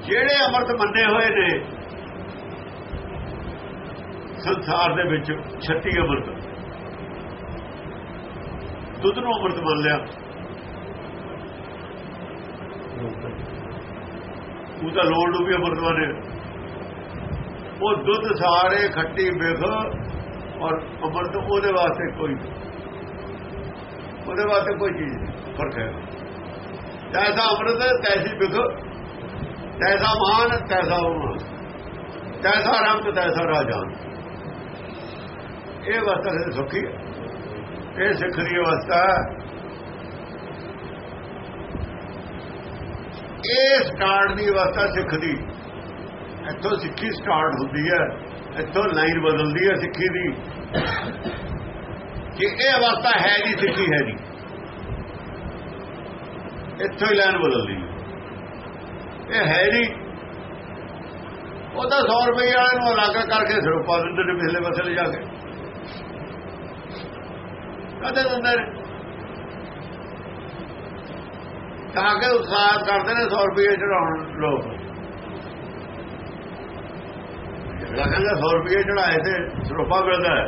ਜਿਹੜੇ ਅੰਮ੍ਰਿਤ ਮੰਨੇ ਹੋਏ ਨੇ ਸੰਸਾਰ ਦੇ ਵਿੱਚ 36 ਅੰਮ੍ਰਿਤ। ਦੁੱਧ ਨੂੰ ਅੰਮ੍ਰਿਤ ਮੰਨ ਲਿਆ ਉਹ ਤਾਂ ਲੋੜ ਨੂੰ ਵੀ ਅੰਮ੍ਰਿਤ ਮੰਨੇ ਉਹ ਦੁੱਧ ਸਾਰੇ ਖੱਟੀ ਬਿਖ ਔਰ ਅੰਮ੍ਰਿਤ ਉਹਦੇ ਵਾਸਤੇ ਕੋਈ ਉਹਦੇ ਵਾਸਤੇ ਕੋਈ ਚੀਜ਼ ਨਹੀਂ, ਫ਼ਰਕ ਹੈ। ਤੈਸਾ ਅੰਮ੍ਰਿਤ, ਤੈਸੀ ਬਿਖ ਤੈਸਾ ਮਾਨ ਤੈਸਾ ਮਾਨ ਤੈਸਾ ਰੰਗ ਤੈਸਾ ਰਾਜਾਨ ਇਹ ਅਵਸਥਾ ਦੇ ਸੁਖੀ ਇਹ ਸਿੱਖ ਦੀ ਅਵਸਥਾ ਇਹ ਸਟਾਰਟ ਦੀ ਅਵਸਥਾ ਸਿੱਖ ਦੀ ਇੱਥੋਂ ਸਿੱਖੀ ਸਟਾਰਟ ਹੁੰਦੀ ਹੈ। ਇੱਥੋਂ ਲਾਈਨ ਬਦਲਦੀ ਹੈ ਸਿੱਖੀ ਦੀ। ਕਿ ਇਹ ਅਵਸਥਾ ਹੈ ਨਹੀਂ ਸਿੱਖੀ ਹੈ ਨਹੀਂ ਇੱਥੋਂ ਹੀ ਲਾਈਨ ਬਦਲਦੀ ਹੈ। ਇਹ ਹੈ ਨਹੀਂ ਉਹਦਾ 100 ਰੁਪਏ ਵਾਲੇ ਨੂੰ ਅਲੱਗ ਕਰਕੇ ਸਰੂਪਾ ਦਿੰਦੇ ਨੇ ਪਿਛਲੇ ਪਾਸੇ ਜਾ ਕੇ। ਕਦੇ ਦਿੰਦੇ ਨੇ। ਤਾਂ ਕਿ ਉਤਸ਼ਾਹ ਕਰਦੇ ਨੇ 100 ਰੁਪਏ ਚੜਾਉਣ ਲੋਕ। ਜਿਹੜਾ ਕਹਿੰਦਾ 100 ਰੁਪਏ ਚੜਾਏ ਤੇ ਸਰੋਪਾ ਮਿਲਦਾ ਹੈ।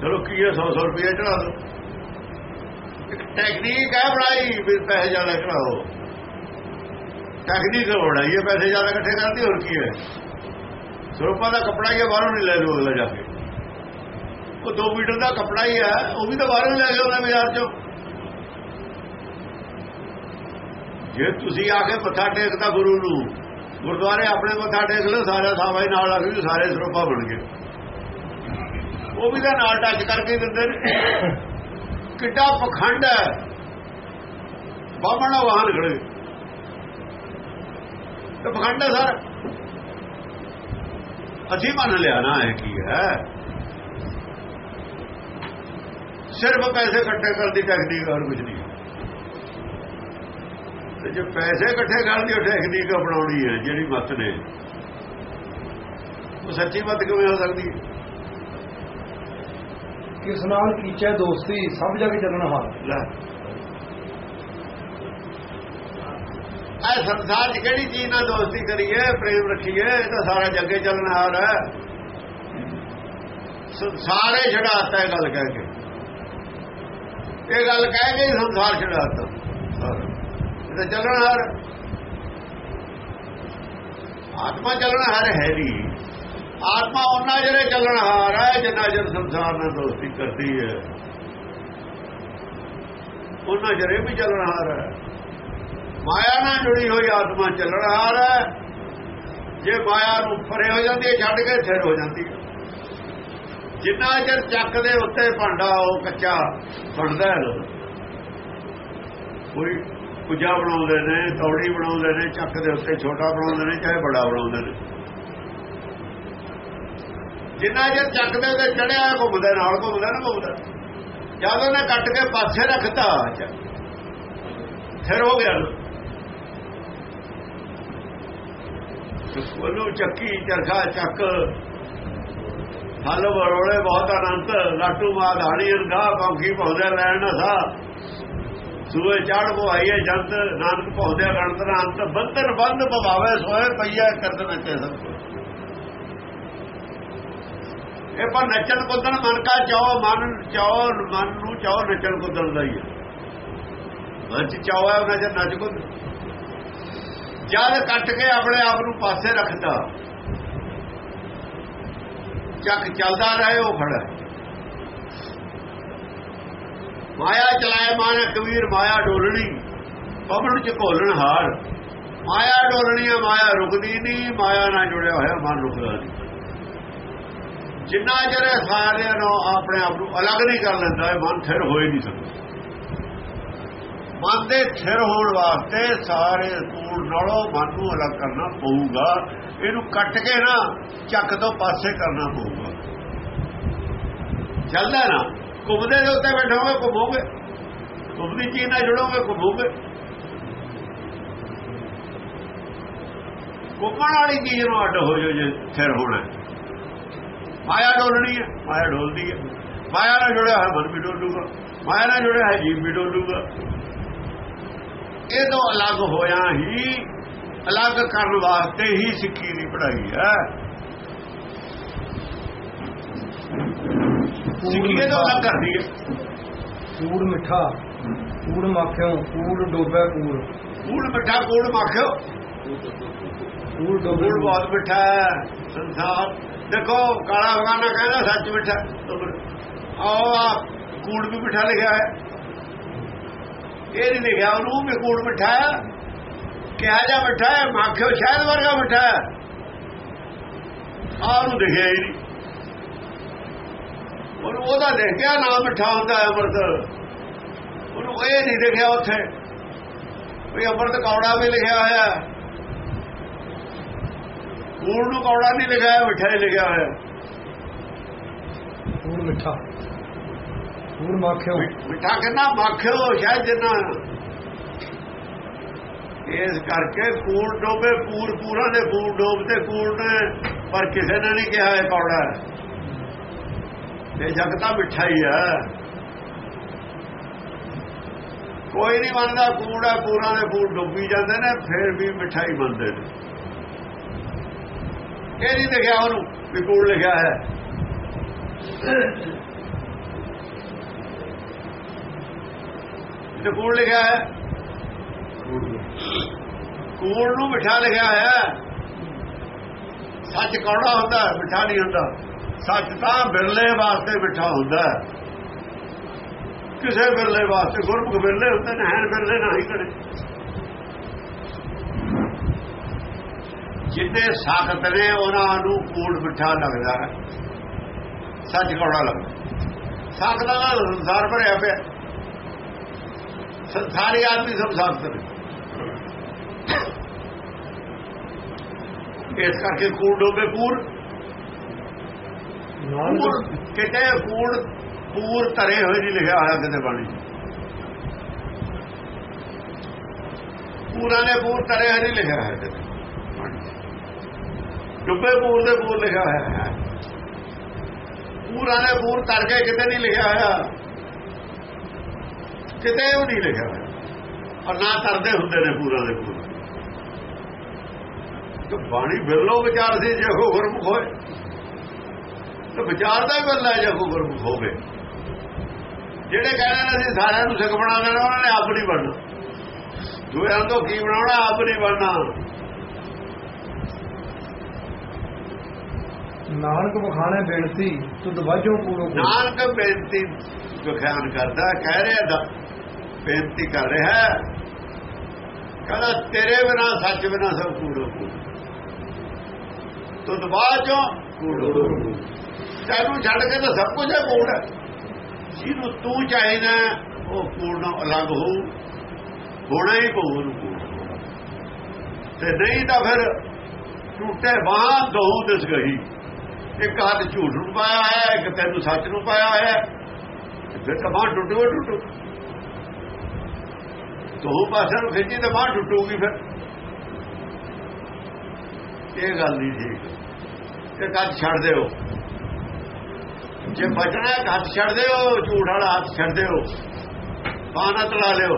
ਚਲੋ ਕੀ ਹੈ 100 100 ਰੁਪਏ ਚੜਾ ਦੋ। ਇੱਕ ਟੈਕਨੀਕ ਹੈ ਬਣਾਈ ਵੀ ਪੈਸੇ ਜ਼ਿਆਦਾ ਚੜਾਓ ਟੈਕਨੀਕ ਬਣਾਈ ਹੈ, ਪੈਸੇ ਜ਼ਿਆਦਾ ਇਕੱਠੇ ਕਰਦੀ ਹੋਰ ਕੀ ਹੈ। ਸਰੋਪਾ ਦਾ ਕਪੜਾ ਹੀ ਹੈ, ਬਾਹਰੋਂ ਨਹੀਂ ਲੈ ਲਓ ਅਗਲਾ ਜਾ ਕੇ। ਉਹ 2 ਮੀਟਰ ਦਾ ਕੱਪੜਾ ਹੀ ਹੈ, ਉਹ ਵੀ ਤਾਂ ਬਾਹਰੋਂ ਲੈ ਗਿਆ ਉਹਨੇ ਬਾਜ਼ਾਰ ਚੋਂ। ਜੇ ਤੁਸੀਂ ਆ ਕੇ ਮੱਥਾ ਟੇਕਦਾ ਗੁਰੂ ਨੂੰ, ਗੁਰਦੁਆਰੇ ਆਪਣੇ ਮੱਥਾ ਟੇਕ ਲਓ ਸਾਰਾ ਸਾਵਾ ਨਾਲ ਆ ਗਈ, ਸਾਰੇ ਸਰੋਪਾ ਬਣ ਗਏ। ਉਹ ਵੀ ਤਾਂ ਨਾਲ ਟੱਚ ਕਰਕੇ ਦਿੰਦੇ ਨੇ। ਕਿੱਡਾ ਪਖੰਡ ਹੈ। ਬਾਬਣਾ ਵਾਹਨ ਖੜੇ। ਤੇ ਪਖੰਡ ਹੈ ਸਰ। ਅਸੀਂ ਮੰਨ ਲਿਆ ਨਾ ਹੈ ਕੀ ਹੈ। ਸਿਰਫ ਪੈਸੇ ਇਕੱਠੇ ਕਰਨ ਦੀ ਟੈਕਨੀਕ ਹੋਰ ਕੁਝ ਨਹੀਂ। ਤੇ ਜੇ ਪੈਸੇ ਇਕੱਠੇ ਕਰਨ ਦੀ ਟੈਕਨੀਕ ਅਪਣਾਉਣੀ ਹੈ ਜਿਹੜੀ ਮਤ ਨੇ ਉਹ ਸੱਚੀ ਮਤ ਕਿਵੇਂ ਹੋ ਸਕਦੀ ਹੈ? ਕਿਸ ਨਾਲ ਕੀਚੈ ਦੋਸਤੀ ਸਭ ਜਗ ਚੱਲਣ ਹਾਲ। ਲੈ। ਇਹ ਸੰਸਾਰ 'ਚ ਕਿਹੜੀ ਚੀਜ਼ ਨਾਲ ਦੋਸਤੀ ਕਰੀਏ ਪ੍ਰੇਮ ਰੱਖੀਏ ਇਹ ਤਾਂ ਸਾਰਾ ਜੱਗੇ ਚੱਲਣ ਹਾਰ ਹੈ। ਸੰਸਾਰੇ ਛਡਾਤਾ ਇਹ ਗੱਲ ਕਹਿ ਕੇ। ਇਹ ਗੱਲ ਕਹਿ ਕੇ ਸੰਸਾਰ ਛਡਾਤਾ ਸਾਰਾ ਤਾਂ ਚੱਲਣ ਹਾਰ। ਆਤਮਾ ਚੱਲਣ ਹਾਰ ਹੈ ਨਹੀਂ ਆਤਮਾ ਉਹਨਾਂ ਜਿਹੜੇ ਚੱਲਣ ਹਾਰ ਹੈ, ਜਿੰਨਾ ਜਰ ਸੰਸਾਰ ਨਾਲ ਦੋਸਤੀ ਕਰਦੀ ਹੈ। ਉਹਨਾਂ ਜਿਹੜੇ ਵੀ ਚੱਲਣ ਹਾਰ ਹੈ। ਮਾਇਆ ਨਾਲ ਜੁੜੀ ਹੋਈ ਆਤਮਾ ਚੱਲਣ ਹਾਰ ਹੈ। ਜੇ ਮਾਇਆ ਨੂੰ ਪਰੇ ਹੋ ਜਾਂਦੀ ਹੈ, ਛੱਡ ਕੇ ਸਿਰ ਹੋ ਜਾਂਦੀ ਹੈ। ਜਿੰਨਾ ਚਿਰ ਚੱਕ ਦੇ ਉੱਤੇ ਭਾਂਡਾ, ਉਹ ਕੱਚਾ ਬਣਦਾ ਹੈ ਕੋਈ ਕੁਜਾ ਬਣਾਉਂਦੇ ਨੇ, ਤੌੜੀ ਬਣਾਉਂਦੇ ਨੇ ਚੱਕ ਦੇ ਉੱਤੇ ਛੋਟਾ ਬਣਾਉਂਦੇ ਨੇ, ਚਾਹੇ ਬੜਾ ਬਣਾਉਂਦੇ ਨੇ। ਜਿੰਨਾ ਚਿਰ ਚੱਕ ਦੇ ਉੱਤੇ ਚੜਿਆ, ਘੁੰਮਦਾ, ਨਾਲ ਘੁੰਮਦਾ, ਨਾ ਘੁੰਮਦਾ। ਜਦ ਉਹਨੇ ਕੱਟ ਕੇ ਪਾਸੇ ਰੱਖਤਾ ਫਿਰ ਹੋ ਗਿਆ ਉਹਨੂੰ ਚੱਕੀ, ਚਰਖਾ ਚੱਕ ਹਲ ਬਰੋਲੇ ਬਹੁਤ ਅਨੰਤ, ਲਾਟੂ ਮਾ ਧਾਣੀ ਪੰਖੀ ਪਹੁੰਚਿਆ ਲੈਣ ਨਾ ਸਾ। ਸੂਏ ਚੜ ਆਈਏ ਜੰਤ, ਨਾਨਕ ਪਹੁੰਚਿਆ ਗਣਤ ਨਾ ਅੰਤ। ਬੰਧਨ ਬੰਦ ਭਵਾਵੇ ਸੋਏ ਪਈਆ ਕਰਦ ਨੱਚੇ ਸਭ ਕੋ। ਇਹ ਪਰ ਨੱਚਣ ਕੁੱਦਣ ਮਨ ਕਾ ਚਾਓ ਮਨ ਚਾਓ ਮਨ ਨੂੰ ਚਾਓ ਨੱਚਣ ਕੁੱਦਣ ਦਾ ਹੀ ਹੈ। ਮਨ ਚ ਚਾਓ ਹੈ, ਉਹਨਾਂ ਚ ਨੱਚ ਕੁੱਦ। ਜਦ ਕੱਟ ਕੇ ਆਪਣੇ ਆਪ ਨੂੰ ਪਾਸੇ ਰੱਖਦਾ। ਚੱਕ ਚੱਲਦਾ ਰਹੇ ਉਹ ਖੜਾ ਮਾਇਆ ਚਲਾਏ ਮਾਨ ਕਬੀਰ, ਮਾਇਆ ਡੋਲਣੀ। ਪਵਨ ਚ ਘੋਲਣ ਹਾਰ। ਮਾਇਆ ਡੋਲਣੀ ਹੈ ਮਾਇਆ ਰੁਕਦੀ ਨਹੀਂ, ਮਾਇਆ ਨਾਲ ਜੁੜਿਆ ਹੋਇਆ ਮਨ ਰੁਕਦਾ ਨਹੀਂ। ਜਿੰਨਾ ਚਿਰ ਸਾਰਿਆਂ ਨੂੰ ਆਪਣੇ ਆਪ ਨੂੰ ਅਲੱਗ ਨਹੀਂ ਕਰ ਲੈਂਦਾ, ਇਹ ਮਨ ਥਿਰ ਹੋਏ ਨਹੀਂ ਸਕਦਾ। ਮਨ ਦੇ ਥਿਰ ਹੋਣ ਵਾਸਤੇ ਸਾਰੇ ਕੂੜ ਨਾਲੋਂ ਮਨ ਨੂੰ ਅਲੱਗ ਕਰਨਾ ਪਊਗਾ। ਇਹਨੂੰ ਕੱਟ ਕੇ ਨਾ ਚੱਕ ਤੋਂ ਪਾਸੇ ਕਰਨਾ ਪਊਗਾ। ਚੱਲਦਾ ਨਾ। ਘੁੰਮਦੇ ਦੇ ਉੱਤੇ ਬੈਠੋਗੇ, ਘੁੰਮੋਗੇ। ਘੁੰਮਦੀ ਚੀਜ਼ ਨਾਲ ਜੁੜੋਗੇ, ਘੁੰਮੋਗੇ। ਘੁੰਮਣ ਵਾਲੀ ਚੀਜ਼ ਨੂੰ ਅੱਡ ਹੋ ਜਾਓ ਜੇ ਥਿਰ ਹੋਣਾ। ਮਾਇਆ ਡੋਲਣੀ ਹੈ, ਮਾਇਆ ਡੋਲਦੀ ਹੈ। ਮਾਇਆ ਨਾਲ ਜੁੜਿਆ ਹੈ ਮਨ ਵੀ ਡੋਲੂਗਾ। ਮਾਇਆ ਨਾਲ ਜੁੜਿਆ ਹੈ ਜੀਵ ਵੀ ਡੋਲੂਗਾ। ਇਹ ਤੋਂ ਅਲੱਗ ਹੋਇਆ ਹੀ ਅਲੱਗ ਕਰਨ ਵਾਸਤੇ ਹੀ ਸਿੱਖੀ ਦੀ ਪੜ੍ਹਾਈ ਹੈ। ਸਿੱਖੀ ਤੋਂ ਅਲੱਗ ਕਰਦੀ ਹੈ। ਕੂੜ ਮਿੱਠਾ ਕੂੜ ਮਾਖਿਓ ਕੂੜ ਡੋਬੈ ਕੂੜ। ਕੂੜ ਮਿੱਠਾ ਕੂੜ ਮਾਖਿਓ। ਕੂੜ ਡੋਬੈ ਬਹੁਤ ਮਿੱਠਾ ਹੈ ਸੰਸਾਰ। ਦੇਖੋ ਕਾਲਾ ਬਗਾਨਾ ਕਹਿੰਦਾ ਸੱਚ ਮਿੱਠਾ। ਆਹ ਆਹ ਕੂੜ ਵੀ ਮਿੱਠਾ ਲਿਖਿਆ ਹੈ। ਇਹ ਨਹੀਂ ਲਿਖਿਆ ਉਹਨੂੰ ਵੀ ਕੂੜ ਮਿੱਠਾ ਹੈ। ਕਿਹਾ ਜਾ ਮਿੱਠਾ ਹੈ ਮਾਖਿਓ ਸ਼ਾਇਦ ਵਰਗਾ ਮਿੱਠਾ ਹੈ। ਆਹ ਨੂੰ ਦਿਖਿਆ ਹੀ ਨਹੀਂ। ਉਹਨੂੰ ਉਹਦਾ ਲਿਖਿਆ ਨਾਮ ਮਿੱਠਾ ਹੁੰਦਾ ਹੈ ਅਮਰਤ? ਉਹਨੂੰ ਇਹ ਨਹੀਂ ਲਿਖਿਆ ਉੱਥੇ। ਵੀ ਅਮਰਤ ਕੌੜਾ ਵੀ ਲਿਖਿਆ ਹੋਇਆ ਕੂੜ ਨੂੰ ਕੌੜਾ ਨਹੀਂ ਲਿਖਿਆ ਮਿੱਠਾ ਹੀ ਲਿਖਿਆ ਹੋਇਆ। ਕੂੜ ਮਿੱਠਾ। ਕੂੜ ਮਾਖਿਓ। ਮਿੱਠਾ ਕਿੰਨਾ ਮਾਖਿਓ ਸ਼ਾਇਦ ਜਿੰਨਾ। ਇਸ ਕਰਕੇ ਕੂੜ ਡੋਬੇ ਪੂਰ ਪੂਰਾ ਨੇ ਕੂੜ ਡੋਬਦੇ ਕੂੜ ਨੇ ਪਰ ਕਿਸੇ ਨੇ ਨਹੀਂ ਕਿਹਾ ਇਹ ਕੌੜਾ ਹੈ। ਇਹ ਜਗ ਤਾਂ ਮਿੱਠਾ ਹੀ ਹੈ। ਕੋਈ ਨਹੀਂ ਮੰਨਦਾ ਕੂੜ ਹੈ ਪੂਰਾ ਦੇ ਕੂੜ ਡੋਬੀ ਜਾਂਦੇ ਨੇ, ਫਿਰ ਵੀ ਮਿਠਾਈ ਮੰਨਦੇ ਨੇ। ਇਹ ਨਹੀਂ ਲਿਖਿਆ ਉਹਨੂੰ ਵੀ ਕੂੜ ਲਿਖਿਆ ਹੈ। ਤੇ ਕੂੜ ਲਿਖਿਆ ਹੈ। ਕੂੜ ਨੂੰ ਮਿੱਠਾ ਲਿਖਿਆ ਹੈ। ਸੱਚ ਕੌੜਾ ਹੁੰਦਾ, ਮਿੱਠਾ ਨਹੀਂ ਹੁੰਦਾ। ਸੱਚ ਤਾਂ ਬਿਰਲੇ ਵਾਸਤੇ ਮਿੱਠਾ ਹੁੰਦਾ ਕਿਸੇ ਬਿਰਲੇ ਵਾਸਤੇ, ਗੁਰਮੁਖ ਬਿਰਲੇ ਹੁੰਦੇ ਨੇ ਹੈਨ ਬਿਰਲੇ ਨਹੀਂ ਕਰੇ। ਜਿੰਨੇ ਸਾਖਤ ਨੇ ਉਹਨਾਂ ਨੂੰ ਕੂੜ ਮਿੱਠਾ ਲੱਗਦਾ ਹੈ। ਸੱਚ ਕੌੜਾ ਲੱਗਦਾ ਸਾਖਤ ਦਾ ਸੰਸਾਰ ਭਰਿਆ ਪਿਆ ਸੰਸਾਰੀ ਆਦਮੀ ਸਭ ਸਾਖਤ ਨੇ। ਇਸ ਕਰਕੇ ਕੂੜ ਡੋਬੇ ਪੂਰ ਕਿਤੇ ਕੂੜ ਪੂਰ ਧਰੇ ਹੋਏ ਨਹੀਂ ਲਿਖਿਆ ਹੋਇਆ ਕਿਤੇ ਬਾਣੀ। ਪੂਰਾ ਨੇ ਪੂਰ ਧਰੇ ਹੋਏ ਨਹੀਂ ਲਿਖਿਆ ਹੋਇਆ ਕਿਤੇ। ਡੁੱਬੇ ਪੂਰ ਦੇ ਪੂਰ ਲਿਖਿਆ ਹੋਇਆ ਹੈ। ਪੂਰਾ ਨੇ ਪੂਰ ਧਰ ਕੇ ਕਿਤੇ ਨਹੀਂ ਲਿਖਿਆ ਹੋਇਆ। ਕਿਤੇ ਉਹ ਨਹੀਂ ਲਿਖਿਆ ਹੋਇਆ। ਔਰ ਨਾ ਧਰਦੇ ਹੁੰਦੇ ਨੇ ਪੂਰਾ ਦੇ ਪੂਰ ਬਾਣੀ ਬਿਰਲੋ ਵਿਚਾਰ ਸੀ ਜੇ ਉਹ ਗੁਰਮੁਖ ਹੋਏ ਤੇ ਵਿਚਾਰ ਦਾ ਹੀ ਬੱਲਾ ਜੇ ਕੋਈ ਗੁਰਮੁਖ ਹੋਵੇ। ਜਿਹੜੇ ਕਹਿੰਦੇ ਨੇ ਅਸੀਂ ਸਾਰਿਆਂ ਨੂੰ ਸਿੱਖ ਬਣਾ ਦੇਣਾ ਉਹਨਾਂ ਨੇ ਆਪ ਨਹੀਂ ਬਣਨਾ। ਦੂਆਂ ਤੋਂ ਕੀ ਬਣਾਉਣਾ ਆਪ ਨਹੀਂ ਬਣਨਾ। ਨਾਨਕ ਬਖਾਣੇ ਬੇਨਤੀ ਤੁਧ ਵਾਜੋ ਕੂੜ ਨਾਨਕ ਬੇਨਤੀ ਵਿਖਿਆਨ ਕਰਦਾ ਕਹਿ ਰਿਹਾ ਦਾ ਬੇਨਤੀ ਕਰ ਰਿਹਾ। ਕਹਿੰਦਾ ਤੇਰੇ ਬਿਨਾ ਸੱਚ ਬਿਨਾ ਸਭ ਕੂੜੋ ਕੂੜ ਤੁਧ ਬਾਝੋਂ ਤੈਨੂੰ ਛੱਡ ਕੇ ਤਾਂ ਸਭ ਕੁਝ ਹੈ ਕੂੜ ਹੈ ਜਿਹਨੂੰ ਤੂੰ ਚਾਹੀਦਾ ਉਹ ਕੂੜ ਨਾਲ ਅਲੱਗ ਹੋ ਹੋਣਾ ਹੀ ਪਊ ਕੂੜ ਤੇ ਨਹੀਂ ਤਾਂ ਫਿਰ ਟੁੱਟੇ ਬਾਹ ਦੋ ਦਿਸ ਗਈ। ਇੱਕ ਹੱਥ ਝੂਠ ਨੂੰ ਪਾਇਆ ਹੈ ਇੱਕ ਤੈਨੂੰ ਸੱਚ ਨੂੰ ਪਾਇਆ ਹੈ ਫਿਰ ਤਾਂ ਬਾਹ ਟੁੱਟੂ ਟੁੱਟੂ। ਦੋ ਪਾਸੇ ਨੂੰ ਖਿੱਚੀ ਤਾਂ ਬਾਹ ਟੁੱਟੂਗੀ ਫਿਰ। ਇਹ ਗੱਲ ਨਹੀਂ ਠੀਕ। ਇਹ ਕੱਚ ਛੱਡ ਦਿਓ। ਜੇ ਬਚਣਾ ਹੱਥ ਛੱਡ ਦਿਓ ਝੂਠ ਵਾਲਾ ਹੱਥ ਛੱਡ ਦਿਓ। ਨਾ ਤਲਾ ਲਿਓ।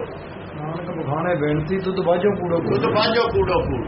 ਨਾਨਕ ਬਖਾਣੇ ਬੇਨਤੀ ਤੁਧ ਵਾਜੋ ਕੂੜੋ ਉਹ ਕੂੜ। ਤੋਂ ਬਾਝੋ ਕੂੜੋ ਕੂੜ।